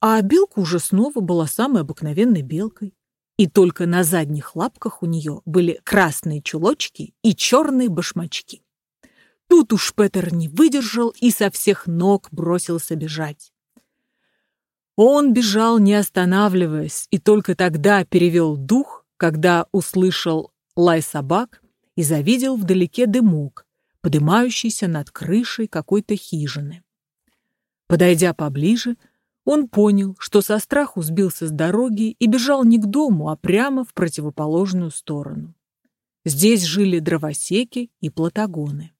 А белка уже снова была самой обыкновенной белкой, и только на задних лапках у нее были красные чулочки и черные башмачки. Тут уж Петер не выдержал и со всех ног бросился бежать. Он бежал, не останавливаясь, и только тогда перевел дух, когда услышал лай собак и завидел вдалеке дымок, подымающийся над крышей какой-то хижины. Подойдя поближе, он понял, что со страху сбился с дороги и бежал не к дому, а прямо в противоположную сторону. Здесь жили дровосеки и платагоны.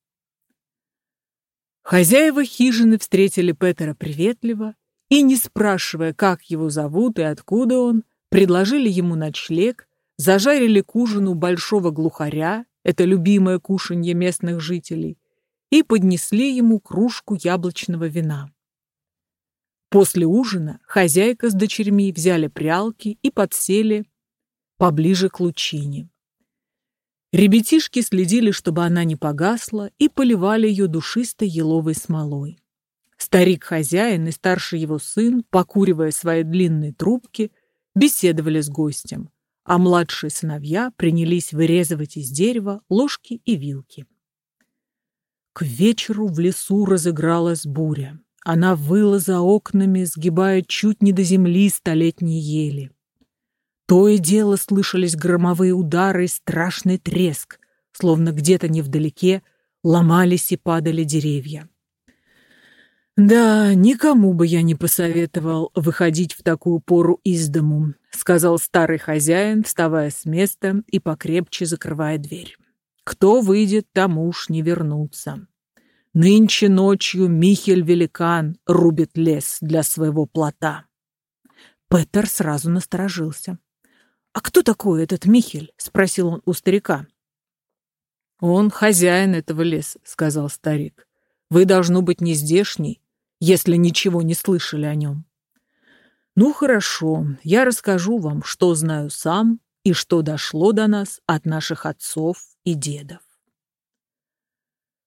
Хозяева хижины встретили Петера приветливо и, не спрашивая, как его зовут и откуда он, предложили ему ночлег зажарили к ужину большого глухаря, это любимое кушанье местных жителей, и поднесли ему кружку яблочного вина. После ужина хозяйка с дочерьми взяли прялки и подсели поближе к лучине. Ребятишки следили, чтобы она не погасла, и поливали ее душистой еловой смолой. Старик-хозяин и старший его сын, покуривая свои длинные трубки, беседовали с гостем а младшие сыновья принялись вырезывать из дерева ложки и вилки. К вечеру в лесу разыгралась буря. Она выла за окнами, сгибая чуть не до земли столетние ели. То и дело слышались громовые удары и страшный треск, словно где-то невдалеке ломались и падали деревья. «Да, никому бы я не посоветовал выходить в такую пору из дому», сказал старый хозяин, вставая с места и покрепче закрывая дверь. «Кто выйдет, тому уж не вернуться. Нынче ночью Михель-великан рубит лес для своего плота. Петер сразу насторожился. «А кто такой этот Михель?» — спросил он у старика. «Он хозяин этого леса», — сказал старик. «Вы, должно быть, не здешний, если ничего не слышали о нем». «Ну, хорошо, я расскажу вам, что знаю сам и что дошло до нас от наших отцов и дедов».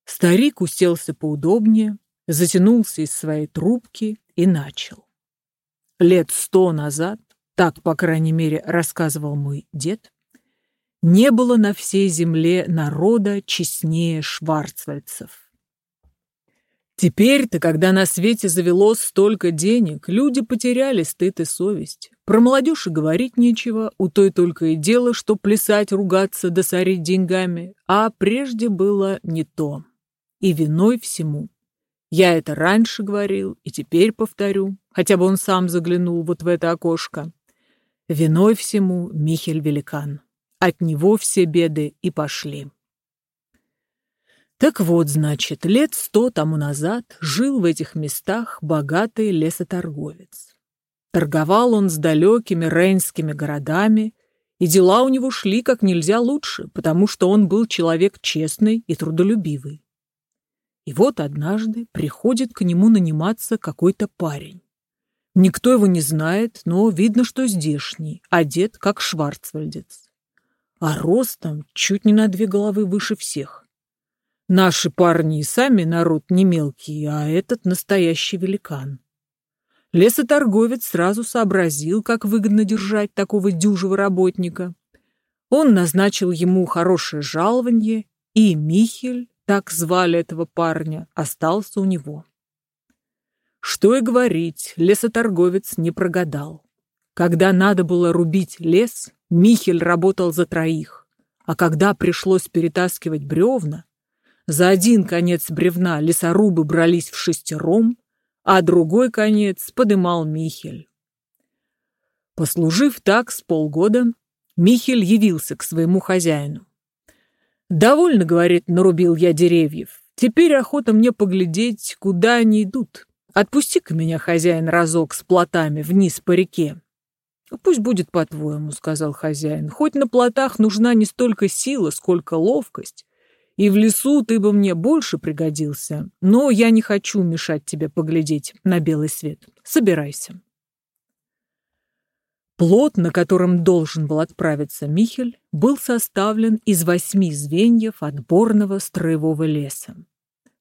Старик уселся поудобнее, затянулся из своей трубки и начал. Лет сто назад, так, по крайней мере, рассказывал мой дед, не было на всей земле народа честнее шварцвальцев. Теперь-то, когда на свете завелось столько денег, люди потеряли стыд и совесть. Про молодежь и говорить нечего, у той только и дело, что плясать, ругаться да сорить деньгами, а прежде было не то. И виной всему. Я это раньше говорил и теперь повторю, хотя бы он сам заглянул вот в это окошко. Виной всему Михель Великан. От него все беды и пошли. Так вот, значит, лет сто тому назад жил в этих местах богатый лесоторговец. Торговал он с далекими рейнскими городами, и дела у него шли как нельзя лучше, потому что он был человек честный и трудолюбивый. И вот однажды приходит к нему наниматься какой-то парень. Никто его не знает, но видно, что здешний, одет как шварцвальдец а ростом чуть не на две головы выше всех. Наши парни и сами народ не мелкий, а этот настоящий великан. Лесоторговец сразу сообразил, как выгодно держать такого дюжего работника. Он назначил ему хорошее жалование, и Михель, так звали этого парня, остался у него. Что и говорить, лесоторговец не прогадал. Когда надо было рубить лес, Михель работал за троих, а когда пришлось перетаскивать бревна, за один конец бревна лесорубы брались в шестером, а другой конец подымал Михель. Послужив так с полгода, Михель явился к своему хозяину. «Довольно, — говорит, — нарубил я деревьев. Теперь охота мне поглядеть, куда они идут. Отпусти-ка меня, хозяин, разок с плотами вниз по реке. «Пусть будет по-твоему», — сказал хозяин. «Хоть на плотах нужна не столько сила, сколько ловкость. И в лесу ты бы мне больше пригодился. Но я не хочу мешать тебе поглядеть на белый свет. Собирайся». Плот, на котором должен был отправиться Михель, был составлен из восьми звеньев отборного строевого леса.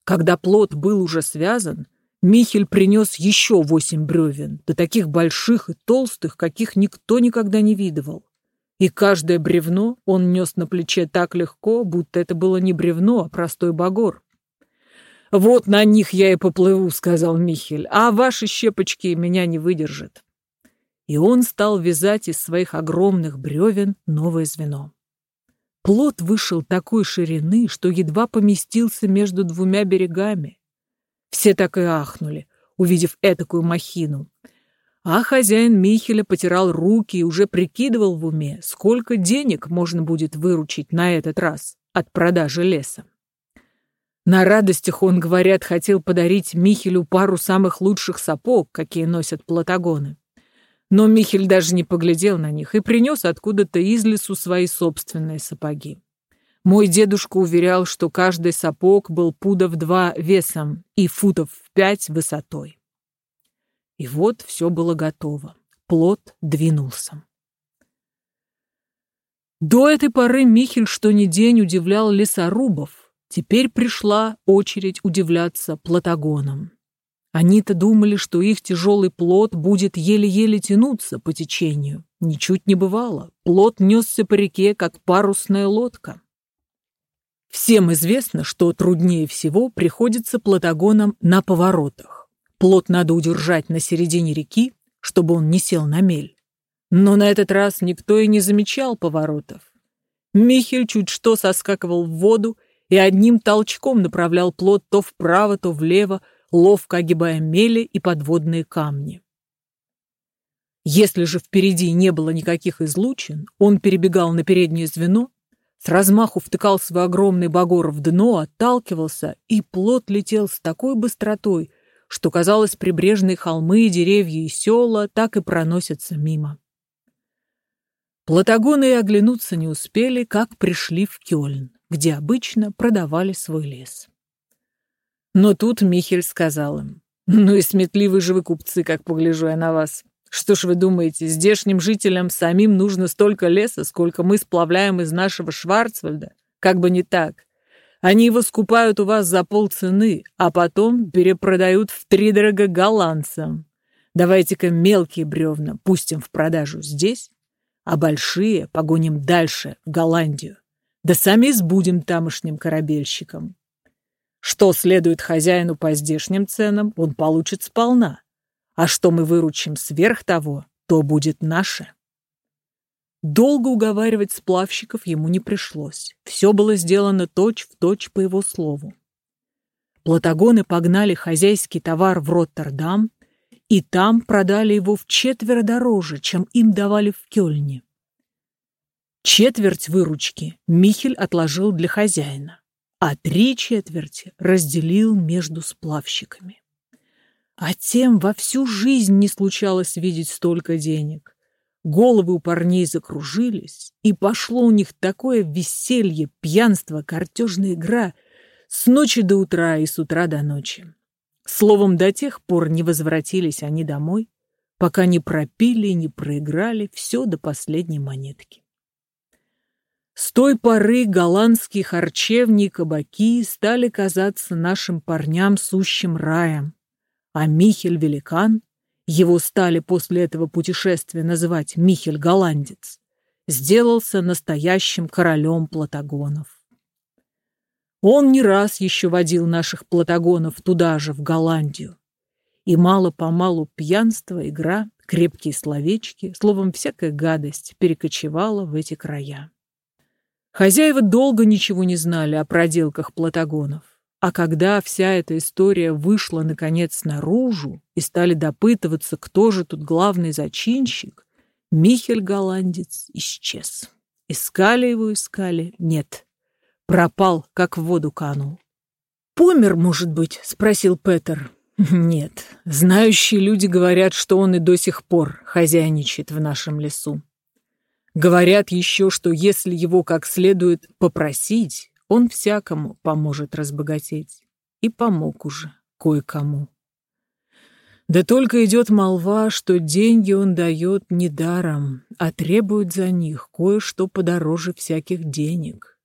Когда плот был уже связан, Михель принес еще восемь бревен, да таких больших и толстых, каких никто никогда не видывал. И каждое бревно он нес на плече так легко, будто это было не бревно, а простой багор. «Вот на них я и поплыву», — сказал Михель, «а ваши щепочки меня не выдержат». И он стал вязать из своих огромных бревен новое звено. Плот вышел такой ширины, что едва поместился между двумя берегами. Все так и ахнули, увидев этакую махину. А хозяин Михеля потирал руки и уже прикидывал в уме, сколько денег можно будет выручить на этот раз от продажи леса. На радостях он, говорят, хотел подарить Михелю пару самых лучших сапог, какие носят платагоны. Но Михель даже не поглядел на них и принес откуда-то из лесу свои собственные сапоги. Мой дедушка уверял, что каждый сапог был пуда в два весом и футов в пять высотой. И вот все было готово. Плод двинулся. До этой поры Михель что ни день удивлял лесорубов. Теперь пришла очередь удивляться платагонам. Они-то думали, что их тяжелый плод будет еле-еле тянуться по течению. Ничуть не бывало. Плод несся по реке, как парусная лодка. Всем известно, что труднее всего приходится платагонам на поворотах. Плот надо удержать на середине реки, чтобы он не сел на мель. Но на этот раз никто и не замечал поворотов. Михель чуть что соскакивал в воду и одним толчком направлял плот то вправо, то влево, ловко огибая мели и подводные камни. Если же впереди не было никаких излучин, он перебегал на переднее звено с размаху втыкал свой огромный багор в дно, отталкивался, и плот летел с такой быстротой, что, казалось, прибрежные холмы, деревья и села так и проносятся мимо. Платагоны и оглянуться не успели, как пришли в Кёльн, где обычно продавали свой лес. Но тут Михель сказал им, «Ну и сметливые же вы купцы, как погляжу я на вас. Что ж вы думаете, здешним жителям самим нужно столько леса, сколько мы сплавляем из нашего Шварцвальда? Как бы не так. Они его скупают у вас за полцены, а потом перепродают втридорого голландцам. Давайте-ка мелкие бревна пустим в продажу здесь, а большие погоним дальше, в Голландию. Да сами сбудем тамошним корабельщикам. Что следует хозяину по здешним ценам, он получит сполна. А что мы выручим сверх того, то будет наше. Долго уговаривать сплавщиков ему не пришлось. Все было сделано точь-в-точь точь по его слову. Платагоны погнали хозяйский товар в Роттердам, и там продали его в четверо дороже, чем им давали в Кёльне. Четверть выручки Михель отложил для хозяина, а три четверти разделил между сплавщиками. А тем во всю жизнь не случалось видеть столько денег. Головы у парней закружились, и пошло у них такое веселье, пьянство, картежная игра с ночи до утра и с утра до ночи. Словом, до тех пор не возвратились они домой, пока не пропили и не проиграли все до последней монетки. С той поры голландские харчевни и кабаки стали казаться нашим парням сущим раем, а Михель-великан, его стали после этого путешествия называть Михель-голландец, сделался настоящим королем платагонов. Он не раз еще водил наших платагонов туда же, в Голландию. И мало-помалу пьянство, игра, крепкие словечки, словом, всякая гадость перекочевала в эти края. Хозяева долго ничего не знали о проделках платагонов. А когда вся эта история вышла, наконец, наружу и стали допытываться, кто же тут главный зачинщик, Михель Голландец исчез. Искали его, искали. Нет. Пропал, как в воду канул. «Помер, может быть?» — спросил Петер. «Нет. Знающие люди говорят, что он и до сих пор хозяйничает в нашем лесу. Говорят еще, что если его как следует попросить, он всякому поможет разбогатеть. И помог уже кое-кому. Да только идет молва, что деньги он дает не даром, а требует за них кое-что подороже всяких денег.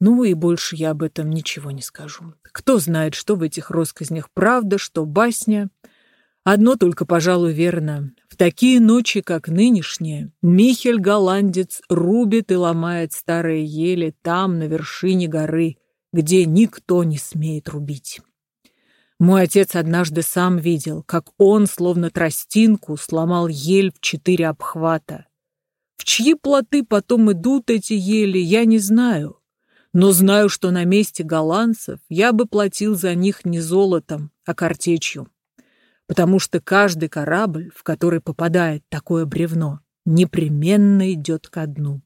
Ну и больше я об этом ничего не скажу. Кто знает, что в этих россказнях правда, что басня — Одно только, пожалуй, верно. В такие ночи, как нынешние, Михель Голландец рубит и ломает старые ели там, на вершине горы, где никто не смеет рубить. Мой отец однажды сам видел, как он, словно тростинку, сломал ель в четыре обхвата. В чьи плоты потом идут эти ели, я не знаю. Но знаю, что на месте голландцев я бы платил за них не золотом, а картечью потому что каждый корабль, в который попадает такое бревно, непременно идет ко дну.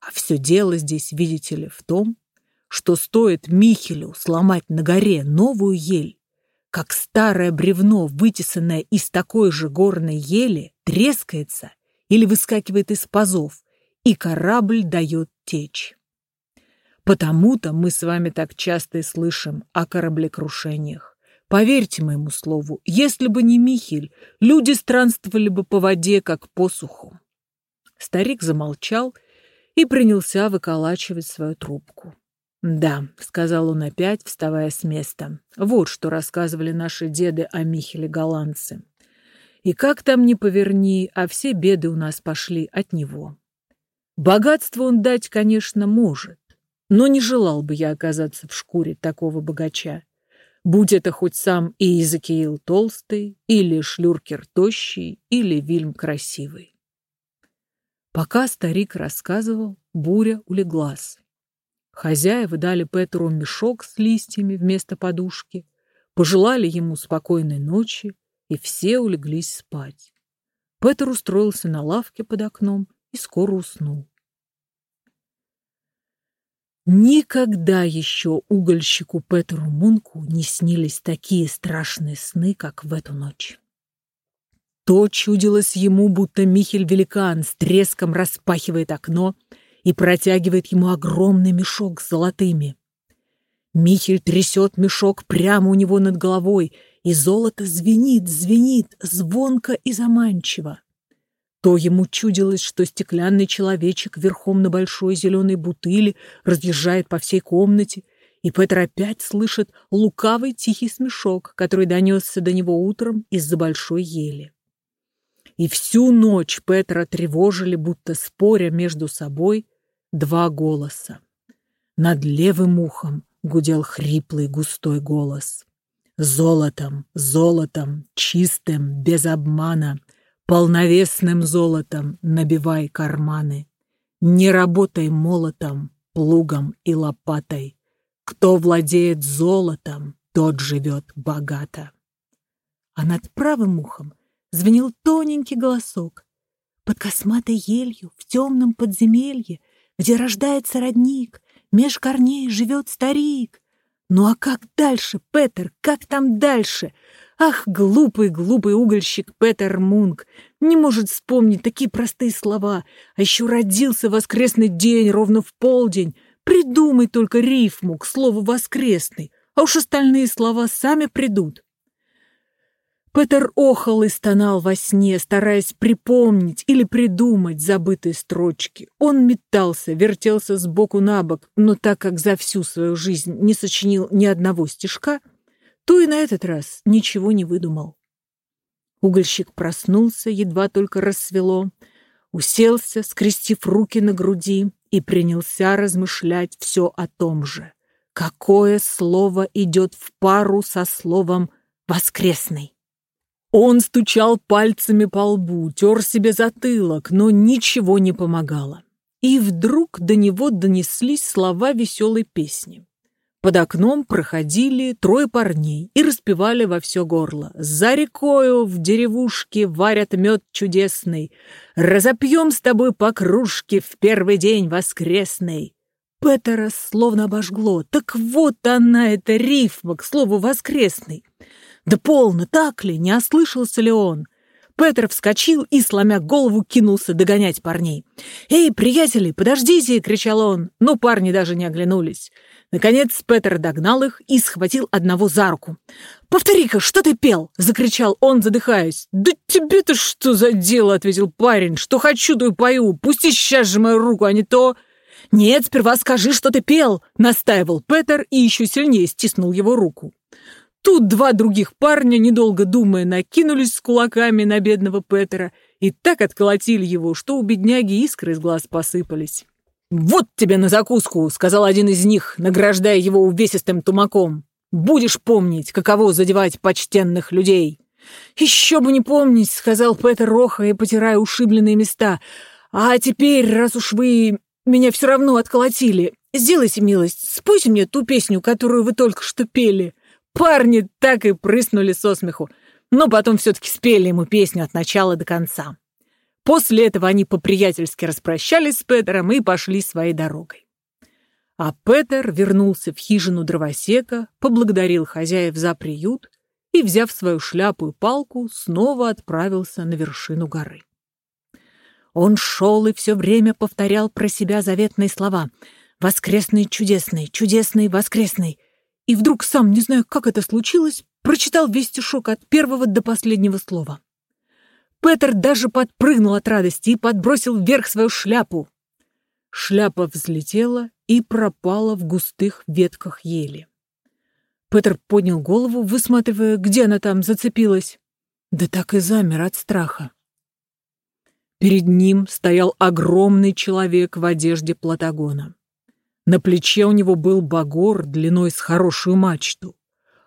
А все дело здесь, видите ли, в том, что стоит Михелю сломать на горе новую ель, как старое бревно, вытесанное из такой же горной ели, трескается или выскакивает из пазов, и корабль дает течь. Потому-то мы с вами так часто и слышим о кораблекрушениях. Поверьте моему слову, если бы не Михель, люди странствовали бы по воде, как по суху. Старик замолчал и принялся выколачивать свою трубку. «Да», — сказал он опять, вставая с места, — «вот что рассказывали наши деды о Михеле голландцы. И как там ни поверни, а все беды у нас пошли от него. Богатство он дать, конечно, может, но не желал бы я оказаться в шкуре такого богача будь это хоть сам Иезекиил Толстый, или Шлюркер Тощий, или Вильм Красивый. Пока старик рассказывал, буря улеглась. Хозяева дали Петру мешок с листьями вместо подушки, пожелали ему спокойной ночи, и все улеглись спать. Петр устроился на лавке под окном и скоро уснул. Никогда еще угольщику Петру Мунку не снились такие страшные сны, как в эту ночь. То чудилось ему, будто Михель-великан с треском распахивает окно и протягивает ему огромный мешок с золотыми. Михель трясет мешок прямо у него над головой, и золото звенит, звенит, звонко и заманчиво. То ему чудилось, что стеклянный человечек верхом на большой зеленой бутыли разъезжает по всей комнате, и Петр опять слышит лукавый тихий смешок, который донесся до него утром из-за большой ели. И всю ночь Петра тревожили, будто споря между собой, два голоса. Над левым ухом гудел хриплый густой голос. Золотом, золотом, чистым, без обмана, полновесным золотом набивай карманы. Не работай молотом, плугом и лопатой. Кто владеет золотом, тот живет богато. А над правым ухом звенел тоненький голосок. Под косматой елью в темном подземелье, где рождается родник, меж корней живет старик. Ну а как дальше, Петер, как там дальше? Ах, глупый, глупый угольщик Петер Мунк не может вспомнить такие простые слова, а еще родился воскресный день ровно в полдень. Придумай только рифму к слову «воскресный», а уж остальные слова сами придут. Петер охал и стонал во сне, стараясь припомнить или придумать забытые строчки. Он метался, вертелся с боку на бок, но так как за всю свою жизнь не сочинил ни одного стишка, то и на этот раз ничего не выдумал. Угольщик проснулся, едва только рассвело, уселся, скрестив руки на груди, и принялся размышлять все о том же. Какое слово идет в пару со словом «воскресный»? Он стучал пальцами по лбу, тер себе затылок, но ничего не помогало. И вдруг до него донеслись слова веселой песни. Под окном проходили трое парней и распевали во все горло. «За рекою в деревушке варят мед чудесный, разопьем с тобой по кружке в первый день воскресный». Петера словно обожгло. Так вот она, эта рифма, к слову, воскресный. Да полно, так ли, не ослышался ли он? Петр вскочил и, сломя голову, кинулся догонять парней. «Эй, приятели, подождите!» — кричал он, но парни даже не оглянулись. Наконец Петр догнал их и схватил одного за руку. «Повтори-ка, что ты пел?» — закричал он, задыхаясь. «Да тебе-то что за дело?» — ответил парень. «Что хочу, то и пою. Пусти сейчас же мою руку, а не то...» «Нет, сперва скажи, что ты пел!» — настаивал Петр и еще сильнее стиснул его руку. Тут два других парня, недолго думая, накинулись с кулаками на бедного Петера и так отколотили его, что у бедняги искры из глаз посыпались. «Вот тебе на закуску!» — сказал один из них, награждая его увесистым тумаком. «Будешь помнить, каково задевать почтенных людей!» «Еще бы не помнить!» — сказал Петер Роха и потирая ушибленные места. «А теперь, раз уж вы меня все равно отколотили, сделайте милость, спойте мне ту песню, которую вы только что пели!» Парни так и прыснули со смеху, но потом все-таки спели ему песню от начала до конца. После этого они по-приятельски распрощались с Петером и пошли своей дорогой. А Петер вернулся в хижину дровосека, поблагодарил хозяев за приют и, взяв свою шляпу и палку, снова отправился на вершину горы. Он шел и все время повторял про себя заветные слова «Воскресный чудесный, чудесный воскресный», и вдруг сам, не знаю, как это случилось, прочитал весь стишок от первого до последнего слова. Петер даже подпрыгнул от радости и подбросил вверх свою шляпу. Шляпа взлетела и пропала в густых ветках ели. Петр поднял голову, высматривая, где она там зацепилась. Да так и замер от страха. Перед ним стоял огромный человек в одежде Платагона. На плече у него был багор длиной с хорошую мачту,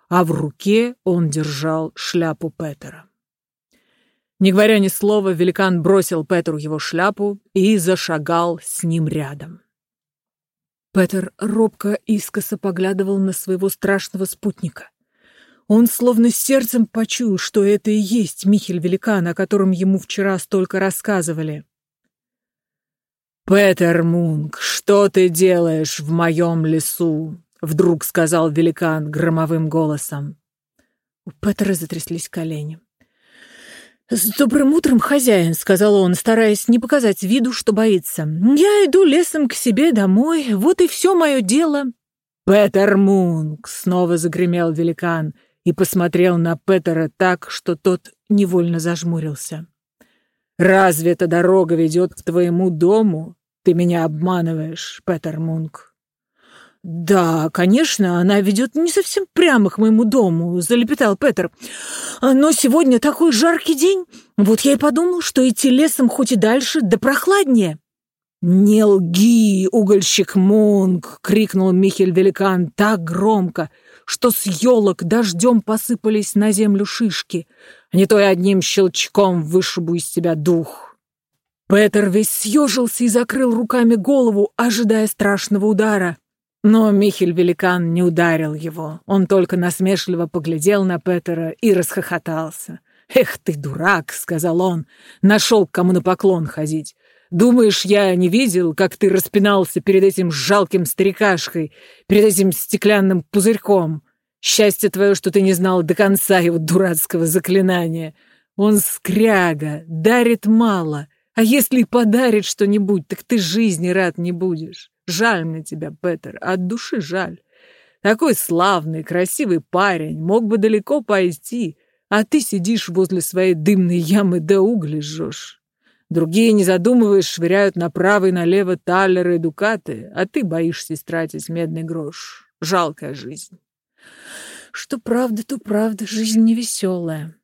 а в руке он держал шляпу Петера. Не говоря ни слова, великан бросил Петру его шляпу и зашагал с ним рядом. Петер робко искоса поглядывал на своего страшного спутника. Он словно сердцем почуял, что это и есть Михель Великан, о котором ему вчера столько рассказывали. «Петер Мунк, что ты делаешь в моем лесу?» — вдруг сказал великан громовым голосом.
У Петера затряслись колени. «С добрым утром, хозяин», — сказал он, стараясь не показать виду, что боится. «Я иду лесом к себе домой, вот и все мое дело».
«Петер Мунк!» — снова загремел великан и посмотрел на Петера так, что тот невольно зажмурился. «Разве эта дорога ведет к твоему дому? Ты меня обманываешь, Петер Мунк».
«Да, конечно, она ведет не совсем прямо к моему дому», — залепетал Петер. «Но сегодня такой жаркий день. Вот я и подумал, что идти лесом хоть и дальше, да прохладнее».
«Не лги, угольщик Мунк!» — крикнул Михель-великан так громко, что с елок дождем посыпались на землю шишки, а не то и одним щелчком вышибу из себя дух. Петер весь съежился и закрыл руками голову, ожидая страшного удара. Но Михель-великан не ударил его. Он только насмешливо поглядел на Петера и расхохотался. «Эх ты, дурак!» — сказал он. «Нашел, к кому на поклон ходить. Думаешь, я не видел, как ты распинался перед этим жалким старикашкой, перед этим стеклянным пузырьком? Счастье твое, что ты не знал до конца его дурацкого заклинания. Он скряга, дарит мало, а если и подарит что-нибудь, так ты жизни рад не будешь. Жаль мне тебя, Петер, от души жаль. Такой славный, красивый парень, мог бы далеко пойти, а ты сидишь возле своей дымной ямы да угли жжешь. Другие, не задумываясь, швыряют направо и налево талеры и дукаты, а ты боишься тратить медный грош. Жалкая жизнь.
Что правда, то правда, жизнь невеселая.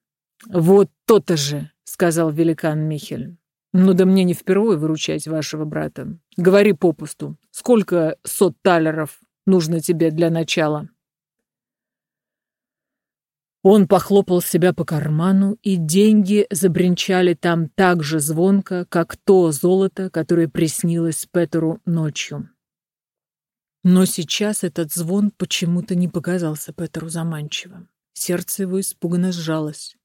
Вот то-то же, сказал великан Михель. Ну да мне не впервые выручать вашего брата. Говори попусту. Сколько сот талеров нужно тебе для начала?» Он похлопал себя по карману, и деньги забринчали там так же звонко, как то золото, которое приснилось Петеру ночью. Но сейчас этот звон почему-то не показался Петеру заманчивым. Сердце его испуганно сжалось.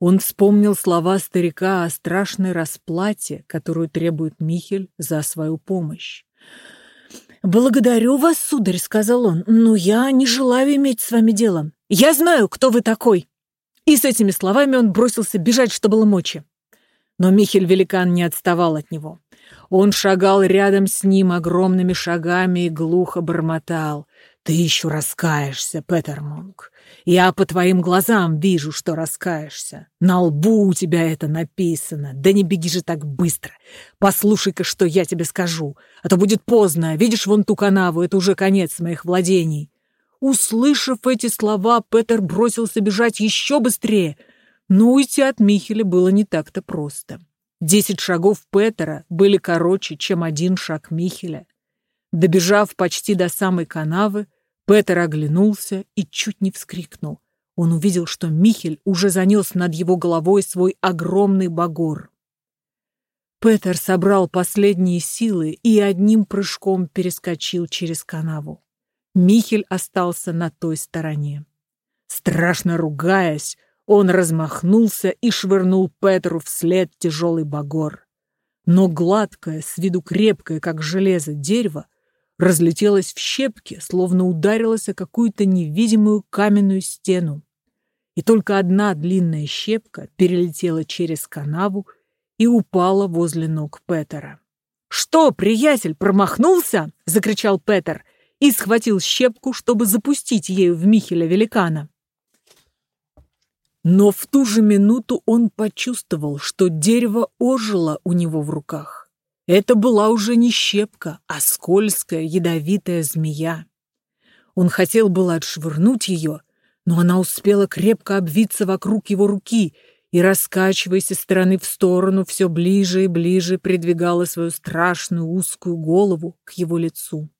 Он вспомнил слова старика о страшной расплате, которую требует Михель за свою помощь.
«Благодарю вас, сударь», — сказал он, — «но я не желаю иметь с вами дело. Я знаю, кто вы такой». И с этими словами он бросился бежать, что было мочи. Но Михель-великан не отставал от него. Он шагал рядом с ним огромными шагами и глухо бормотал. «Ты еще раскаешься, Петер Монк. Я по твоим глазам вижу, что раскаешься. На лбу у тебя это написано. Да не беги же так быстро. Послушай-ка, что я тебе скажу. А то будет поздно. Видишь вон ту канаву, это уже конец моих владений». Услышав эти слова, Петер бросился бежать еще быстрее. Но уйти от Михеля было не так-то просто. Десять шагов Петера были короче, чем один шаг Михеля. Добежав почти до самой канавы, Петер оглянулся и чуть не вскрикнул. Он увидел, что Михель уже занес над его головой свой огромный багор. Петер собрал последние силы и одним прыжком перескочил через канаву. Михель остался на той стороне. Страшно ругаясь, он размахнулся и швырнул Петру вслед тяжелый багор. Но гладкое, с виду крепкое, как железо, дерево разлетелась в щепки, словно ударилась о какую-то невидимую каменную стену. И только одна длинная щепка перелетела через канаву и упала возле ног Петера. «Что, приятель, промахнулся?» — закричал Петер и схватил щепку, чтобы запустить ею в Михеля великана. Но в ту же минуту он почувствовал, что дерево ожило у него в руках. Это была уже не щепка, а скользкая, ядовитая змея. Он хотел было отшвырнуть ее, но она успела крепко обвиться вокруг его руки и, раскачиваясь из стороны в сторону, все ближе и ближе придвигала свою страшную узкую голову к его лицу.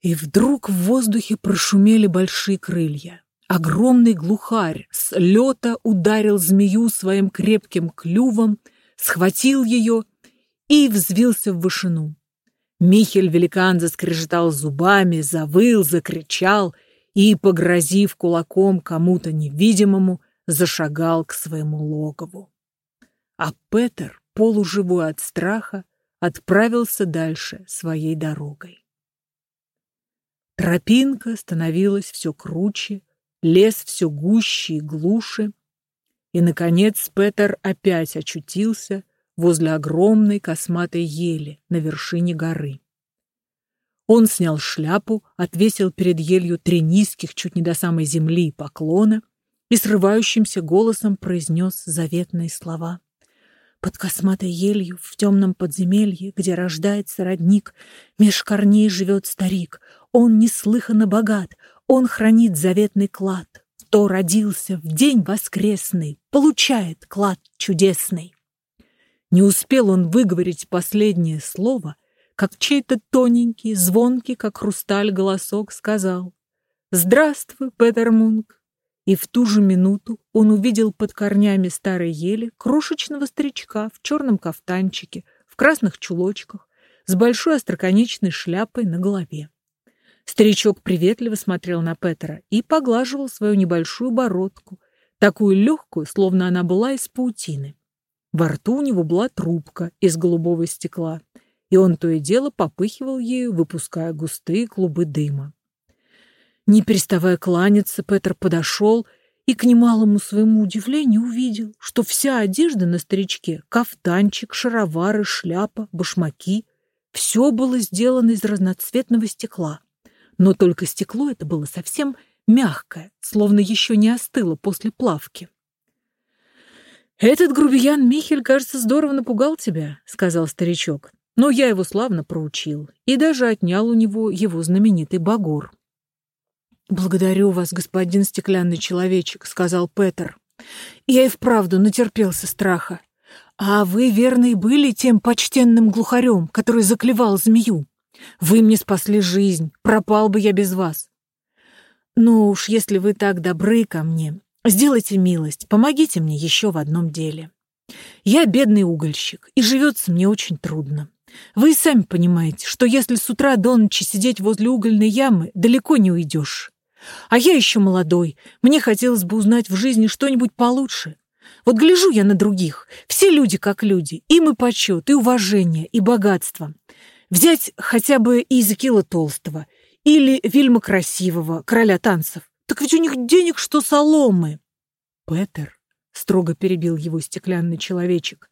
И вдруг в воздухе прошумели большие крылья. Огромный глухарь с лета ударил змею своим крепким клювом, схватил ее и взвился в вышину. Михель-великан заскрежетал зубами, завыл, закричал и, погрозив кулаком кому-то невидимому, зашагал к своему логову. А Петер, полуживой от страха,
отправился дальше своей дорогой. Тропинка становилась все круче, лес все гуще и глуше, и, наконец, Петер опять очутился возле огромной косматой ели на вершине горы. Он снял шляпу, отвесил перед елью три низких, чуть не до самой земли, поклона и срывающимся голосом произнес заветные слова. Под косматой елью в темном подземелье, где рождается родник, меж корней живет старик. Он неслыханно богат, он хранит заветный клад. Кто родился в день воскресный, получает клад чудесный. Не успел он выговорить последнее слово, как чей-то тоненький, звонкий, как хрусталь, голосок сказал «Здравствуй, Петер Мунк!» И в ту же минуту он увидел под корнями старой ели крошечного старичка в черном кафтанчике, в красных чулочках, с большой остроконечной шляпой на голове. Старичок приветливо смотрел на Петера и поглаживал свою небольшую бородку, такую легкую, словно она была из паутины. Во рту у него была трубка из голубого стекла, и он то и дело попыхивал ею, выпуская густые клубы дыма. Не переставая кланяться, Петр подошел и, к немалому своему удивлению, увидел, что вся одежда на старичке — кафтанчик, шаровары, шляпа, башмаки — все было сделано из разноцветного стекла. Но только стекло это было совсем мягкое, словно еще не остыло после плавки. «Этот грубиян Михель, кажется, здорово напугал тебя», — сказал старичок. «Но я его славно проучил и даже отнял у него его знаменитый багор». «Благодарю вас, господин стеклянный человечек», — сказал Петер. «Я и вправду натерпелся страха. А вы, верно, и были тем почтенным глухарем, который заклевал змею. Вы мне спасли жизнь, пропал бы я без вас. Ну уж, если вы так добры ко мне, Сделайте милость, помогите мне еще в одном деле. Я бедный угольщик, и живется мне очень трудно. Вы и сами понимаете, что если с утра до ночи сидеть возле угольной ямы, далеко не уйдешь. А я еще молодой, мне хотелось бы узнать в жизни что-нибудь получше. Вот гляжу я на других, все люди как люди, им и почет, и уважение, и богатство. Взять хотя бы Изекила Толстого или Вильма Красивого, короля танцев. Так ведь у них денег, что соломы. Петер строго перебил его стеклянный человечек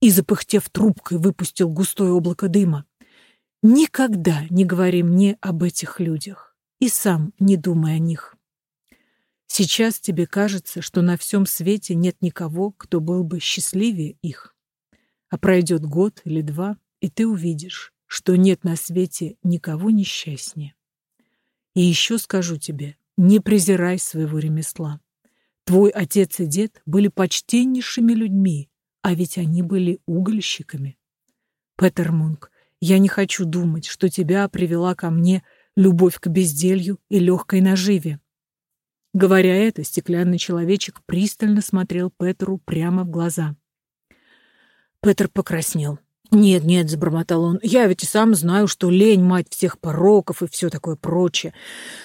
и, запыхтев трубкой, выпустил густое облако дыма. Никогда не говори мне об этих людях и сам не думай о них. Сейчас тебе кажется, что на всем свете нет никого, кто был бы счастливее их. А пройдет год или два, и ты увидишь, что нет на свете никого несчастнее. И еще скажу тебе, не презирай своего ремесла. Твой отец и дед были почтеннейшими людьми, а ведь они были угольщиками. Петер Мунк, я не хочу думать, что тебя привела ко мне любовь к безделью и легкой наживе. Говоря это, стеклянный человечек пристально смотрел Петру прямо в глаза. Петр покраснел. «Нет, нет», — забормотал он, — «я ведь и сам знаю, что лень — мать всех пороков и все такое прочее.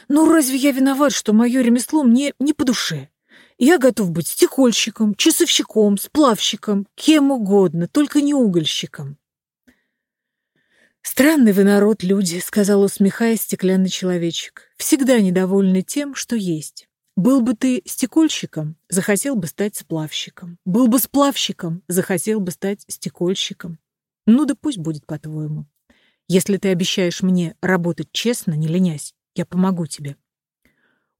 Ну разве я виноват, что мое ремесло мне не по душе? Я готов быть стекольщиком, часовщиком, сплавщиком, кем угодно, только не угольщиком». «Странный вы народ, люди», — сказал, усмехаясь стеклянный человечек, «всегда недовольны тем, что есть». Был бы ты стекольщиком, захотел бы стать сплавщиком. Был бы сплавщиком, захотел бы стать стекольщиком. Ну да пусть будет по-твоему. Если ты обещаешь мне работать честно, не ленясь, я помогу тебе.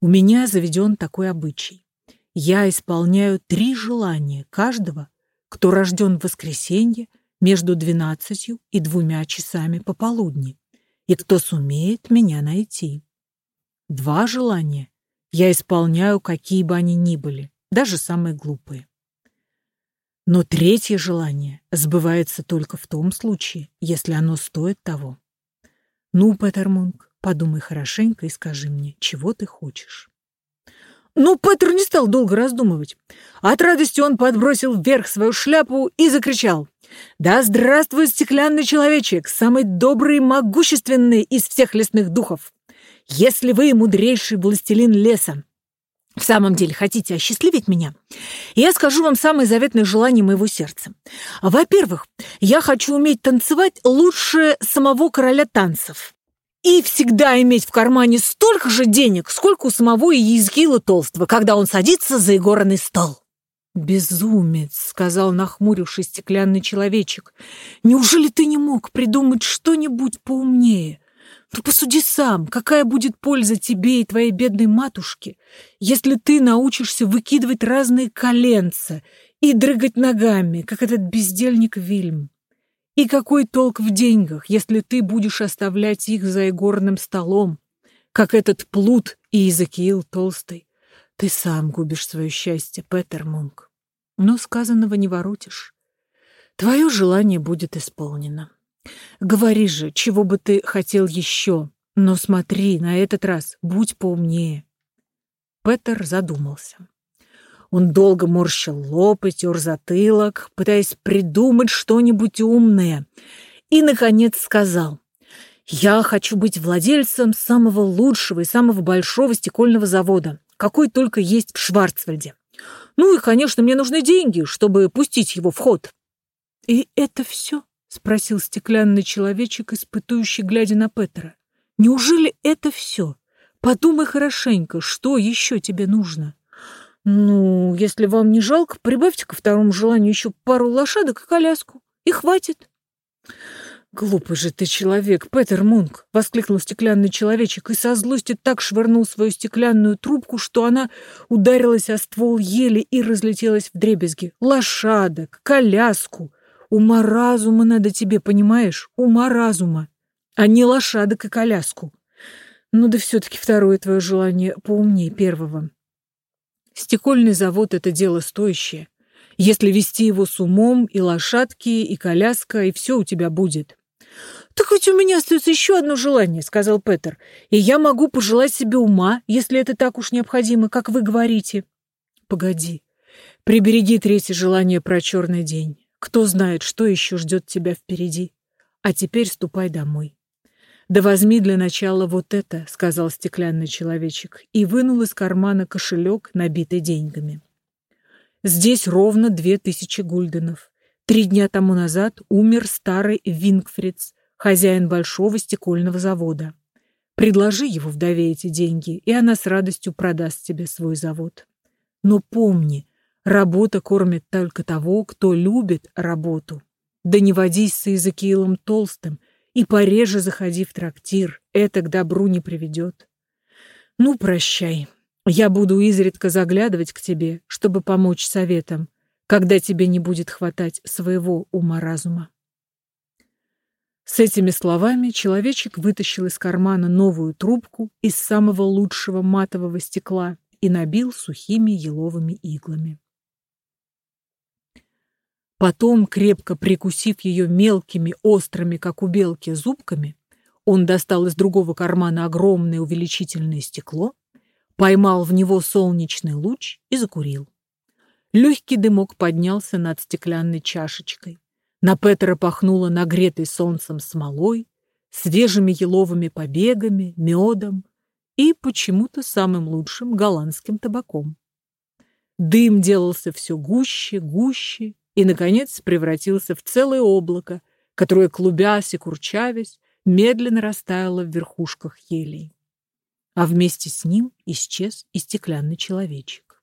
У меня заведен такой обычай. Я исполняю три желания каждого, кто рожден в воскресенье между двенадцатью и двумя часами пополудни, и кто сумеет меня найти. Два желания я исполняю, какие бы они ни были, даже самые глупые. Но третье желание сбывается только в том случае, если оно стоит того. Ну, Петер Мунк, подумай хорошенько и скажи мне, чего ты хочешь. Ну, Петр не стал долго раздумывать. От радости он подбросил вверх свою шляпу и закричал. «Да здравствует стеклянный человечек, самый добрый и могущественный из всех лесных духов! Если вы мудрейший властелин леса,
в самом деле хотите осчастливить меня, я скажу вам самое заветное желание моего сердца. Во-первых, я хочу уметь танцевать лучше самого короля танцев. И всегда иметь в кармане столько же денег, сколько у самого Иезкиила Толстого, когда он садится за игорный стол.
«Безумец», — сказал нахмуривший стеклянный человечек. «Неужели ты не мог придумать что-нибудь поумнее? Ну, посуди сам, какая будет польза тебе и твоей бедной матушке, если ты научишься выкидывать разные коленца и дрыгать ногами, как этот бездельник Вильм? И какой толк в деньгах, если ты будешь оставлять их за игорным столом, как этот плут и Изакиил Толстый? Ты сам губишь свое счастье, Петер Мунк. Но сказанного не воротишь. Твое желание будет исполнено. Говори же, чего бы ты хотел еще, но смотри, на этот раз будь поумнее. Петер задумался. Он долго морщил лоб и тер затылок, пытаясь придумать что-нибудь умное, и, наконец, сказал, «Я хочу быть владельцем самого лучшего и самого большого стекольного завода, какой только есть в Шварцвальде. Ну и, конечно, мне нужны деньги, чтобы пустить его в ход». «И это все?» — спросил стеклянный человечек, испытующий, глядя на Петера. «Неужели это все? Подумай хорошенько, что еще тебе нужно?» «Ну, если вам не жалко, прибавьте ко второму желанию еще пару лошадок и коляску, и хватит». «Глупый же ты человек, Петер Мунк!» — воскликнул стеклянный человечек и со злости так швырнул свою стеклянную трубку, что она ударилась о ствол ели и разлетелась в дребезги. «Лошадок, коляску! Ума разума надо тебе, понимаешь? Ума разума, а не лошадок и коляску. Ну да все-таки второе твое желание поумнее первого. Стекольный завод — это дело стоящее. Если вести его с умом, и лошадки, и коляска, и все у тебя будет. «Так ведь у меня остается еще одно желание», — сказал Петер. «И я могу пожелать себе ума, если это так уж необходимо, как вы говорите». «Погоди, прибереги третье желание про черный день. Кто знает, что еще ждет тебя впереди. А теперь ступай домой. «Да возьми для начала вот это», — сказал стеклянный человечек и вынул из кармана кошелек, набитый деньгами. «Здесь ровно две тысячи гульденов. Три дня тому назад умер старый Вингфриц, хозяин большого стекольного завода. Предложи его вдове эти деньги, и она с радостью продаст тебе свой завод. Но помни, Работа кормит только того, кто любит работу. Да не водись с Иезекиилом Толстым и пореже заходи в трактир, это к добру не приведет. Ну, прощай. Я буду изредка заглядывать к тебе, чтобы помочь советам, когда тебе не будет хватать своего ума-разума. С этими словами человечек вытащил из кармана новую трубку из самого лучшего матового стекла и набил сухими еловыми иглами. Потом, крепко прикусив ее мелкими, острыми, как у белки, зубками, он достал из другого кармана огромное увеличительное стекло, поймал в него солнечный луч и закурил. Легкий дымок поднялся над стеклянной чашечкой. На Петера пахнуло нагретой солнцем смолой, свежими еловыми побегами, медом и почему-то самым лучшим голландским табаком. Дым делался все гуще, гуще, и, наконец, превратился в целое облако, которое, клубясь и курчавясь, медленно растаяло в верхушках елей. А вместе с ним исчез и стеклянный человечек.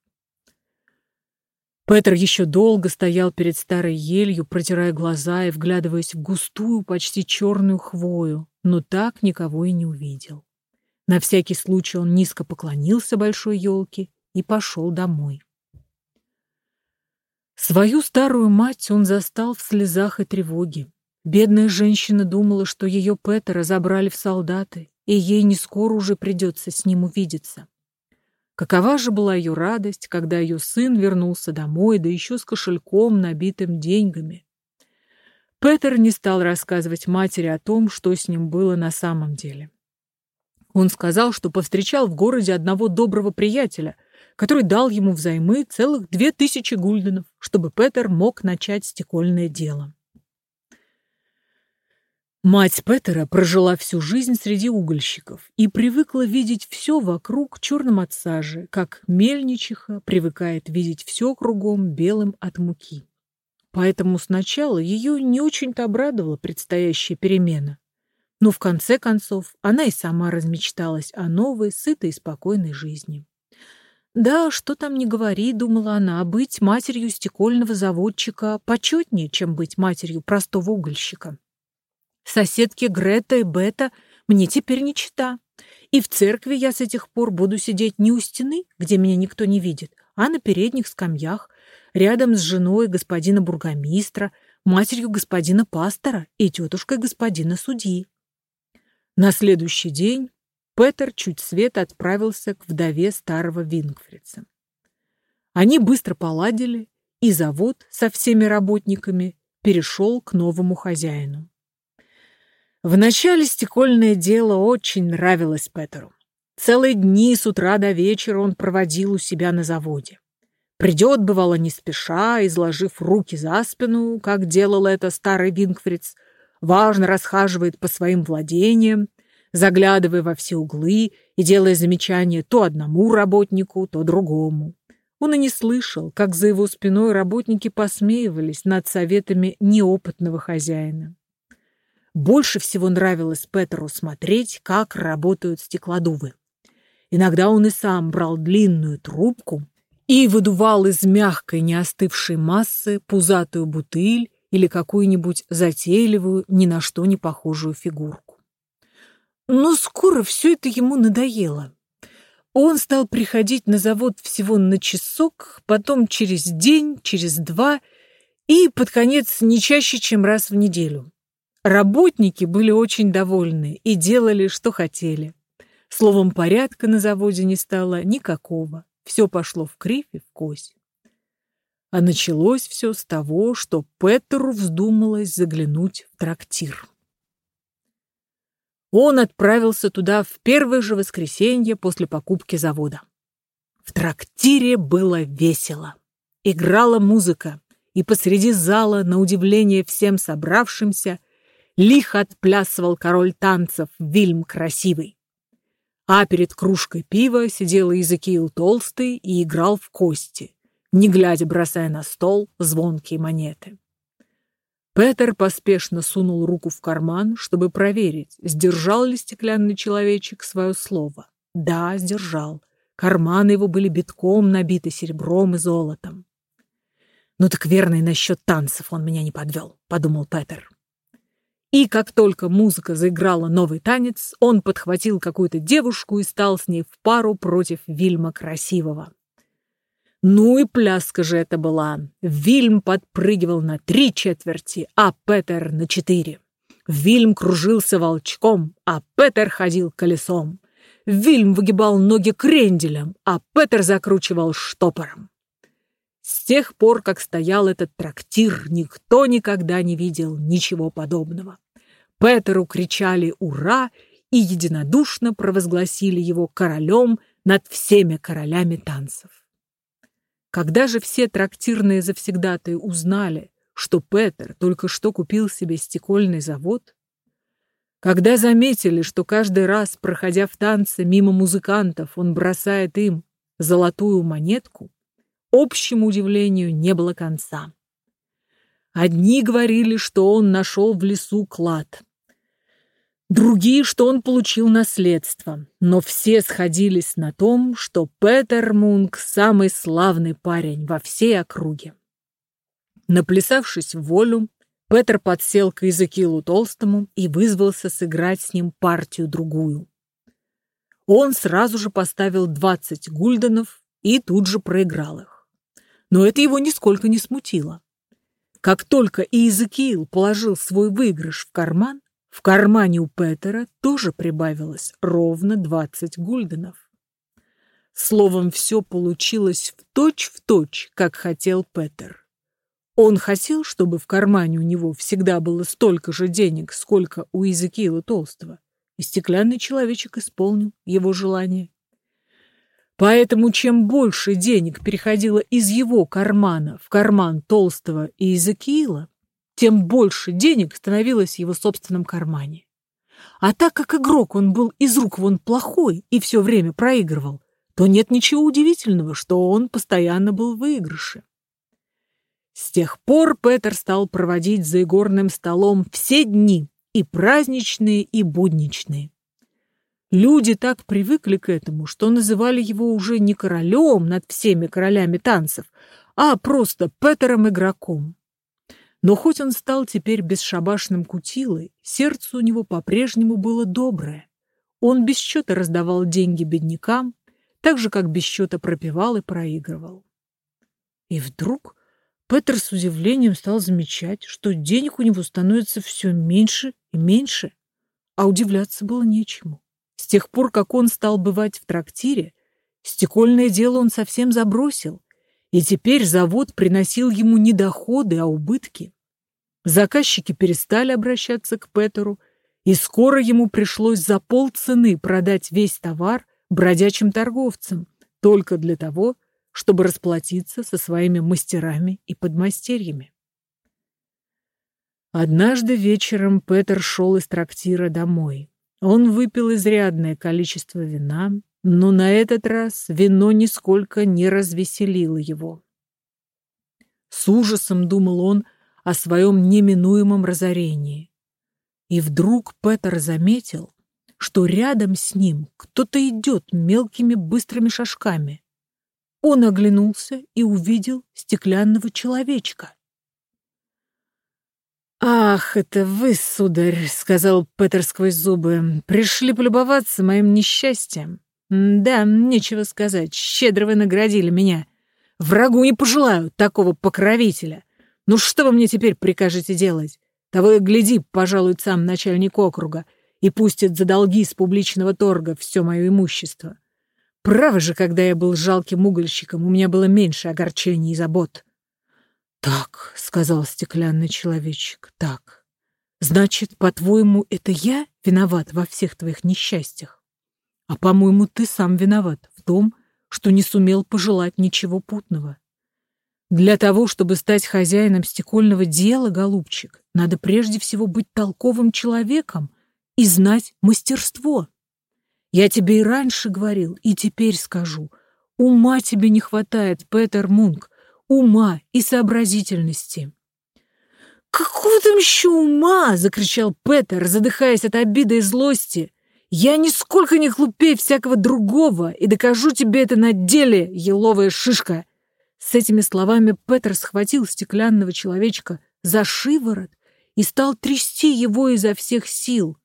Петр еще долго стоял перед старой елью, протирая глаза и вглядываясь в густую, почти черную хвою, но так никого и не увидел. На всякий случай он низко поклонился большой елке и пошел домой. Свою старую мать он застал в слезах и тревоге. Бедная женщина думала, что ее Петера забрали в солдаты, и ей не скоро уже придется с ним увидеться. Какова же была ее радость, когда ее сын вернулся домой, да еще с кошельком, набитым деньгами. Петер не стал рассказывать матери о том, что с ним было на самом деле. Он сказал, что повстречал в городе одного доброго приятеля, который дал ему взаймы целых две тысячи гульденов, чтобы Петер мог начать стекольное дело.
Мать Петера прожила всю жизнь среди угольщиков и привыкла видеть все вокруг черным от сажи, как мельничиха привыкает видеть все кругом белым от муки. Поэтому сначала ее не очень-то обрадовала предстоящая перемена. Но в конце концов она и сама размечталась о новой, сытой и спокойной жизни. Да, что там не говори, думала она, быть матерью стекольного заводчика почетнее, чем быть матерью простого угольщика. Соседки Грета и Бета мне теперь не чита. И в церкви я с этих пор буду сидеть не у стены, где меня никто не видит, а на передних скамьях, рядом с женой господина бургомистра, матерью господина пастора и тетушкой господина судьи. На следующий день Петер чуть свет отправился к вдове старого Вингфрица. Они быстро поладили, и завод со всеми работниками перешел к новому хозяину. Вначале стекольное дело очень нравилось Петеру. Целые дни с утра до вечера он проводил у себя на заводе. Придет, бывало, не спеша, изложив руки за спину, как делал это старый Вингфриц, важно расхаживает по своим владениям, заглядывая во все углы и делая замечания то одному работнику, то другому. Он и не слышал, как за его спиной работники посмеивались над советами неопытного хозяина. Больше всего нравилось Петеру смотреть, как работают стеклодувы. Иногда он и сам брал длинную трубку и выдувал из мягкой неостывшей массы пузатую бутыль или какую-нибудь затейливую, ни на что не похожую фигурку. Но скоро все это ему надоело. Он стал приходить на завод всего на часок, потом через день, через два и, под конец, не чаще, чем раз в неделю. Работники были очень довольны и делали, что хотели. Словом, порядка на заводе не стало никакого. Все пошло в кривь и в кось. А началось все с того, что Петеру вздумалось заглянуть в трактир. Он отправился туда в первое же воскресенье после покупки завода. В трактире было весело. Играла музыка, и посреди зала, на удивление всем собравшимся, лихо отплясывал король танцев Вильм Красивый. А перед кружкой пива сидел Иезекиил Толстый и играл в кости, не глядя бросая на стол звонкие монеты. Петер поспешно сунул руку в карман, чтобы проверить, сдержал ли стеклянный человечек свое слово. Да, сдержал. Карманы его были битком набиты серебром и золотом. «Ну так верно и насчет танцев он меня не подвел», — подумал Петер. И как только музыка заиграла новый танец, он подхватил какую-то девушку и стал с ней в пару против Вильма Красивого. Ну и пляска же это была. Вильм подпрыгивал на три четверти, а Петер на четыре. Вильм кружился волчком, а Петер ходил колесом. Вильм выгибал ноги кренделем, а Петер закручивал штопором. С тех пор, как стоял этот трактир, никто никогда не видел ничего подобного. Петеру кричали «Ура!» и единодушно провозгласили его королем над всеми королями танцев. Когда же все трактирные завсегдатые узнали, что Петер только что купил себе стекольный завод, когда заметили, что каждый раз, проходя в танце мимо музыкантов, он бросает им золотую монетку, общему удивлению не было конца. Одни говорили, что он нашел в лесу клад. Другие, что он получил наследство. Но все сходились на том, что Петер Мунк – самый славный парень во всей округе. Наплясавшись в волю, Петер подсел к Изакилу Толстому и вызвался сыграть с ним партию-другую. Он сразу же поставил 20 гульденов и тут же проиграл их. Но это его нисколько не смутило. Как только Иезекиил положил свой выигрыш в карман, в кармане у Петера тоже прибавилось ровно 20 гульденов. Словом, все получилось в точь-в точь, как хотел Петер. Он хотел, чтобы в кармане у него всегда было столько же денег, сколько у Иезекиила Толстого, и стеклянный человечек исполнил его желание. Поэтому чем больше денег переходило из его кармана в карман Толстого и Иезекиила, тем больше денег становилось в его собственном кармане. А так как игрок он был из рук вон плохой и все время проигрывал, то нет ничего удивительного, что он постоянно был в выигрыше. С тех пор Петер стал проводить за игорным столом все дни, и праздничные, и будничные. Люди так привыкли к этому, что называли его уже не королем над всеми королями танцев, а просто Петером-игроком. Но хоть он стал теперь бесшабашным кутилой, сердце у него по-прежнему было доброе. Он без счета раздавал деньги беднякам, так же, как без счета пропивал и проигрывал. И вдруг Петр с удивлением стал замечать, что денег у него становится все меньше и меньше, а удивляться было нечему. С тех пор, как он стал бывать в трактире, стекольное дело он совсем забросил, и теперь завод приносил ему не доходы, а убытки. Заказчики перестали обращаться к Петеру, и скоро ему пришлось за полцены продать весь товар бродячим торговцам, только для того, чтобы расплатиться со своими мастерами и подмастерьями. Однажды вечером Петер шел из трактира домой. Он выпил изрядное количество вина, но на этот раз вино нисколько не развеселило его. С ужасом думал он о своем неминуемом разорении. И вдруг Петер заметил, что рядом с ним кто-то идет мелкими быстрыми шажками. Он оглянулся и увидел стеклянного человечка. «Ах, это вы, сударь!» — сказал Петер сквозь зубы. «Пришли полюбоваться моим несчастьем. Да, нечего сказать, щедро вы наградили меня. Врагу не пожелаю такого покровителя. Ну что вы мне теперь прикажете делать? Того и гляди, пожалуй, сам начальник округа и пустит за долги с публичного торга все мое имущество. Право же, когда я был жалким угольщиком, у меня было меньше огорчений и забот. «Так», — сказал стеклянный человечек, — «так. Значит, по-твоему, это я виноват во всех твоих несчастьях? А, по-моему, ты сам виноват в том, что не сумел пожелать ничего путного. Для того, чтобы стать хозяином стекольного дела, голубчик, надо прежде всего быть толковым человеком и знать мастерство. Я тебе и раньше говорил, и теперь скажу. Ума тебе не хватает, Петер Мунк, ума и сообразительности. «Какого там еще ума?» — закричал Петер, задыхаясь от обиды и злости. «Я нисколько не глупее всякого другого и докажу тебе это на деле, еловая шишка!» С этими словами Петер схватил стеклянного человечка за шиворот и стал трясти его изо всех сил.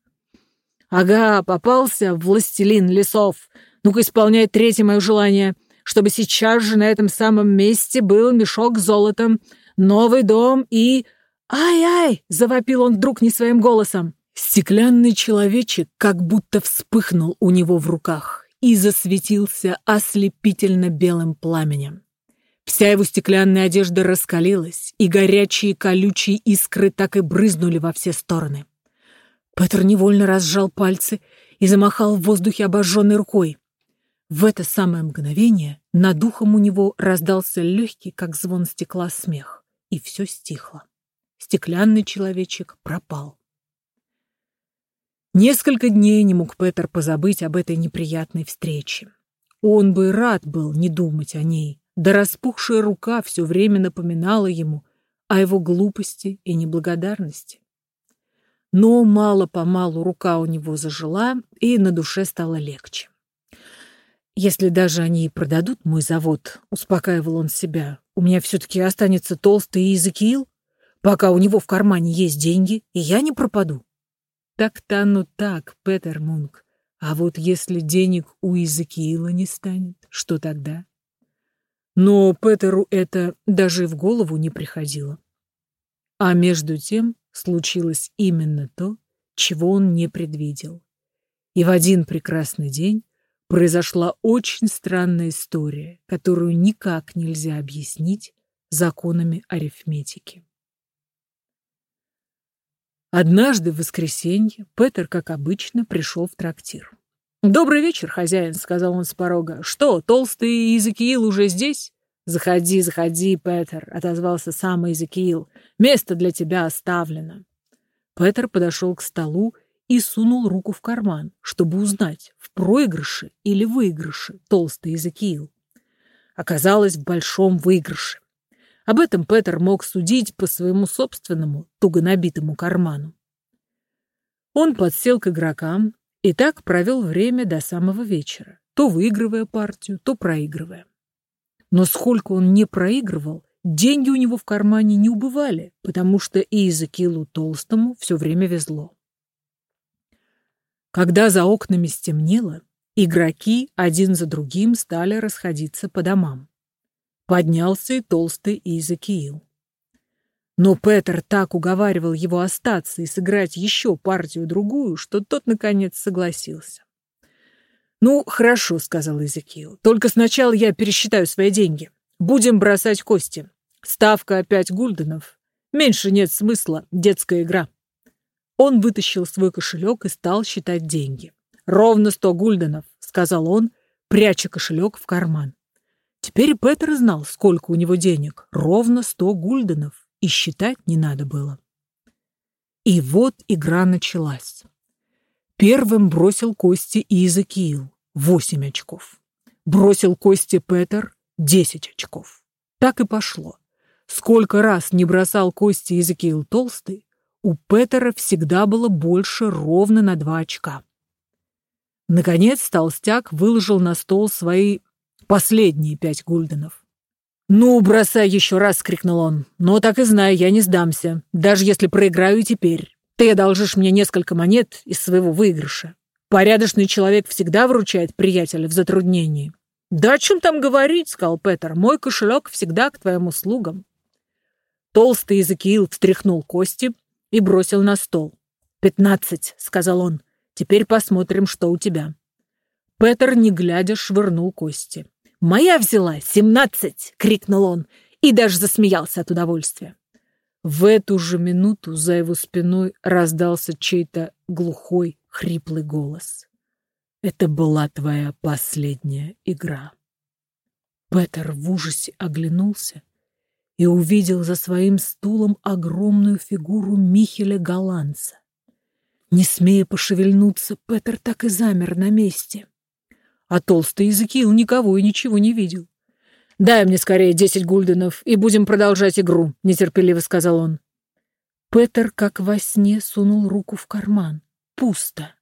Ага, попался, властелин лесов. Ну-ка, исполняй третье мое желание, чтобы сейчас же на этом самом месте был мешок с золотом, новый дом и... «Ай-ай!» — завопил он вдруг не своим голосом. Стеклянный человечек как будто вспыхнул у него в руках и засветился ослепительно белым пламенем. Вся его стеклянная одежда раскалилась, и горячие колючие искры так и брызнули во все стороны. Петр невольно разжал пальцы и замахал в воздухе обожженной рукой. В это самое мгновение над духом у него раздался легкий, как звон стекла, смех, и все стихло. Стеклянный человечек пропал. Несколько дней не мог Петр позабыть об этой неприятной встрече. Он бы рад был не думать о ней, да распухшая рука все время напоминала ему о его глупости и неблагодарности. Но мало-помалу рука у него зажила, и на душе стало легче. «Если даже они и продадут мой завод», — успокаивал он себя, «у меня все-таки останется толстый Иезекиил, пока у него в кармане есть деньги, и я не пропаду». Так-то оно так, Петер Мунк. А вот если денег у Иезекиила не станет, что тогда? Но Петеру это даже в голову не приходило. А между тем случилось именно то, чего он не предвидел. И в один прекрасный день произошла очень странная история, которую никак нельзя объяснить законами арифметики. Однажды в воскресенье Петер, как обычно, пришел в трактир. «Добрый вечер, хозяин», — сказал он с порога. «Что, толстый Иезекиил уже здесь? «Заходи, заходи, Петер», — отозвался сам Эзекиил. «Место для тебя оставлено». Петер подошел к столу и сунул руку в карман, чтобы узнать, в проигрыше или выигрыше толстый Эзекиил. Оказалось, в большом выигрыше. Об этом Петер мог судить по своему собственному туго набитому карману. Он подсел к игрокам и так провел время до самого вечера, то выигрывая партию, то проигрывая. Но сколько он не проигрывал, деньги у него в кармане не убывали, потому что и Изакилу Толстому все время везло. Когда за окнами стемнело, игроки один за другим стали расходиться по домам. Поднялся и толстый Изакиил. Но Петер так уговаривал его остаться и сыграть еще партию-другую, что тот, наконец, согласился. «Ну, хорошо», — сказал Эзекиил. «Только сначала я пересчитаю свои деньги. Будем бросать кости. Ставка пять гульденов. Меньше нет смысла. Детская игра». Он вытащил свой кошелек и стал считать деньги. «Ровно сто гульденов», — сказал он, пряча кошелек в карман. Теперь Петер знал, сколько у него денег. Ровно сто гульденов и считать не надо было. И вот игра началась. Первым бросил кости Изакиил – восемь очков. Бросил кости Петер – десять очков. Так и пошло. Сколько раз не бросал кости Изакиил толстый, у Петера всегда было больше ровно на два очка. Наконец толстяк выложил на стол свои последние пять гульденов. «Ну, бросай еще раз!» — крикнул он. «Но так и знай, я не сдамся, даже если проиграю теперь. Ты одолжишь мне несколько монет из своего выигрыша. Порядочный человек всегда вручает приятеля в затруднении». «Да о чем там говорить?» — сказал Петер. «Мой кошелек всегда к твоим услугам». Толстый Иезекиил встряхнул кости и бросил на стол. «Пятнадцать», — сказал он. «Теперь посмотрим, что у тебя». Петер, не глядя, швырнул кости. «Моя взяла! Семнадцать!» — крикнул он и даже засмеялся от удовольствия. В эту же минуту за его спиной раздался чей-то глухой, хриплый голос. «Это была твоя последняя игра». Петер в ужасе оглянулся и увидел за своим стулом огромную фигуру Михеля Голландца. Не смея пошевельнуться, Петер так и замер на месте. А толстый Иезекиил никого и ничего не видел. «Дай мне скорее десять гульденов, и будем продолжать игру», — нетерпеливо сказал он. Петер, как во сне, сунул руку в карман. Пусто.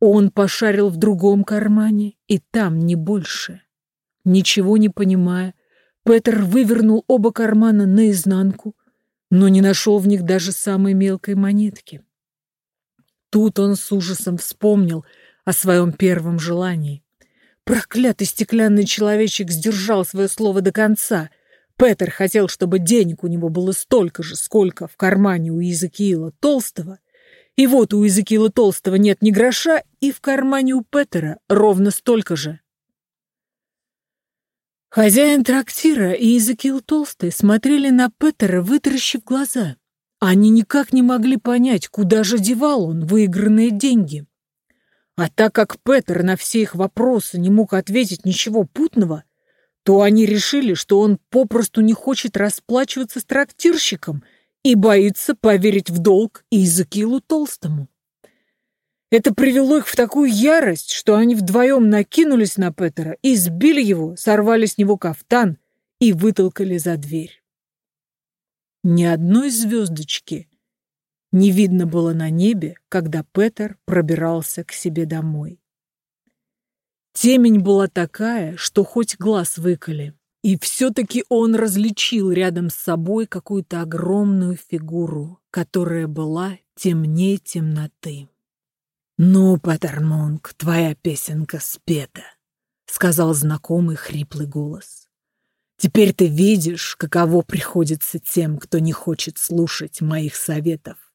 Он пошарил в другом кармане, и там не больше. Ничего не понимая, Петер вывернул оба кармана наизнанку, но не нашел в них даже самой мелкой монетки. Тут он с ужасом вспомнил о своем первом желании. Проклятый стеклянный человечек сдержал свое слово до конца. Петер хотел, чтобы денег у него было столько же, сколько в кармане у Иезекиила Толстого. И вот у Иезекиила Толстого нет ни гроша, и в кармане у Петера ровно столько же. Хозяин трактира и Иезекиил Толстый смотрели на Петера, вытаращив глаза. Они никак не могли понять, куда же девал он выигранные деньги. А так как Петер на все их вопросы не мог ответить ничего путного, то они решили, что он попросту не хочет расплачиваться с трактирщиком и боится поверить в долг Изакилу Толстому. Это привело их в такую ярость, что они вдвоем накинулись на Петера, избили его, сорвали с него кафтан и вытолкали за дверь. Ни одной звездочки не видно было на небе, когда Петер пробирался к себе домой. Темень была такая, что хоть глаз выколи. И все-таки он различил рядом с собой какую-то огромную фигуру, которая была темнее темноты. «Ну, Патермонг, твоя песенка спета», — сказал знакомый хриплый голос. «Теперь ты видишь, каково приходится тем, кто не хочет слушать моих советов.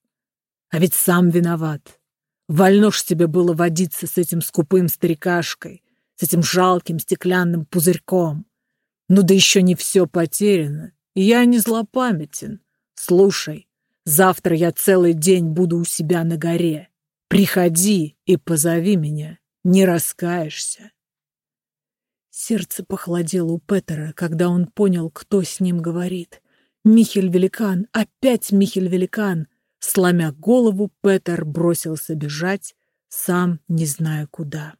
А ведь сам виноват. Вольно ж тебе было водиться с этим скупым старикашкой, с этим жалким стеклянным пузырьком. Ну да еще не все потеряно, и я не злопамятен. Слушай, завтра я целый день буду у себя на горе. Приходи и позови меня, не раскаешься. Сердце похолодело у Петера, когда он понял, кто с ним говорит. Михель-великан, опять Михель-великан. Сломя голову, Петер бросился бежать, сам не зная куда.